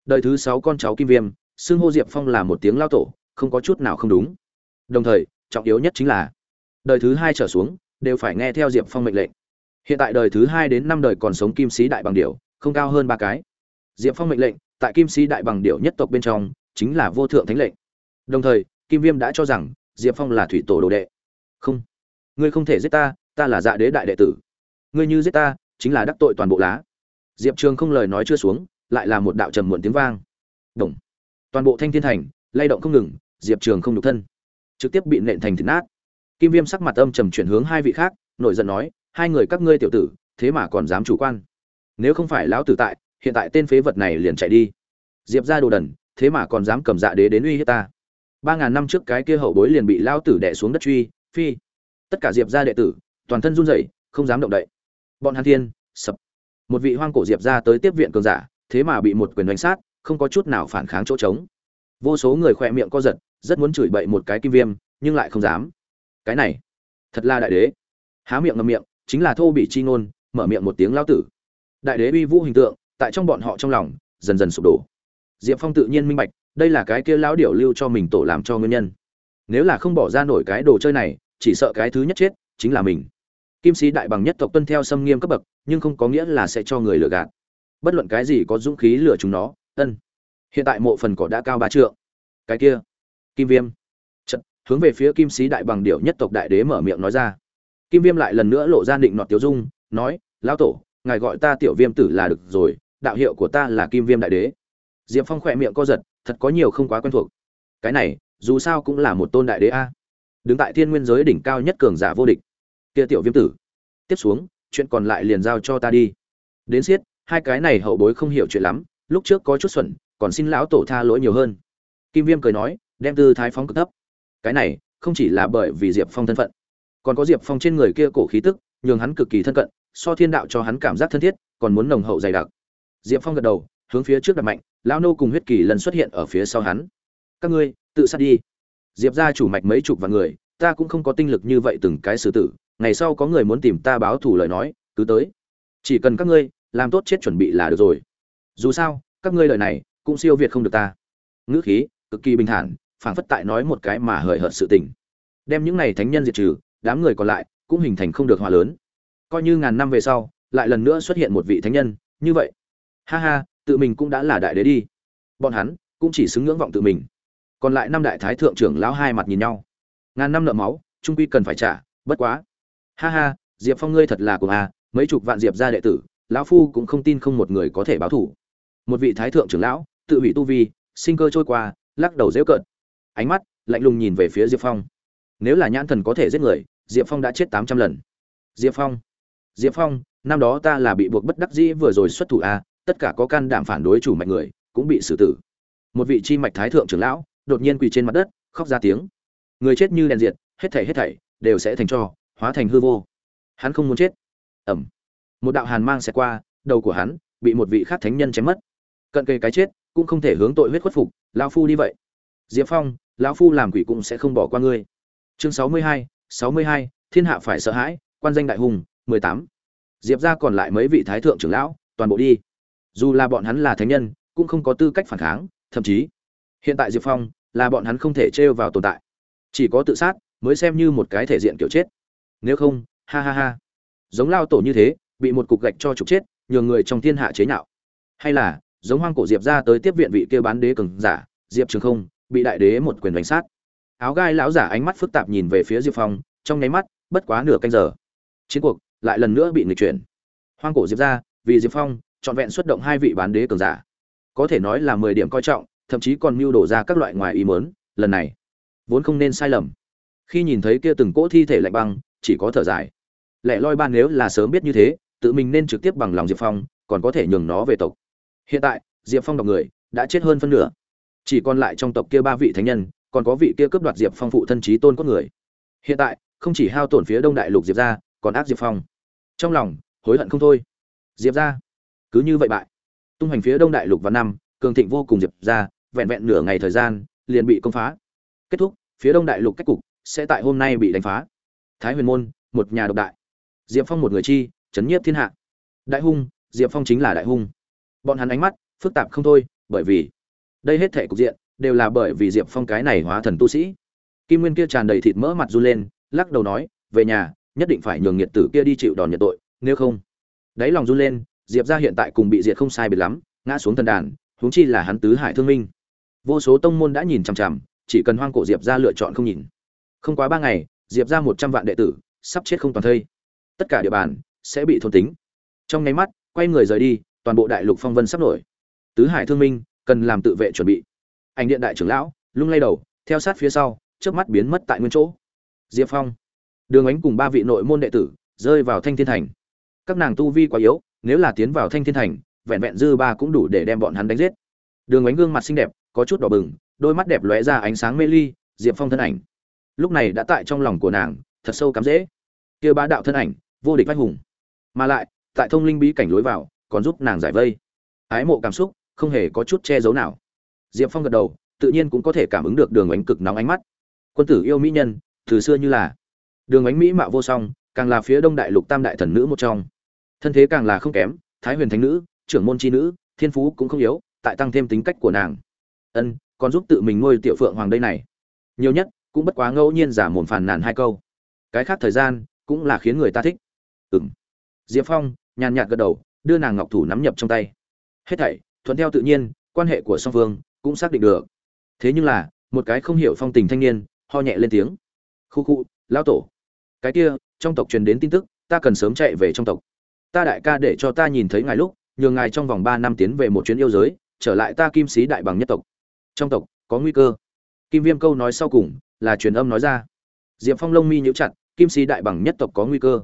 Đời thứ sáu con cháu kim viêm, xưng hô diệp phong là một tiếng lao tổ, không có chút nào không đúng. Đồng thời, trọng yếu nhất chính là, đời thứ hai trở xuống, đều phải nghe theo diệp phong mệnh lệnh hiện tại đời thứ hai đến năm đời còn sống kim sĩ đại bằng điệu không cao hơn ba cái. Diệp phong mệnh lệnh, tại kim sĩ đại bằng điệu nhất tộc bên trong, chính là vô thượng thánh lệnh. Đồng thời, kim viêm đã cho rằng, diệp phong là thủy tổ đồ đệ. Không. Ngươi không thể giết ta ta là dạ đế đại đệ tử. Ngươi như giết ta, chính là đắc tội toàn bộ lá. Diệp trường không lời nói chưa xuống, lại là một đạo trầm muộn tiếng vang. Đồng. Toàn bộ thanh thiên thành, lay động không ngừng, diệp trường không nhục thân. Trực tiếp bị nện thành thịt nát. Kim viêm sắc mặt âm trầm chuyển hướng hai vị khác, nổi giận nói hai người các ngươi tiểu tử, thế mà còn dám chủ quan. Nếu không phải lão tử tại, hiện tại tên phế vật này liền chạy đi. Diệp ra đồ đần, thế mà còn dám cầm dạ đế đến uy hiếp ta. Ba ngàn năm trước cái kia hậu bối liền bị lão tử đẻ xuống đất truy, phi. Tất cả diệp ra đệ tử, toàn thân run rẩy, không dám động đậy. Bọn hàn thiên, sập. Một vị hoang cổ diệp ra tới tiếp viện cường giả, thế mà bị một quyền đánh sát, không có chút nào phản kháng chỗ trống. Vô số người khỏe miệng co giật, rất muốn chửi bậy một cái kim viêm, nhưng lại không dám. Cái này, thật là đại đế. Há miệng ngậm miệng chính là thô bị chi ngôn mở miệng một tiếng lao tử. Đại đế uy vũ hình tượng tại trong bọn họ trong lòng dần dần sụp đổ. Diệp phong tự nhiên minh bạch đây là cái kia lão điểu lưu cho mình tổ làm cho nguyên nhân. Nếu là không bỏ ra nổi cái đồ chơi này chỉ sợ cái thứ nhất chết chính là mình. Kim sĩ đại bằng nhất tộc tuân theo xâm nghiêm cấp bậc nhưng không có nghĩa là sẽ cho người lừa gạt. Bất luận cái gì có dũng khí lừa chúng nó ân. Hiện tại mộ phần cỏ đã cao ba trượng. Cái kia kim viêm. Chật, hướng về phía kim sĩ đại bằng điệu nhất tộc đại đế mở miệng nói ra kim viêm lại lần nữa lộ ra định nọt tiểu dung, nói, lão tổ, ngài gọi ta tiểu viêm tử là được rồi, đạo hiệu của ta là kim viêm đại đế. Diệp phong khỏe miệng co giật, thật có nhiều không quá quen thuộc. Cái này, dù sao cũng là một tôn đại đế a. Đứng tại thiên nguyên giới đỉnh cao nhất cường giả vô địch. Kia tiểu viêm tử. Tiếp xuống, chuyện còn lại liền giao cho ta đi. Đến siết hai cái này hậu bối không hiểu chuyện lắm, lúc trước có chút xuẩn, còn xin lão tổ tha lỗi nhiều hơn. Kim viêm cười nói, đem tư thái phóng cực thấp. Cái này, không chỉ là bởi vì diệp phong thân phận còn có diệp phong trên người kia cổ khí tức, nhường hắn cực kỳ thân cận, so thiên đạo cho hắn cảm giác thân thiết, còn muốn nồng hậu dày đặc. Diệp phong gật đầu, hướng phía trước đặt mạnh, lão nô cùng huyết kỳ lần xuất hiện ở phía sau hắn. Các ngươi, tự sát đi. Diệp ra chủ mạch mấy chục vạn người, ta cũng không có tinh lực như vậy từng cái xử tử, ngày sau có người muốn tìm ta báo thù lời nói, cứ tới. Chỉ cần các ngươi, làm tốt chết chuẩn bị là được rồi. Dù sao, các ngươi lời này, cũng siêu việt không được ta. Ngữ khí, cực kỳ bình thản, phảng phất tại nói một cái mà hời hợt sự tình. Đem những này thánh nhân diệt trừ đám người còn lại cũng hình thành không được hòa lớn. Coi như ngàn năm về sau, lại lần nữa xuất hiện một vị thánh nhân, như vậy. Ha ha, tự mình cũng đã là đại đế đi. Bọn hắn cũng chỉ xứng ngưỡng vọng tự mình. Còn lại năm đại thái thượng trưởng lão hai mặt nhìn nhau. Ngàn năm nợ máu, trung quy cần phải trả, bất quá. Ha ha, diệp phong ngươi thật là của à mấy chục vạn diệp gia đệ tử, lão phu cũng không tin không một người có thể báo thủ một vị thái thượng trưởng lão, tự hủy tu vi, sinh cơ trôi qua, lắc đầu dễu cợt. Ánh mắt lạnh lùng nhìn về phía diệp phong. Nếu là nhãn thần có thể giết người diệp phong đã chết tám trăm lần. Diệp phong diệp phong, năm đó ta là bị buộc bất đắc dĩ vừa rồi xuất thủ a, tất cả có can đảm phản đối chủ mạch người, cũng bị xử tử. Một vị chi mạch thái thượng trưởng lão, đột nhiên quỳ trên mặt đất, khóc ra tiếng. Người chết như đèn diệt, hết thảy hết thảy, đều sẽ thành cho, hóa thành hư vô. Hắn không muốn chết. Ẩm. Một đạo hàn mang xẹt qua, đầu của hắn, bị một vị khác thánh nhân chém mất. Cận kề cái chết, cũng không thể hướng tội huyết khuất phục, lão phu đi vậy. Diệp phong, lão phu làm quỷ cũng sẽ không bỏ qua ngươi. Chương sáu mươi hai sáu mươi hai, thiên hạ phải sợ hãi, quan danh đại hùng, mười tám. Diệp gia còn lại mấy vị thái thượng trưởng lão, toàn bộ đi. Dù là bọn hắn là thánh nhân, cũng không có tư cách phản kháng, thậm chí, hiện tại diệp phong, là bọn hắn không thể trêu vào tồn tại. Chỉ có tự sát, mới xem như một cái thể diện kiểu chết. Nếu không, ha ha ha. Giống lao tổ như thế, bị một cục gạch cho trục chết, nhường người trong thiên hạ chế nhạo. Hay là, giống hoang cổ diệp gia tới tiếp viện vị kia bán đế cường giả, diệp trường không, bị đại đế một quyền đánh sát áo gai lão giả ánh mắt phức tạp nhìn về phía diệp phong, trong nháy mắt, bất quá nửa canh giờ. Chiến cuộc lại lần nữa bị nghịch chuyển. Hoang cổ diệp ra vì diệp phong, trọn vẹn xuất động hai vị bán đế cường giả. Có thể nói là mười điểm coi trọng, thậm chí còn mưu đổ ra các loại ngoài ý mớn lần này, vốn không nên sai lầm. Khi nhìn thấy kia từng cỗ thi thể lạnh băng, chỉ có thở dài. Lẽ loi ban nếu là sớm biết như thế, tự mình nên trực tiếp bằng lòng diệp phong, còn có thể nhường nó về tộc. Hiện tại, diệp phong đọc người, đã chết hơn phân nửa. Chỉ còn lại trong tộc kia ba vị thánh nhân còn có vị kia cướp đoạt diệp phong phụ thân trí tôn có người. Hiện tại, không chỉ hao tổn phía đông đại lục diệp ra còn ác diệp phong. Trong lòng, hối hận không thôi. Diệp ra cứ như vậy bại. Tung hành phía đông đại lục vào năm, cường thịnh vô cùng diệp ra vẹn vẹn nửa ngày thời gian, liền bị công phá. Kết thúc, phía đông đại lục cách cục sẽ tại hôm nay bị đánh phá. Thái huyền môn, một nhà độc đại. Diệp phong một người chi, chấn nhiếp thiên hạ. Đại hung, diệp phong chính là đại hung. Bọn hắn ánh mắt phức tạp không thôi, bởi vì đây hết thể cục diện đều là bởi vì diệp phong cái này hóa thần tu sĩ. Kim nguyên kia tràn đầy thịt mỡ mặt run lên, lắc đầu nói, về nhà, nhất định phải nhường nhiệt tử kia đi chịu đòn nhận tội, nếu không. Đáy lòng run lên, diệp ra hiện tại cùng bị diệt không sai biệt lắm, ngã xuống thần đàn, huống chi là hắn tứ hải thương minh. Vô số tông môn đã nhìn chằm chằm, chỉ cần hoang cổ diệp ra lựa chọn không nhìn. Không quá ba ngày, diệp ra một trăm vạn đệ tử, sắp chết không toàn thây. Tất cả địa bàn sẽ bị thôn tính. Trong nháy mắt, quay người rời đi, toàn bộ đại lục phong vân sắp nổi. Tứ hải thương minh cần làm tự vệ chuẩn bị ảnh điện đại trưởng lão, lung lay đầu, theo sát phía sau trước mắt biến mất tại nguyên chỗ. Diệp phong, đường ánh cùng ba vị nội môn đệ tử, rơi vào thanh thiên thành. Các nàng tu vi quá yếu, nếu là tiến vào thanh thiên thành, vẹn vẹn dư ba cũng đủ để đem bọn hắn đánh giết. Đường ánh gương mặt xinh đẹp, có chút đỏ bừng, đôi mắt đẹp lóe ra ánh sáng mê ly, diệp phong thân ảnh. Lúc này đã tại trong lòng của nàng, thật sâu cắm dễ kia bá đạo thân ảnh, vô địch vách hùng. Mà lại, tại thông linh bí cảnh lối vào, còn giúp nàng giải vây. Ái mộ cảm xúc, không hề có chút che giấu nào diệp phong gật đầu, tự nhiên cũng có thể cảm ứng được đường ánh cực nóng ánh mắt. Quân tử yêu mỹ nhân, từ xưa như là. Đường ánh mỹ mạo vô song, càng là phía đông đại lục tam đại thần nữ một trong. Thân thế càng là không kém, thái huyền thánh nữ, trưởng môn c h i nữ, thiên phú cũng không yếu, tại tăng thêm tính cách của nàng. Ân, còn giúp tự mình nuôi tiểu phượng hoàng đây này. Nhiều nhất, cũng bất quá ngẫu nhiên giả mồm phàn nàn hai câu. Cái khác thời gian, cũng là khiến người ta thích. Ừng diệp phong, nhàn nhạt gật đầu, đưa nàng ngọc thủ nắm nhập trong tay. Hết thảy, thuận theo tự nhiên, quan hệ của song phương cũng xác định được. Thế nhưng là, một cái không hiểu phong tình thanh niên, ho nhẹ lên tiếng. Khu khu, lão tổ. Cái kia, trong tộc truyền đến tin tức, ta cần sớm chạy về trong tộc. Ta đại ca để cho ta nhìn thấy ngài lúc, nhường ngài trong vòng ba năm tiến về một chuyến yêu giới, trở lại ta kim sĩ đại bằng nhất tộc. Trong tộc, có nguy cơ. Kim viêm câu nói sau cùng, là truyền âm nói ra. Diệp phong lông mi nhíu chặt, kim sĩ đại bằng nhất tộc có nguy cơ.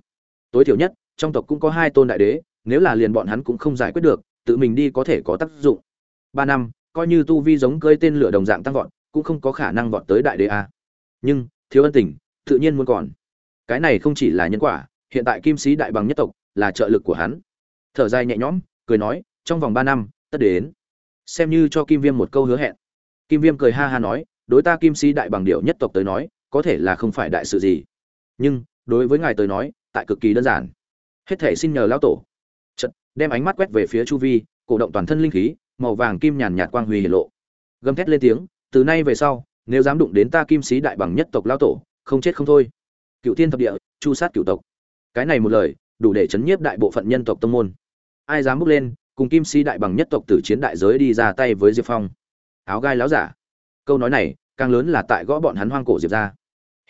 Tối thiểu nhất, trong tộc cũng có hai tôn đại đế, nếu là liền bọn hắn cũng không giải quyết được, tự mình đi có thể có tác dụng. Ba năm coi như tu vi giống cơi tên lửa đồng dạng tăng vọt, cũng không có khả năng vọt tới đại đế a. Nhưng, thiếu ân tình, tự nhiên muốn còn. Cái này không chỉ là nhân quả, hiện tại kim sĩ đại bằng nhất tộc, là trợ lực của hắn. Thở dài nhẹ nhõm, cười nói, trong vòng ba năm, tất đến. Xem như cho kim viêm một câu hứa hẹn. Kim viêm cười ha ha nói, đối ta kim sĩ đại bằng điệu nhất tộc tới nói, có thể là không phải đại sự gì. Nhưng, đối với ngài tới nói, tại cực kỳ đơn giản. Hết thể xin nhờ lão tổ. Chật đem ánh mắt quét về phía chu vi, cổ động toàn thân linh khí màu vàng kim nhàn nhạt quang huy hiển lộ. Gầm thét lên tiếng, từ nay về sau, nếu dám đụng đến ta kim sĩ đại bằng nhất tộc lão tổ, không chết không thôi. Cựu thiên thập địa, chu sát cựu tộc. Cái này một lời, đủ để chấn nhiếp đại bộ phận nhân tộc tông môn. Ai dám bước lên, cùng kim sĩ đại bằng nhất tộc tử chiến đại giới đi ra tay với diệp phong. Áo gai láo giả. Câu nói này, càng lớn là tại gõ bọn hắn hoang cổ diệp ra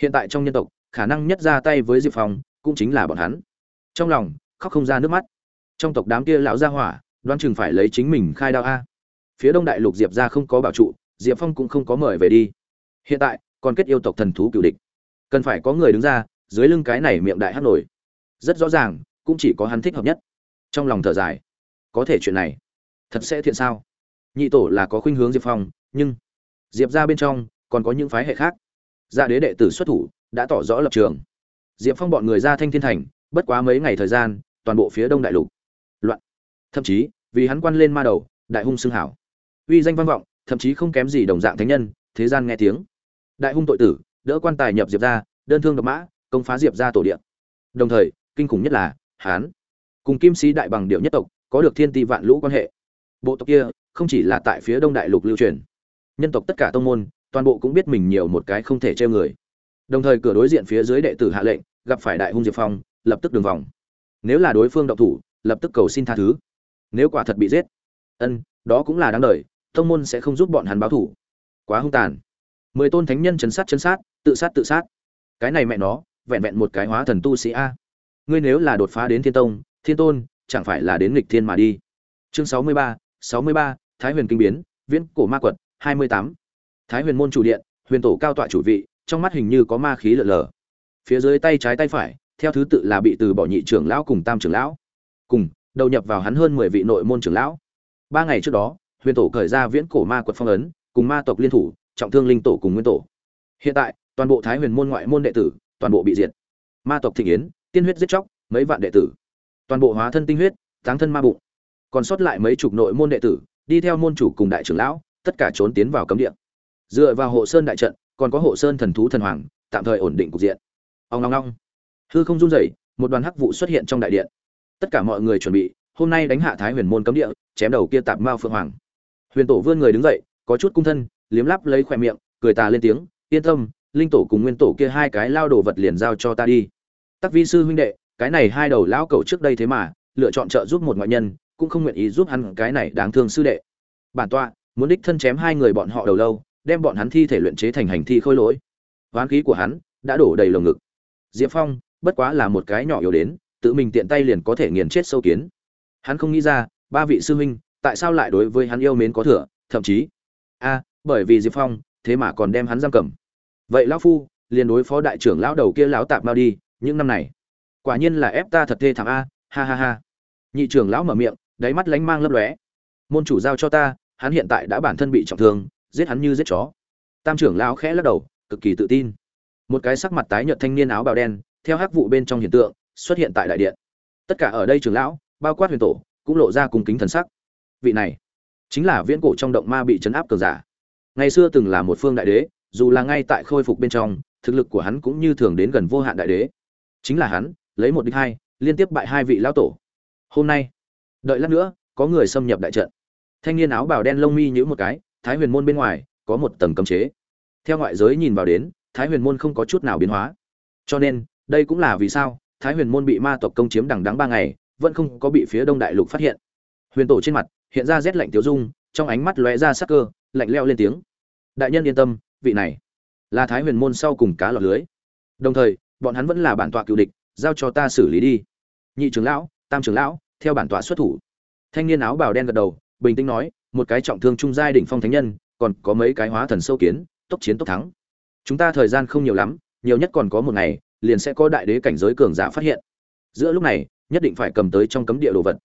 hiện tại trong nhân tộc, khả năng nhất ra tay với diệp phong, cũng chính là bọn hắn. Trong lòng, khóc không ra nước mắt. Trong tộc đám kia lão gia hỏa đoán chừng phải lấy chính mình khai đao a. Phía đông đại lục diệp ra không có bảo trụ, diệp phong cũng không có mời về đi. Hiện tại, còn kết yêu tộc thần thú cựu địch. Cần phải có người đứng ra, dưới lưng cái này miệng đại hát nổi. Rất rõ ràng, cũng chỉ có hắn thích hợp nhất. Trong lòng thở dài. Có thể chuyện này, thật sẽ thiện sao? Nhị tổ là có khuynh hướng diệp phong, nhưng diệp ra bên trong còn có những phái hệ khác. Gia đế đệ tử xuất thủ, đã tỏ rõ lập trường. Diệp phong bọn người ra thanh thiên thành, bất quá mấy ngày thời gian, toàn bộ phía đông đại lục thậm chí, vì hắn quan lên ma đầu, đại hung xưng hảo. Uy danh văn vọng, thậm chí không kém gì đồng dạng thánh nhân, thế gian nghe tiếng. Đại hung tội tử, đỡ quan tài nhập diệp ra, đơn thương độc mã, công phá diệp ra tổ điện đồng thời, kinh khủng nhất là hán cùng kim sĩ đại bằng điệu nhất tộc, có được thiên ti vạn lũ quan hệ. Bộ tộc kia, không chỉ là tại phía đông đại lục lưu truyền, nhân tộc tất cả tông môn, toàn bộ cũng biết mình nhiều một cái không thể treo người. Đồng thời cửa đối diện phía dưới đệ tử hạ lệnh, gặp phải đại hung diệp phong, lập tức đường vòng. Nếu là đối phương động thủ, lập tức cầu xin tha thứ nếu quả thật bị giết. Ân, đó cũng là đáng đời, tông môn sẽ không giúp bọn hắn báo thủ. Quá hung tàn. Mười tôn thánh nhân chấn sát chấn sát, tự sát tự sát. Cái này mẹ nó, vẹn vẹn một cái hóa thần tu sĩ a. Ngươi nếu là đột phá đến thiên tông, thiên tôn, chẳng phải là đến nghịch thiên mà đi. Chương sáu mươi ba, sáu mươi ba, thái huyền kinh biến, viễn cổ ma quật, hai mươi tám. Thái huyền môn chủ điện, huyền tổ cao tọa chủ vị, trong mắt hình như có ma khí lợn lờ. Phía dưới tay trái tay phải, theo thứ tự là bị từ bỏ nhị trưởng lão cùng tam trưởng lão. Cùng đầu nhập vào hắn hơn mười vị nội môn trưởng lão. Ba ngày trước đó huyền tổ khởi ra viễn cổ ma quật phong ấn cùng ma tộc liên thủ trọng thương linh tổ cùng nguyên tổ. Hiện tại toàn bộ thái huyền môn ngoại môn đệ tử toàn bộ bị diệt. Ma tộc thịnh yến tiên huyết giết chóc mấy vạn đệ tử. Toàn bộ hóa thân tinh huyết táng thân ma bụng. Còn sót lại mấy chục nội môn đệ tử đi theo môn chủ cùng đại trưởng lão tất cả trốn tiến vào cấm địa. Dựa vào hộ sơn đại trận còn có hộ sơn thần thú thần hoàng tạm thời ổn định cục diện. Ông long long, hư không run rẩy một đoàn hắc vụ xuất hiện trong đại điện tất cả mọi người chuẩn bị, hôm nay đánh hạ thái huyền môn cấm địa, chém đầu kia tạp mao phượng hoàng. Huyền tổ vươn người đứng dậy, có chút cung thân, liếm lắp lấy khoe miệng, cười tà lên tiếng, yên tâm, linh tổ cùng nguyên tổ kia hai cái lao đồ vật liền giao cho ta đi. Tắc vi sư huynh đệ, cái này hai đầu lão cẩu trước đây thế mà, lựa chọn trợ giúp một ngoại nhân, cũng không nguyện ý giúp hắn cái này đáng thương sư đệ. Bản tọa, muốn đích thân chém hai người bọn họ đầu lâu, đem bọn hắn thi thể luyện chế thành hành thi khôi lỗi. Hoán khí của hắn đã đổ đầy lồng ngực. Diệp phong, bất quá là một cái nhỏ yếu đến tự mình tiện tay liền có thể nghiền chết sâu kiến. Hắn không nghĩ ra, ba vị sư huynh, tại sao lại đối với hắn yêu mến có thừa, thậm chí? A, bởi vì diệp phong, thế mà còn đem hắn giam cầm. Vậy lão phu, liền đối phó đại trưởng lão đầu kia lão tạp mau đi, những năm này. Quả nhiên là ép ta thật thê thảm a, ha ha ha. Nhị trưởng lão mở miệng, đáy mắt lánh mang lấp lóe. Môn chủ giao cho ta, hắn hiện tại đã bản thân bị trọng thương, giết hắn như giết chó. Tam trưởng lão khẽ lắc đầu, cực kỳ tự tin. Một cái sắc mặt tái nhợt thanh niên áo bào đen, theo hắc vụ bên trong hiện tượng xuất hiện tại đại điện. Tất cả ở đây trưởng lão, bao quát huyền tổ, cũng lộ ra cùng kính thần sắc. Vị này, chính là viễn cổ trong động ma bị chấn áp cường giả. Ngày xưa từng là một phương đại đế, dù là ngay tại khôi phục bên trong, thực lực của hắn cũng như thường đến gần vô hạn đại đế. Chính là hắn, lấy một đích hai, liên tiếp bại hai vị lão tổ. Hôm nay, đợi lát nữa, có người xâm nhập đại trận. Thanh niên áo bào đen lông mi nhữ một cái, thái huyền môn bên ngoài, có một tầng cấm chế. Theo ngoại giới nhìn vào đến, thái huyền môn không có chút nào biến hóa. Cho nên, đây cũng là vì sao thái huyền môn bị ma tộc công chiếm đằng đắng ba ngày, vẫn không có bị phía đông đại lục phát hiện. Huyền tổ trên mặt hiện ra rét lạnh tiêu dung, trong ánh mắt lóe ra sắc cơ, lạnh leo lên tiếng. Đại nhân yên tâm, vị này là thái huyền môn sau cùng cá lọt lưới. Đồng thời, bọn hắn vẫn là bản tọa cựu địch, giao cho ta xử lý đi. Nhị trưởng lão, tam trưởng lão, theo bản tọa xuất thủ. Thanh niên áo bào đen gật đầu, bình tĩnh nói, một cái trọng thương trung giai đỉnh phong thánh nhân, còn có mấy cái hóa thần sâu kiến, tốc chiến tốc thắng. Chúng ta thời gian không nhiều lắm, nhiều nhất còn có một ngày liền sẽ có đại đế cảnh giới cường giả phát hiện. Giữa lúc này, nhất định phải cầm tới trong cấm địa đồ vật.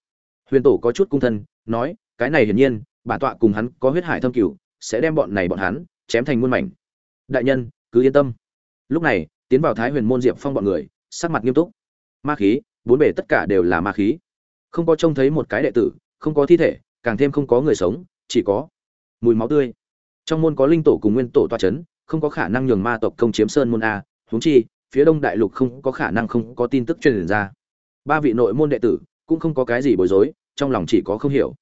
Huyền tổ có chút cung thân, nói, cái này hiển nhiên, bản tọa cùng hắn có huyết hải thâm cửu, sẽ đem bọn này bọn hắn chém thành muôn mảnh. Đại nhân, cứ yên tâm. Lúc này, tiến vào thái huyền môn diệp phong bọn người, sắc mặt nghiêm túc. Ma khí, bốn bề tất cả đều là ma khí. Không có trông thấy một cái đệ tử, không có thi thể, càng thêm không có người sống, chỉ có mùi máu tươi. Trong môn có linh tổ cùng nguyên tổ toa c h ấ n không có khả năng nhường ma tộc công chiếm sơn môn a, huống chi phía đông đại lục không có khả năng không có tin tức truyền ra. Ba vị nội môn đệ tử cũng không có cái gì bối rối, trong lòng chỉ có không hiểu.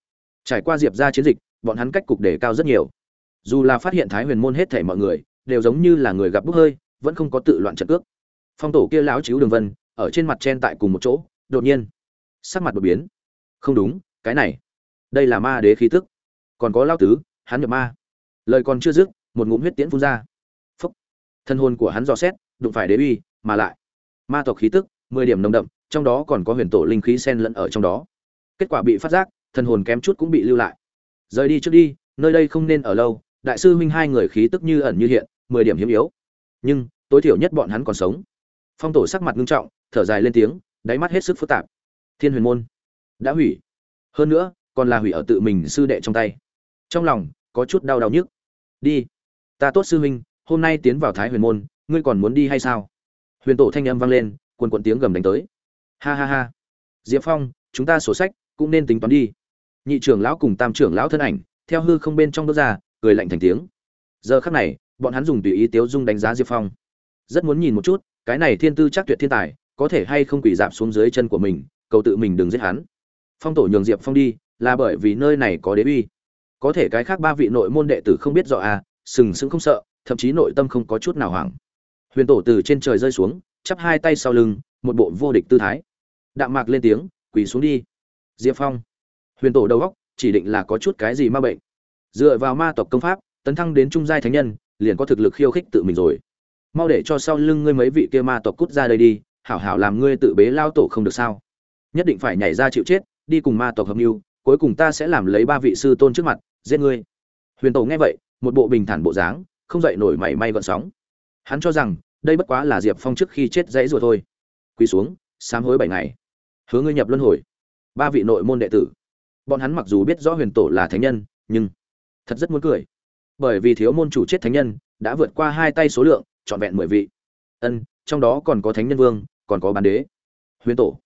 Trải qua diệp ra chiến dịch, bọn hắn cách cục đề cao rất nhiều. Dù là phát hiện thái huyền môn hết thể mọi người, đều giống như là người gặp bốc hơi, vẫn không có tự loạn trận cước. Phong tổ kia láo chiếu đường vân, ở trên mặt chen tại cùng một chỗ, đột nhiên, sắc mặt đột biến. Không đúng, cái này, đây là ma đế khí tức. Còn có lao tứ, hắn nhập ma. Lời còn chưa dứt, một ngụm huyết tiễn phun ra. Phúc. Thân hồn của hắn dò xét đụng phải đế uy, mà lại, ma tộc khí tức, mười điểm nồng đậm, trong đó còn có huyền tổ linh khí xen lẫn ở trong đó. Kết quả bị phát giác, thần hồn kém chút cũng bị lưu lại. Rời đi trước đi, nơi đây không nên ở lâu, đại sư huynh hai người khí tức như ẩn như hiện, mười điểm hiếm yếu. Nhưng, tối thiểu nhất bọn hắn còn sống. Phong tổ sắc mặt nghiêm trọng, thở dài lên tiếng, đáy mắt hết sức phức tạp. Thiên huyền môn, đã hủy. Hơn nữa, còn là hủy ở tự mình sư đệ trong tay. Trong lòng, có chút đau đau nhức. Đi, ta tốt sư huynh, hôm nay tiến vào thái huyền môn ngươi còn muốn đi hay sao? Huyền tổ thanh âm vang lên quần quần tiếng gầm đánh tới. Ha ha ha. Diệp phong, chúng ta sổ sách cũng nên tính toán đi. Nhị trưởng lão cùng tam trưởng lão thân ảnh, theo hư không bên trong đốt ra, cười lạnh thành tiếng. Giờ khắc này, bọn hắn dùng tùy ý tiếu dung đánh giá diệp phong. Rất muốn nhìn một chút, cái này thiên tư chắc tuyệt thiên tài, có thể hay không quỷ dạp xuống dưới chân của mình, cầu tự mình đừng giết hắn. Phong tổ nhường diệp phong đi, là bởi vì nơi này có đế uy. Có thể cái khác ba vị nội môn đệ tử không biết rõ à sừng sững không sợ, thậm chí nội tâm không có chút nào hoảng huyền tổ từ trên trời rơi xuống, chắp hai tay sau lưng, một bộ vô địch tư thái. Đạm mạc lên tiếng, quỳ xuống đi. Diệp phong. Huyền tổ đầu góc chỉ định là có chút cái gì ma bệnh. Dựa vào ma tộc công pháp, tấn thăng đến trung giai thánh nhân, liền có thực lực khiêu khích tự mình rồi. Mau để cho sau lưng ngươi mấy vị kia ma tộc cút ra đây đi, hảo hảo làm ngươi tự bế lao tổ không được sao. Nhất định phải nhảy ra chịu chết, đi cùng ma tộc hợp mưu, cuối cùng ta sẽ làm lấy ba vị sư tôn trước mặt, giết ngươi. Huyền tổ nghe vậy, một bộ bình thản bộ dáng, không dậy nổi mảy may gọn sóng hắn cho rằng, đây bất quá là diệp phong trước khi chết dãy rồi thôi. Quỳ xuống, sám hối bảy ngày. Hứa ngươi nhập luân hồi. Ba vị nội môn đệ tử. Bọn hắn mặc dù biết rõ huyền tổ là thánh nhân, nhưng thật rất muốn cười. Bởi vì thiếu môn chủ chết thánh nhân, đã vượt qua hai tay số lượng, trọn vẹn mười vị. Ân, trong đó còn có thánh nhân vương, còn có bán đế. Huyền tổ.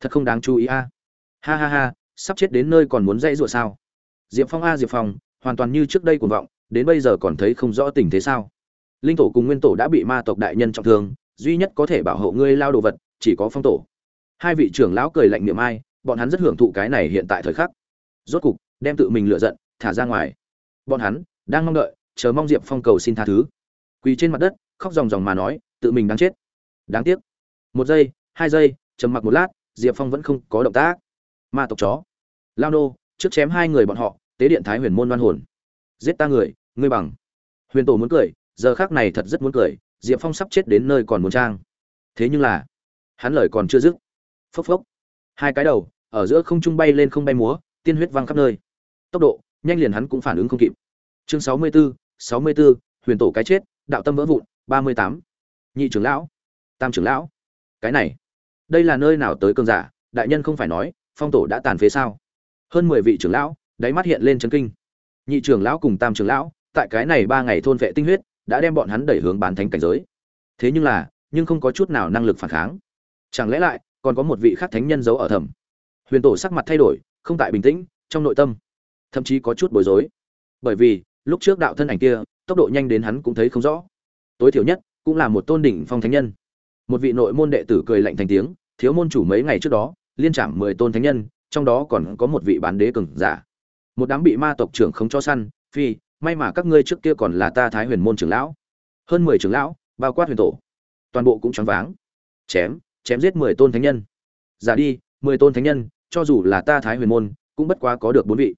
Thật không đáng chú ý a. Ha ha ha, sắp chết đến nơi còn muốn dãy rủa sao? Diệp phong a, diệp phong, hoàn toàn như trước đây cuồng vọng, đến bây giờ còn thấy không rõ tình thế sao? Linh tổ cùng nguyên tổ đã bị ma tộc đại nhân trọng thương, duy nhất có thể bảo hộ ngươi lao đồ vật, chỉ có phong tổ. Hai vị trưởng lão cười lạnh miệng ai, bọn hắn rất hưởng thụ cái này hiện tại thời khắc. Rốt cục, đem tự mình lựa giận, thả ra ngoài. Bọn hắn, đang mong đợi, chờ mong diệp phong cầu xin tha thứ. Quỳ trên mặt đất, khóc ròng ròng mà nói, tự mình đang chết. Đáng tiếc. Một giây, hai giây, trầm mặc một lát, diệp phong vẫn không có động tác. Ma tộc chó. Lao nô, trước chém hai người bọn họ, tế điện thái huyền môn đoan hồn. Giết ta người, ngươi bằng. Huyền tổ muốn cười giờ khác này thật rất muốn cười, diệp phong sắp chết đến nơi còn muốn trang. Thế nhưng là, hắn lời còn chưa dứt. Phốc phốc. Hai cái đầu, ở giữa không trung bay lên không bay múa, tiên huyết văng khắp nơi. Tốc độ, nhanh liền hắn cũng phản ứng không kịp. Chương sáu mươi bốn sáu mươi bốn huyền tổ cái chết, đạo tâm vỡ vụn, ba mươi tám. Nhị trưởng lão, tam trưởng lão. Cái này, đây là nơi nào tới cơn giả? Đại nhân không phải nói, phong tổ đã tàn phế sao? Hơn mười vị trưởng lão, đáy mắt hiện lên chân kinh. Nhị trưởng lão cùng tam trưởng lão, tại cái này ba ngày thôn vệ tinh huyết đã đem bọn hắn đẩy hướng bán thánh cảnh giới. Thế nhưng là, nhưng không có chút nào năng lực phản kháng. Chẳng lẽ lại, còn có một vị khác thánh nhân giấu ở thầm huyền tổ sắc mặt thay đổi, không tại bình tĩnh, trong nội tâm, thậm chí có chút bối rối. Bởi vì, lúc trước đạo thân ảnh kia, tốc độ nhanh đến hắn cũng thấy không rõ. Tối thiểu nhất, cũng là một tôn đỉnh phong thánh nhân. Một vị nội môn đệ tử cười lạnh thành tiếng, thiếu môn chủ mấy ngày trước đó, liên trảm mười tôn thánh nhân, trong đó còn có một vị bán đế cường giả. Một đám bị ma tộc trưởng không cho săn, phi may mà các ngươi trước kia còn là ta thái huyền môn trưởng lão. Hơn mười trưởng lão, bao quát huyền tổ. Toàn bộ cũng choáng váng. Chém chém giết mười tôn thánh nhân. Giả đi, mười tôn thánh nhân, cho dù là ta thái huyền môn, cũng bất quá có được bốn vị.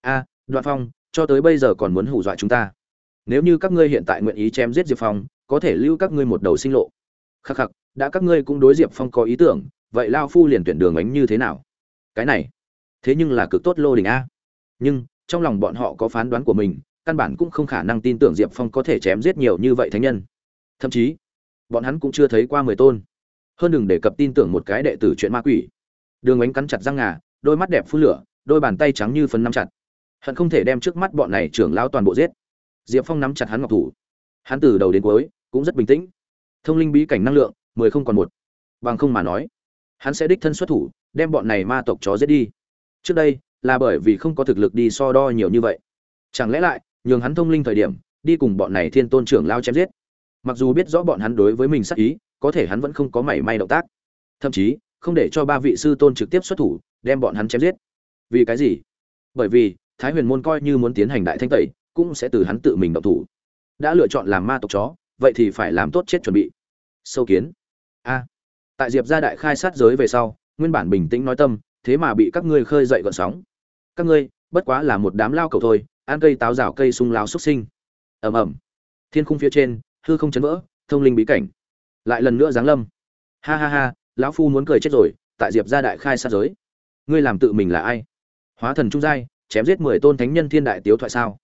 A, đoạn phong, cho tới bây giờ còn muốn hù dọa chúng ta. Nếu như các ngươi hiện tại nguyện ý chém giết diệp phong, có thể lưu các ngươi một đầu sinh lộ. Khắc khắc, đã các ngươi cũng đối diệp phong có ý tưởng, vậy lao phu liền tuyển đường ánh như thế nào? Cái này, thế nhưng là cực tốt lô đình a. Nhưng, trong lòng bọn họ có phán đoán của mình căn bản cũng không khả năng tin tưởng diệp phong có thể chém giết nhiều như vậy thánh nhân. Thậm chí, bọn hắn cũng chưa thấy qua mười tôn. Hơn đừng đề cập tin tưởng một cái đệ tử chuyện ma quỷ. Đường ánh cắn chặt răng ngà, đôi mắt đẹp phun lửa, đôi bàn tay trắng như phấn nắm chặt. Hận không thể đem trước mắt bọn này trưởng lao toàn bộ giết. Diệp phong nắm chặt hắn ngọc thủ. Hắn từ đầu đến cuối cũng rất bình tĩnh. Thông linh bí cảnh năng lượng, mười không còn một. Bằng không mà nói, hắn sẽ đích thân xuất thủ, đem bọn này ma tộc chó giết đi. Trước đây, là bởi vì không có thực lực đi so đo nhiều như vậy. Chẳng lẽ lại nhường hắn thông linh thời điểm, đi cùng bọn này thiên tôn trưởng lao chém giết. Mặc dù biết rõ bọn hắn đối với mình sắc ý, có thể hắn vẫn không có mảy may động tác. Thậm chí, không để cho ba vị sư tôn trực tiếp xuất thủ, đem bọn hắn chém giết. Vì cái gì? Bởi vì, thái huyền môn coi như muốn tiến hành đại thanh tẩy, cũng sẽ từ hắn tự mình động thủ. Đã lựa chọn làm ma tộc chó, vậy thì phải làm tốt chết chuẩn bị. Sâu kiến. A. À. Tại diệp gia đại khai sát giới về sau, nguyên bản bình tĩnh nói tâm, thế mà bị các ngươi khơi dậy gợn sóng. Các ngươi, bất quá là một đám lao cầu thôi ăn cây táo rào cây sung lao xuất sinh. Ầm ầm. Thiên khung phía trên, hư không chấn vỡ, thông linh bí cảnh. Lại lần nữa giáng lâm. Ha ha ha, lão phu muốn cười chết rồi, tại diệp gia đại khai sát giới. Ngươi làm tự mình là ai? Hóa thần trung giai, chém giết mười tôn thánh nhân thiên đại tiếu thoại sao?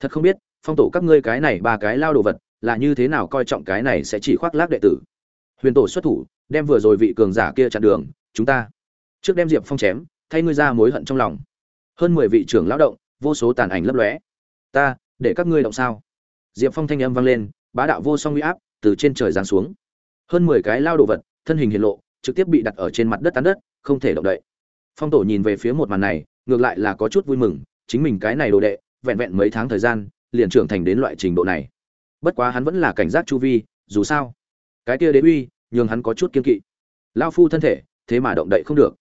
Thật không biết, phong tổ các ngươi cái này ba cái lao đồ vật, là như thế nào coi trọng cái này sẽ chỉ khoác lác đệ tử? Huyền tổ xuất thủ, đem vừa rồi vị cường giả kia chặn đường, chúng ta. Trước đem diệp phong chém, thay ngươi ra mối hận trong lòng. Hơn mười vị trưởng lão động vô số tàn ảnh lấp lóe. Ta, để các ngươi động sao? Diệp phong thanh âm vang lên, bá đạo vô song uy áp từ trên trời giáng xuống. Hơn mười cái lao đồ vật, thân hình hiện lộ, trực tiếp bị đặt ở trên mặt đất tán đất, không thể động đậy. Phong tổ nhìn về phía một màn này, ngược lại là có chút vui mừng, chính mình cái này đồ đệ, vẹn vẹn mấy tháng thời gian, liền trưởng thành đến loại trình độ này. Bất quá hắn vẫn là cảnh giác chu vi, dù sao, cái kia đế uy, nhường hắn có chút kiên kỵ. Lao phu thân thể, thế mà động đậy không được.